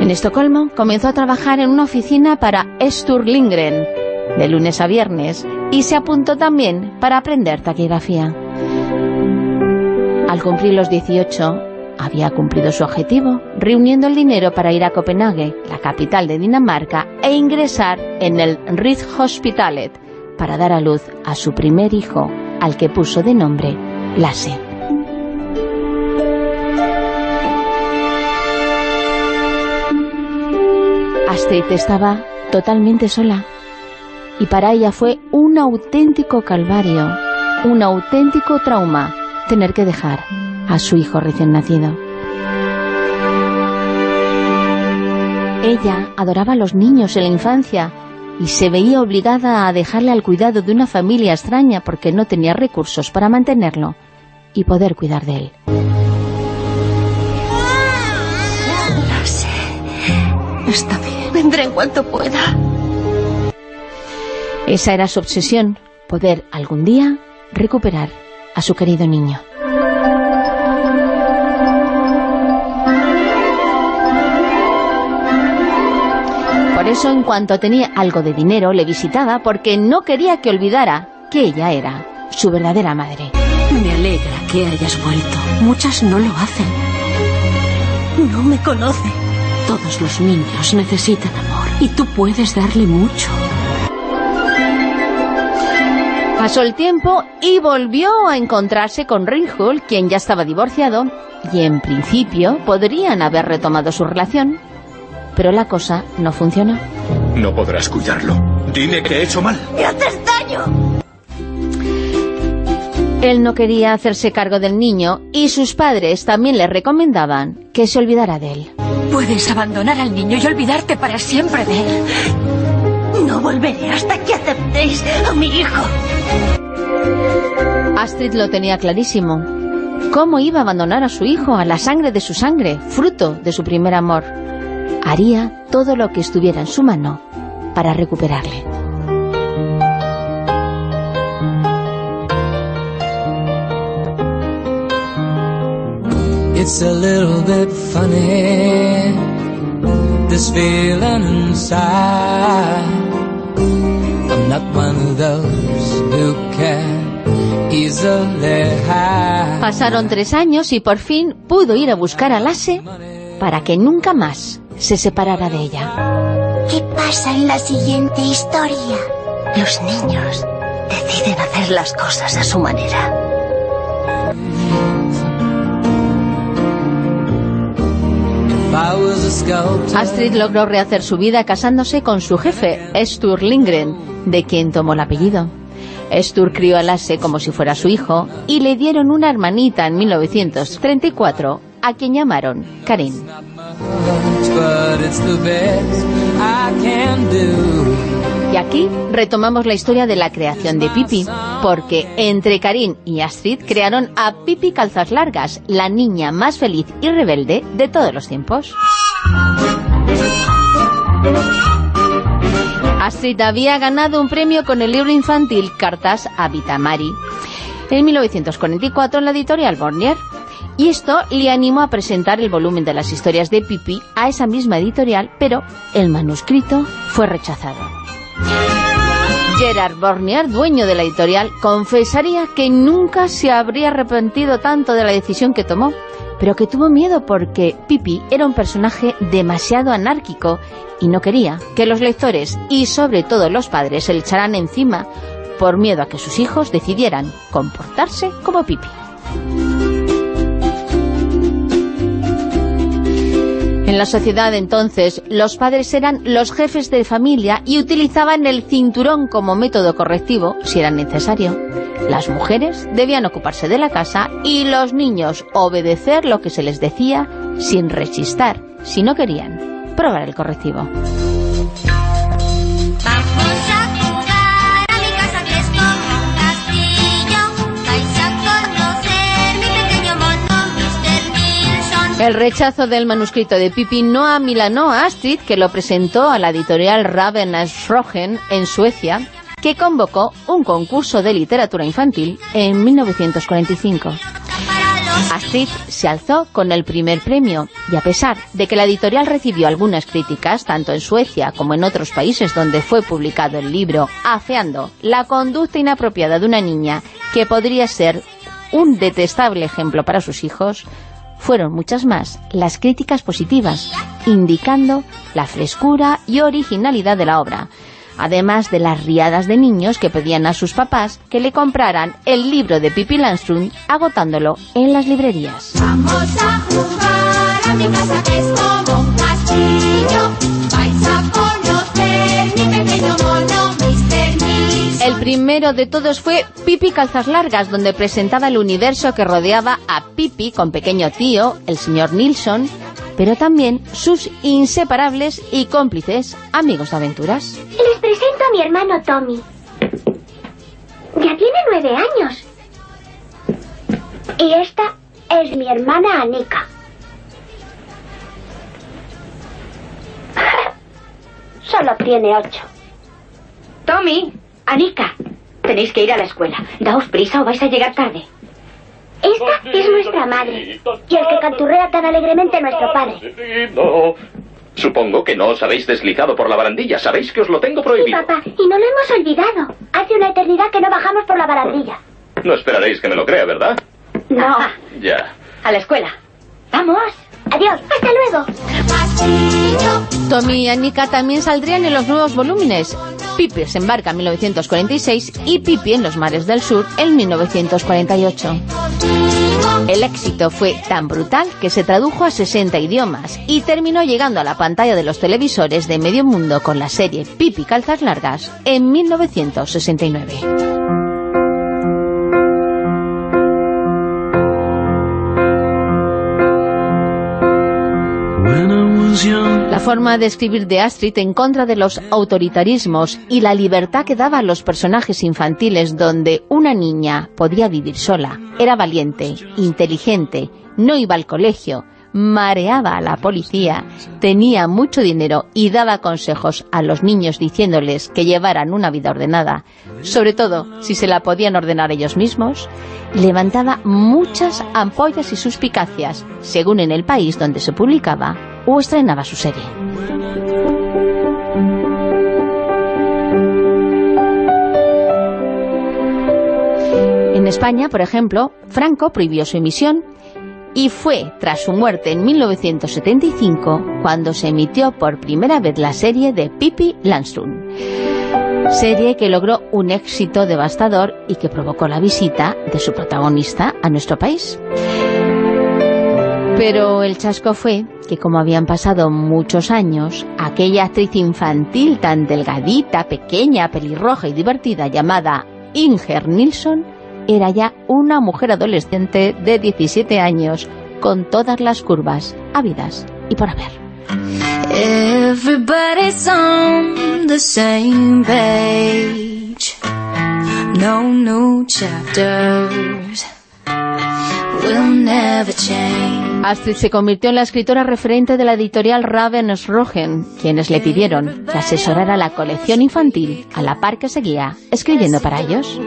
En Estocolmo comenzó a trabajar en una oficina para Stur Lindgren, de lunes a viernes, y se apuntó también para aprender taquigrafía. Al cumplir los 18, había cumplido su objetivo, reuniendo el dinero para ir a Copenhague, la capital de Dinamarca, e ingresar en el Hospitalet para dar a luz a su primer hijo, al que puso de nombre Lasse. Astrid estaba totalmente sola y para ella fue un auténtico calvario, un auténtico trauma tener que dejar a su hijo recién nacido. Ella adoraba a los niños en la infancia y se veía obligada a dejarle al cuidado de una familia extraña porque no tenía recursos para mantenerlo y poder cuidar de él. No sé. Está bien. Vendré en cuanto pueda. Esa era su obsesión, poder algún día recuperar a su querido niño. Por eso, en cuanto tenía algo de dinero, le visitaba porque no quería que olvidara que ella era su verdadera madre. Me alegra que hayas vuelto. Muchas no lo hacen. No me conoce. Todos los niños necesitan amor y tú puedes darle mucho. Pasó el tiempo y volvió a encontrarse con Ringhold, quien ya estaba divorciado, y en principio podrían haber retomado su relación, pero la cosa no funcionó. No podrás cuidarlo. Dime que he hecho mal. ¡Me haces daño! Él no quería hacerse cargo del niño y sus padres también le recomendaban que se olvidara de él. Puedes abandonar al niño y olvidarte para siempre de él. No volveré hasta que aceptéis a mi hijo. Astrid lo tenía clarísimo. ¿Cómo iba a abandonar a su hijo, a la sangre de su sangre, fruto de su primer amor? Haría todo lo que estuviera en su mano para recuperarle. It's a little bit funny This feeling inside I'm not one of those who can easily hide Pasaron tres años y por fin pudo ir a buscar a Lasse para que nunca más se separara de ella. ¿Qué pasa en la siguiente historia? Los niños deciden hacer las cosas a su manera. Astrid logró rehacer su vida casándose con su jefe, Stur Lindgren, de quien tomó el apellido. Stur crió a Lasse como si fuera su hijo y le dieron una hermanita en 1934 a quien llamaron Karin. Y aquí retomamos la historia de la creación de Pipi, porque entre Karim y Astrid crearon a Pipi Calzas Largas, la niña más feliz y rebelde de todos los tiempos. Astrid había ganado un premio con el libro infantil Cartas a Vitamari en 1944 en la editorial Bornier. Y esto le animó a presentar el volumen de las historias de Pipi a esa misma editorial, pero el manuscrito fue rechazado. Gerard Bornier, dueño de la editorial, confesaría que nunca se habría arrepentido tanto de la decisión que tomó, pero que tuvo miedo porque Pipi era un personaje demasiado anárquico y no quería que los lectores y sobre todo los padres se le echaran encima por miedo a que sus hijos decidieran comportarse como Pipi. En la sociedad entonces, los padres eran los jefes de familia y utilizaban el cinturón como método correctivo, si era necesario. Las mujeres debían ocuparse de la casa y los niños obedecer lo que se les decía sin rechistar, si no querían probar el correctivo. El rechazo del manuscrito de Pipi no a Astrid, que lo presentó a la editorial Ravensrogen en Suecia, que convocó un concurso de literatura infantil en 1945. Astrid se alzó con el primer premio y a pesar de que la editorial recibió algunas críticas, tanto en Suecia como en otros países donde fue publicado el libro, afeando la conducta inapropiada de una niña que podría ser un detestable ejemplo para sus hijos, fueron muchas más las críticas positivas, indicando la frescura y originalidad de la obra, además de las riadas de niños que pedían a sus papás que le compraran el libro de Pippi Landström agotándolo en las librerías. Vamos a jugar a mi casa que es como un castillo, vais a El primero de todos fue Pipi Calzas Largas, donde presentaba el universo que rodeaba a Pipi con pequeño tío, el señor Nilsson, pero también sus inseparables y cómplices amigos de aventuras. Les presento a mi hermano Tommy. Ya tiene nueve años. Y esta es mi hermana Anika. Solo tiene ocho. Tommy, Anika, tenéis que ir a la escuela. Daos prisa o vais a llegar tarde. Esta es nuestra madre. Y el que canturrea tan alegremente nuestro padre. Supongo que no os habéis deslizado por la barandilla. Sabéis que os lo tengo prohibido. Sí, papá, y no lo hemos olvidado. Hace una eternidad que no bajamos por la barandilla. No esperaréis que me lo crea, ¿verdad? No. Ya. A la escuela. ¡Vamos! Adiós, hasta luego. Tommy y Anika también saldrían en los nuevos volúmenes. Pipi se embarca en 1946 y Pipi en los mares del sur en 1948. El éxito fue tan brutal que se tradujo a 60 idiomas y terminó llegando a la pantalla de los televisores de medio mundo con la serie Pipi Calzas Largas en 1969. Forma de escribir de Astrid en contra de los autoritarismos y la libertad que daba a los personajes infantiles donde una niña podía vivir sola, era valiente, inteligente, no iba al colegio, mareaba a la policía, tenía mucho dinero y daba consejos a los niños diciéndoles que llevaran una vida ordenada, sobre todo si se la podían ordenar ellos mismos, levantaba muchas ampollas y suspicacias, según en el país donde se publicaba o estrenaba su serie. En España, por ejemplo, Franco prohibió su emisión y fue tras su muerte en 1975 cuando se emitió por primera vez la serie de Pippi Landström. Serie que logró un éxito devastador y que provocó la visita de su protagonista a nuestro país. Pero el chasco fue que como habían pasado muchos años, aquella actriz infantil tan delgadita, pequeña, pelirroja y divertida llamada Inger Nilsson era ya una mujer adolescente de 17 años con todas las curvas habidas y por haber. On the same page. No new chapters. Astrid se convirtió en la escritora referente de la editorial Ravensrogen, quienes le pidieron que asesorara la colección infantil a la par que seguía escribiendo para ellos.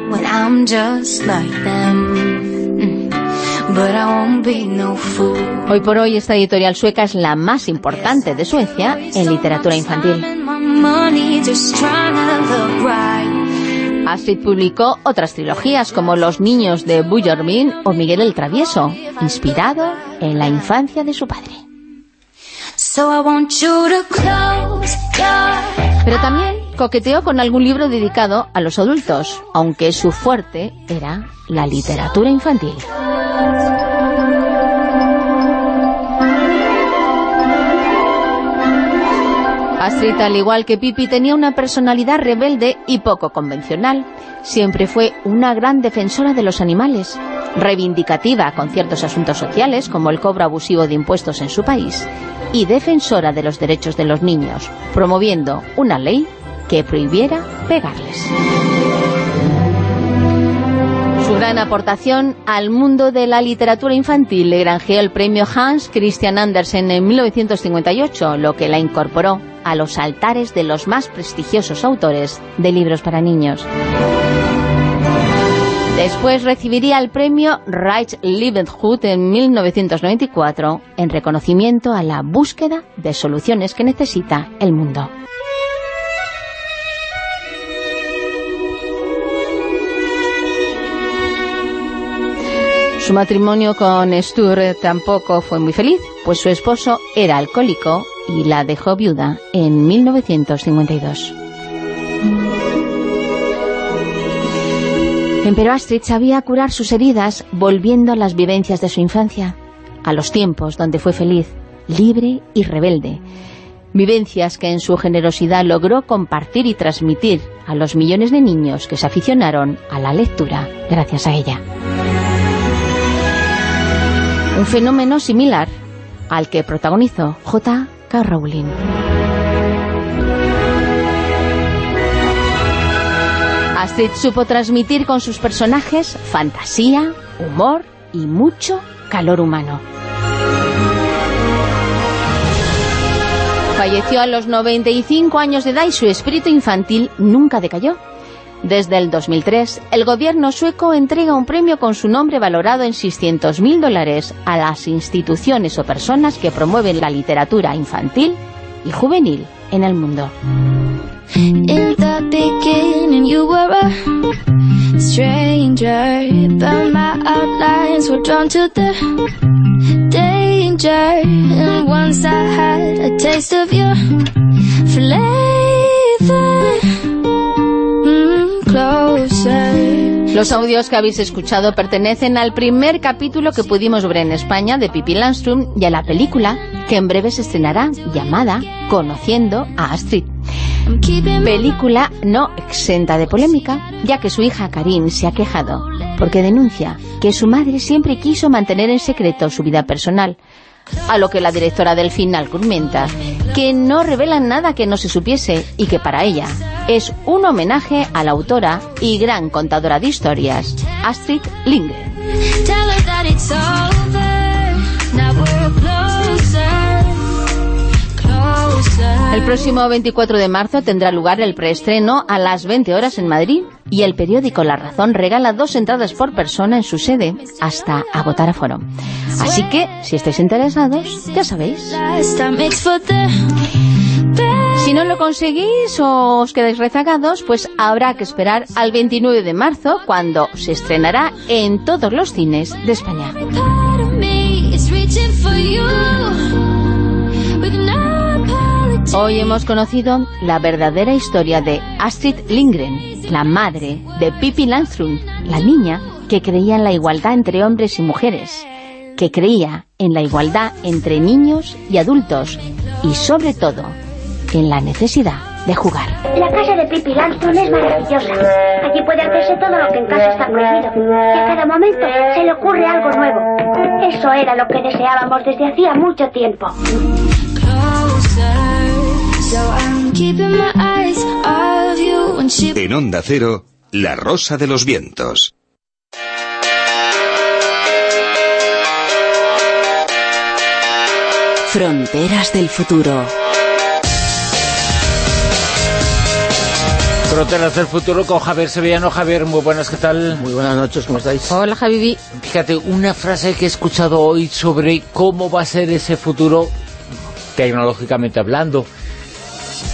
Fool. Hoy por hoy esta editorial sueca es la más importante de Suecia en literatura infantil. Astrid publicó otras trilogías como Los niños de Bujormin o Miguel el Travieso, inspirado en la infancia de su padre. Pero también coqueteó con algún libro dedicado a los adultos, aunque su fuerte era la literatura infantil. Astrid, al igual que Pippi, tenía una personalidad rebelde y poco convencional. Siempre fue una gran defensora de los animales, reivindicativa con ciertos asuntos sociales, como el cobro abusivo de impuestos en su país, y defensora de los derechos de los niños, promoviendo una ley que prohibiera pegarles. Su gran aportación al mundo de la literatura infantil le granjeó el premio Hans Christian Andersen en 1958, lo que la incorporó a los altares de los más prestigiosos autores de libros para niños. Después recibiría el premio Reich Lebenshut en 1994 en reconocimiento a la búsqueda de soluciones que necesita el mundo. Su matrimonio con Sture tampoco fue muy feliz, pues su esposo era alcohólico y la dejó viuda en 1952. Pero Astrid sabía curar sus heridas volviendo a las vivencias de su infancia, a los tiempos donde fue feliz, libre y rebelde. Vivencias que en su generosidad logró compartir y transmitir a los millones de niños que se aficionaron a la lectura gracias a ella. Un fenómeno similar al que protagonizó J.K. Rowling. Astrid supo transmitir con sus personajes fantasía, humor y mucho calor humano. Falleció a los 95 años de edad y su espíritu infantil nunca decayó. Desde el 2003, el gobierno sueco entrega un premio con su nombre valorado en 600.000 dólares a las instituciones o personas que promueven la literatura infantil y juvenil en el mundo. Los audios que habéis escuchado pertenecen al primer capítulo que pudimos ver en España de Pippi Landström y a la película que en breve se estrenará llamada Conociendo a Astrid. Película no exenta de polémica, ya que su hija Karin se ha quejado porque denuncia que su madre siempre quiso mantener en secreto su vida personal, a lo que la directora del final comenta que no revelan nada que no se supiese y que para ella es un homenaje a la autora y gran contadora de historias, Astrid Lindgren. El próximo 24 de marzo tendrá lugar el preestreno a las 20 horas en Madrid y el periódico La Razón regala dos entradas por persona en su sede hasta agotar aforo. Así que, si estáis interesados, ya sabéis. Si no lo conseguís o os quedáis rezagados, pues habrá que esperar al 29 de marzo, cuando se estrenará en todos los cines de España. Hoy hemos conocido la verdadera historia de Astrid Lindgren, la madre de Pippi Landström, la niña que creía en la igualdad entre hombres y mujeres, que creía en la igualdad entre niños y adultos y sobre todo en la necesidad de jugar. La casa de Pippi Lanston es maravillosa. Allí puede hacerse todo lo que en casa está prohibido. A cada momento se le ocurre algo nuevo. Eso era lo que deseábamos desde hacía mucho tiempo. En Onda Cero, La Rosa de los Vientos. Fronteras del futuro. Fronteras del futuro con Javier Sevillano. Javier, muy buenas, ¿qué tal? Muy buenas noches, ¿cómo estáis? Hola, Javibi. Fíjate, una frase que he escuchado hoy sobre cómo va a ser ese futuro, tecnológicamente hablando.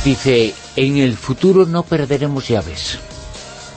Dice, en el futuro no perderemos llaves.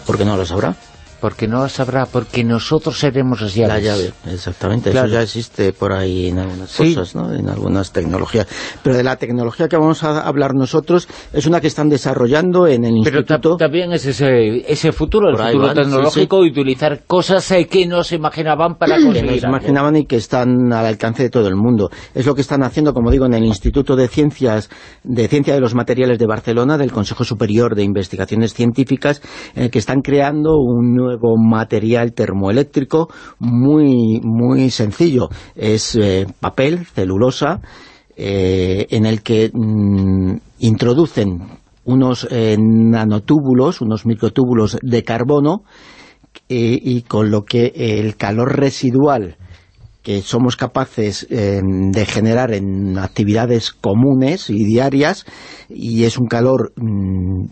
¿Por qué no lo sabrá? Porque no lo sabrá, porque nosotros seremos las llaves. La llave, exactamente. Claro. Eso ya existe por ahí en algunas Sí. cosas, ¿no? En algunas tecnologías. Pero de la tecnología que vamos a hablar nosotros es una que están desarrollando en el Pero instituto. también es ese, ese futuro, el Por futuro van, sí, tecnológico, y utilizar cosas eh, que no se imaginaban para que no conseguir se imaginaban y que están al alcance de todo el mundo. Es lo que están haciendo, como digo, en el Instituto de Ciencias de Ciencia de los Materiales de Barcelona, del Consejo Superior de Investigaciones Científicas, en el que están creando un nuevo material termoeléctrico muy, muy sencillo. Es eh, papel, celulosa, eh, en el que mm, introducen unos eh, nanotúbulos, unos microtúbulos de carbono, eh, y con lo que el calor residual que somos capaces de generar en actividades comunes y diarias, y es un calor mm,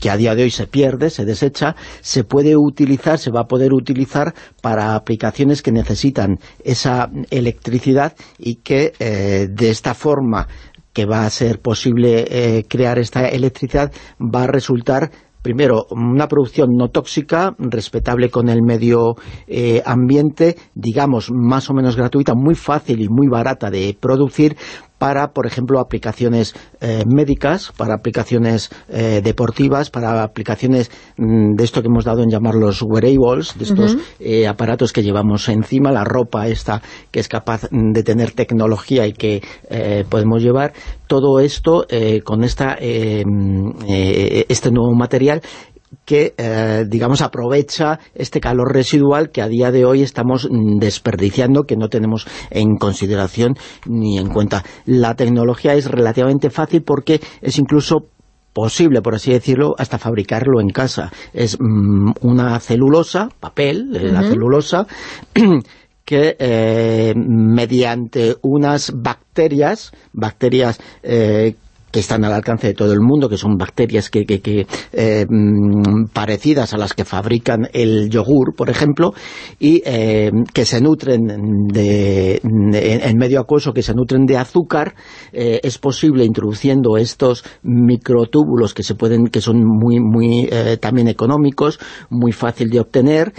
que a día de hoy se pierde, se desecha, se puede utilizar, se va a poder utilizar para aplicaciones que necesitan esa electricidad y que eh, de esta forma que va a ser posible eh, crear esta electricidad va a resultar primero, una producción no tóxica, respetable con el medio eh, ambiente, digamos, más o menos gratuita, muy fácil y muy barata de producir para, por ejemplo, aplicaciones eh, médicas, para aplicaciones eh, deportivas, para aplicaciones mm, de esto que hemos dado en llamar los wearables, de estos eh, aparatos que llevamos encima, la ropa esta que es capaz mm, de tener tecnología y que eh, podemos llevar, todo esto eh, con esta eh, mm, eh, este nuevo material que, eh, digamos, aprovecha este calor residual que a día de hoy estamos mm, desperdiciando, que no tenemos en consideración ni en cuenta. La tecnología es relativamente fácil porque es incluso posible, por así decirlo, hasta fabricarlo en casa. Es mm, una celulosa, papel, eh, la celulosa, que eh, mediante unas bacterias, bacterias eh, que están al alcance de todo el mundo, que son bacterias que, que- que, eh, mm, parecidas a las que fabrican el yogur, por ejemplo, y eh, que se nutren de, en medio acuoso, que se nutren de azúcar, eh, es posible introduciendo estos microtúbulos que se pueden, que son muy, muy eh, también económicos, muy fácil de obtener,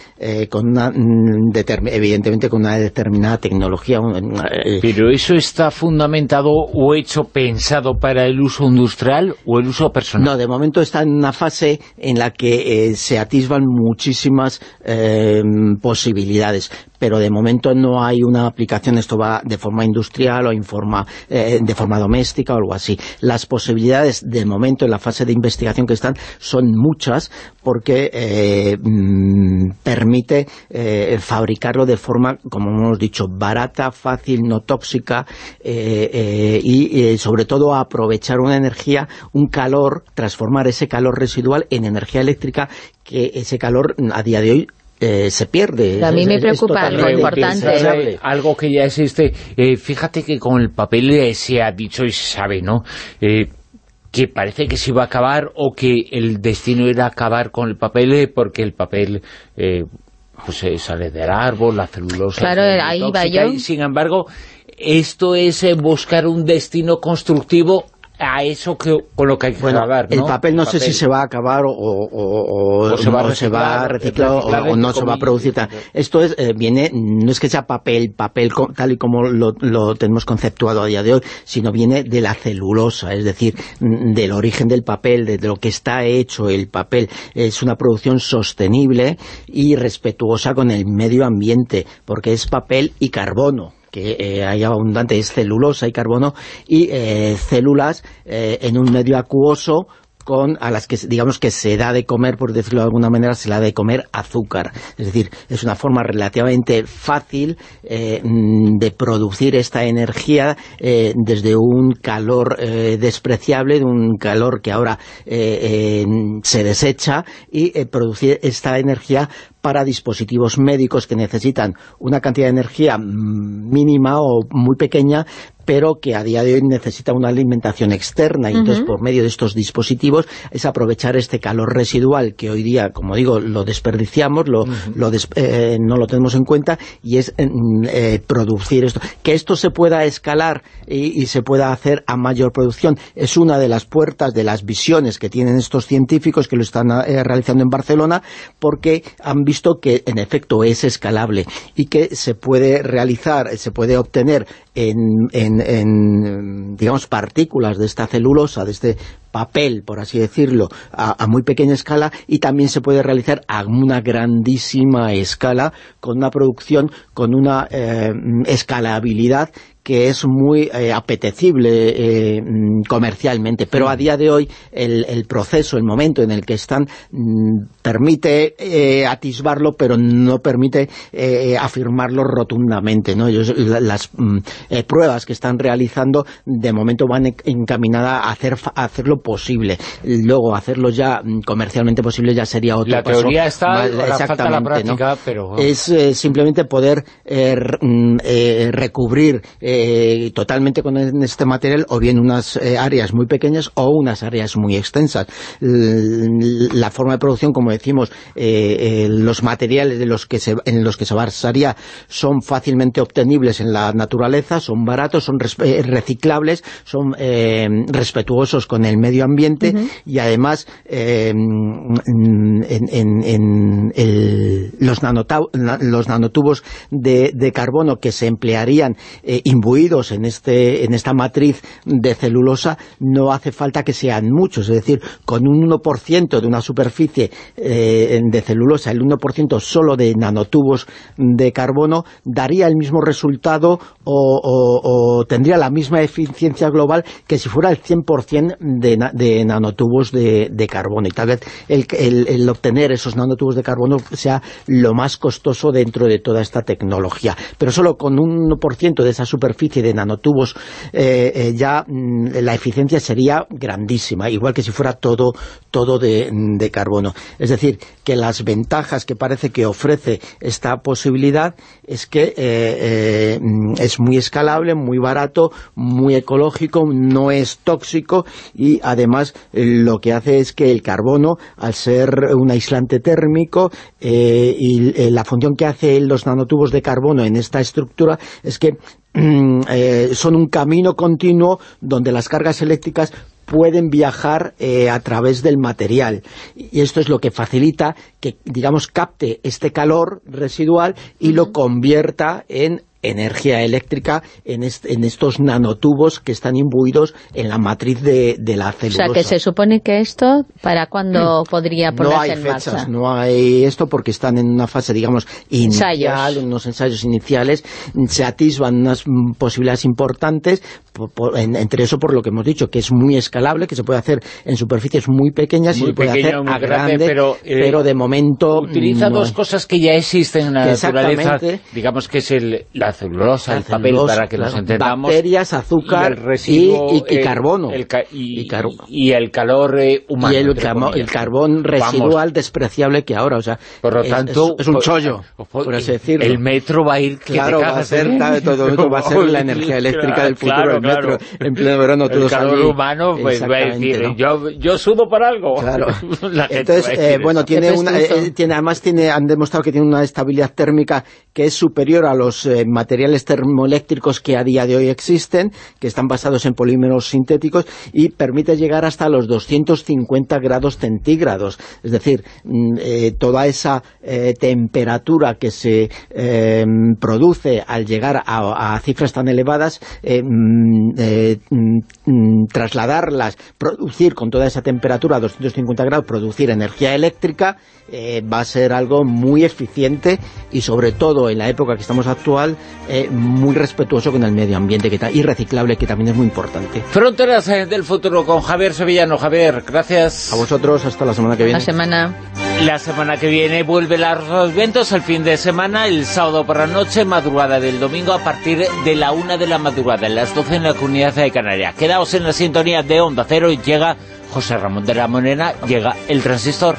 con una, mm, evidentemente con una determinada tecnología. Pero eso está fundamentado o hecho pensado para el uso industrial o el uso personal. No, de momento está en una fase en la que eh, se atisban muchísimas eh, posibilidades, pero de momento no hay una aplicación, esto va de forma industrial o en forma, eh, de forma doméstica o algo así. Las posibilidades de momento en la fase de investigación que están son muchas porque eh, mm, permite eh, fabricarlo de forma, como hemos dicho, barata, fácil, no tóxica eh, eh, y eh, sobre todo aprovechar una energía, un calor, transformar ese calor residual en energía eléctrica que ese calor a día de hoy eh, se pierde. A mí me es preocupa algo importante. algo que ya existe. Eh, fíjate que con el papel eh, se ha dicho y se sabe, ¿no? Eh, que parece que se iba a acabar o que el destino era acabar con el papel eh, porque el papel eh, pues eh, sale del árbol, la celulosa Claro, ahí iba tóxica, yo. y sin embargo esto es buscar un destino constructivo a eso que, con lo que hay que Bueno, acabar, ¿no? el papel no sé si se va a acabar o, o- o- O se va a o se va a reciclar, o, no se va a producir. tal. Esto es eh, viene no es que sea papel, papel tal y como lo, lo tenemos conceptuado a día de hoy, sino viene de la celulosa, es decir, mm, del origen del papel, de lo que está hecho el papel. Es una producción sostenible y respetuosa con el medio ambiente, porque es papel y carbono que eh, hay abundante, celulosa y carbono, y eh, células eh, en un medio acuoso con a las que digamos que se da de comer, por decirlo de alguna manera, se la da de comer azúcar. Es decir, es una forma relativamente fácil eh, mm, de producir esta energía eh, desde un calor eh, despreciable, de un calor que ahora se desecha, y producir esta energía para dispositivos médicos que necesitan una cantidad de energía mm, mínima o muy pequeña pero que a día de hoy necesita una alimentación externa. Y entonces por medio de estos dispositivos es aprovechar este calor residual que hoy día, como digo, lo desperdiciamos, lo, eh, no lo tenemos en cuenta y es mm, eh, producir esto. Que esto se pueda escalar y, se pueda hacer a mayor producción es una de las puertas, de las visiones que tienen estos científicos que lo están eh, realizando en Barcelona porque han visto que en efecto es escalable y que se puede realizar, se puede obtener en, en, digamos, partículas de esta celulosa, de este papel, por así decirlo, a, muy pequeña escala y también se puede realizar a una grandísima escala con una producción, con una eh, escalabilidad que es muy eh, apetecible eh, mm, comercialmente, pero a día de hoy el, proceso, el momento en el que están mm, permite eh, atisbarlo, pero no permite afirmarlo rotundamente. ¿no? las mm, pruebas que están realizando de momento van encaminadas a, hacer, hacerlo posible. Luego hacerlo ya comercialmente posible ya sería otro la teoría está, exactamente, la práctica, pero... Es simplemente poder recubrir eh, totalmente con este material o bien unas eh, áreas muy pequeñas o unas áreas muy extensas. La forma de producción, como decimos, eh, los materiales de los que se, en los que se basaría son fácilmente obtenibles en la naturaleza, son baratos, son reciclables, son respetuosos con el medio ambiente y además en, los nanotubos de, carbono que se emplearían imbuidos en, este, en esta matriz de celulosa, no hace falta que sean muchos, es decir, con un 1% de una superficie eh, de celulosa, el 1% solo de nanotubos de carbono, daría el mismo resultado o, tendría la misma eficiencia global que si fuera el 100% de, de nanotubos de, carbono. Y tal vez el, el obtener esos nanotubos de carbono sea lo más costoso dentro de toda esta tecnología. Pero solo con un 1% de esa superficie superficie de nanotubos eh, eh, ya mm, la eficiencia sería grandísima, igual que si fuera todo, todo de, carbono. Es decir, que las ventajas que parece que ofrece esta posibilidad es que eh, mm, es muy escalable, muy barato, muy ecológico, no es tóxico y además lo que hace es que el carbono, al ser un aislante térmico y la función que hace los nanotubos de carbono en esta estructura es que Mm, eh, son un camino continuo donde las cargas eléctricas pueden viajar eh, a través del material. Y esto es lo que facilita que, digamos, capte este calor residual y lo convierta en energía eléctrica en, en, estos nanotubos que están imbuidos en la matriz de, la celulosa. O sea, que se supone que esto, ¿para cuándo mm. podría ponerse no hay en fechas, No hay esto porque están en una fase, digamos, inicial, en unos ensayos iniciales, se atisban unas posibilidades importantes, entre eso por lo que hemos dicho, que es muy escalable, que se puede hacer en superficies muy pequeñas y se puede hacer a grande, pero, eh, pero, de momento... Utiliza dos cosas que ya existen en la naturaleza, digamos que es el, la celulosa, el papel, para que nos entendamos. Bacterias, azúcar y, y, carbono. y, el calor eh, humano. Y el, carbón residual despreciable que ahora, o sea, por lo tanto, es, un chollo, por así decirlo. El metro va a ir Claro, va a ser, ¿eh? todo, va a ser la energía eléctrica del futuro, el metro, en pleno verano El calor humano pues, va a decir, yo, yo sudo por algo. Claro. Entonces, eh, bueno, tiene una, tiene, además tiene, han demostrado que tiene una estabilidad térmica que es superior a los materiales termoeléctricos que a día de hoy existen, que están basados en polímeros sintéticos, y permite llegar hasta los 250 grados centígrados. Es decir, mm, eh, toda esa eh, temperatura que se eh, produce al llegar a, cifras tan elevadas, mm, mm, trasladarlas, producir con toda esa temperatura a 250 grados, producir energía eléctrica, va a ser algo muy eficiente y sobre todo en la época que estamos actual eh, muy respetuoso con el medio ambiente que y reciclable, que también es muy importante. Fronteras eh, del futuro con Javier Sevillano. Javier, gracias. A vosotros, hasta la semana que viene. La semana. La semana que viene vuelve los vientos, el fin de semana, el sábado por la noche, madrugada del domingo a partir de la una de la madrugada, en las 12 en la comunidad de Canarias. Quedaos en la sintonía de Onda Cero y llega José Ramón de la Monena, llega el transistor.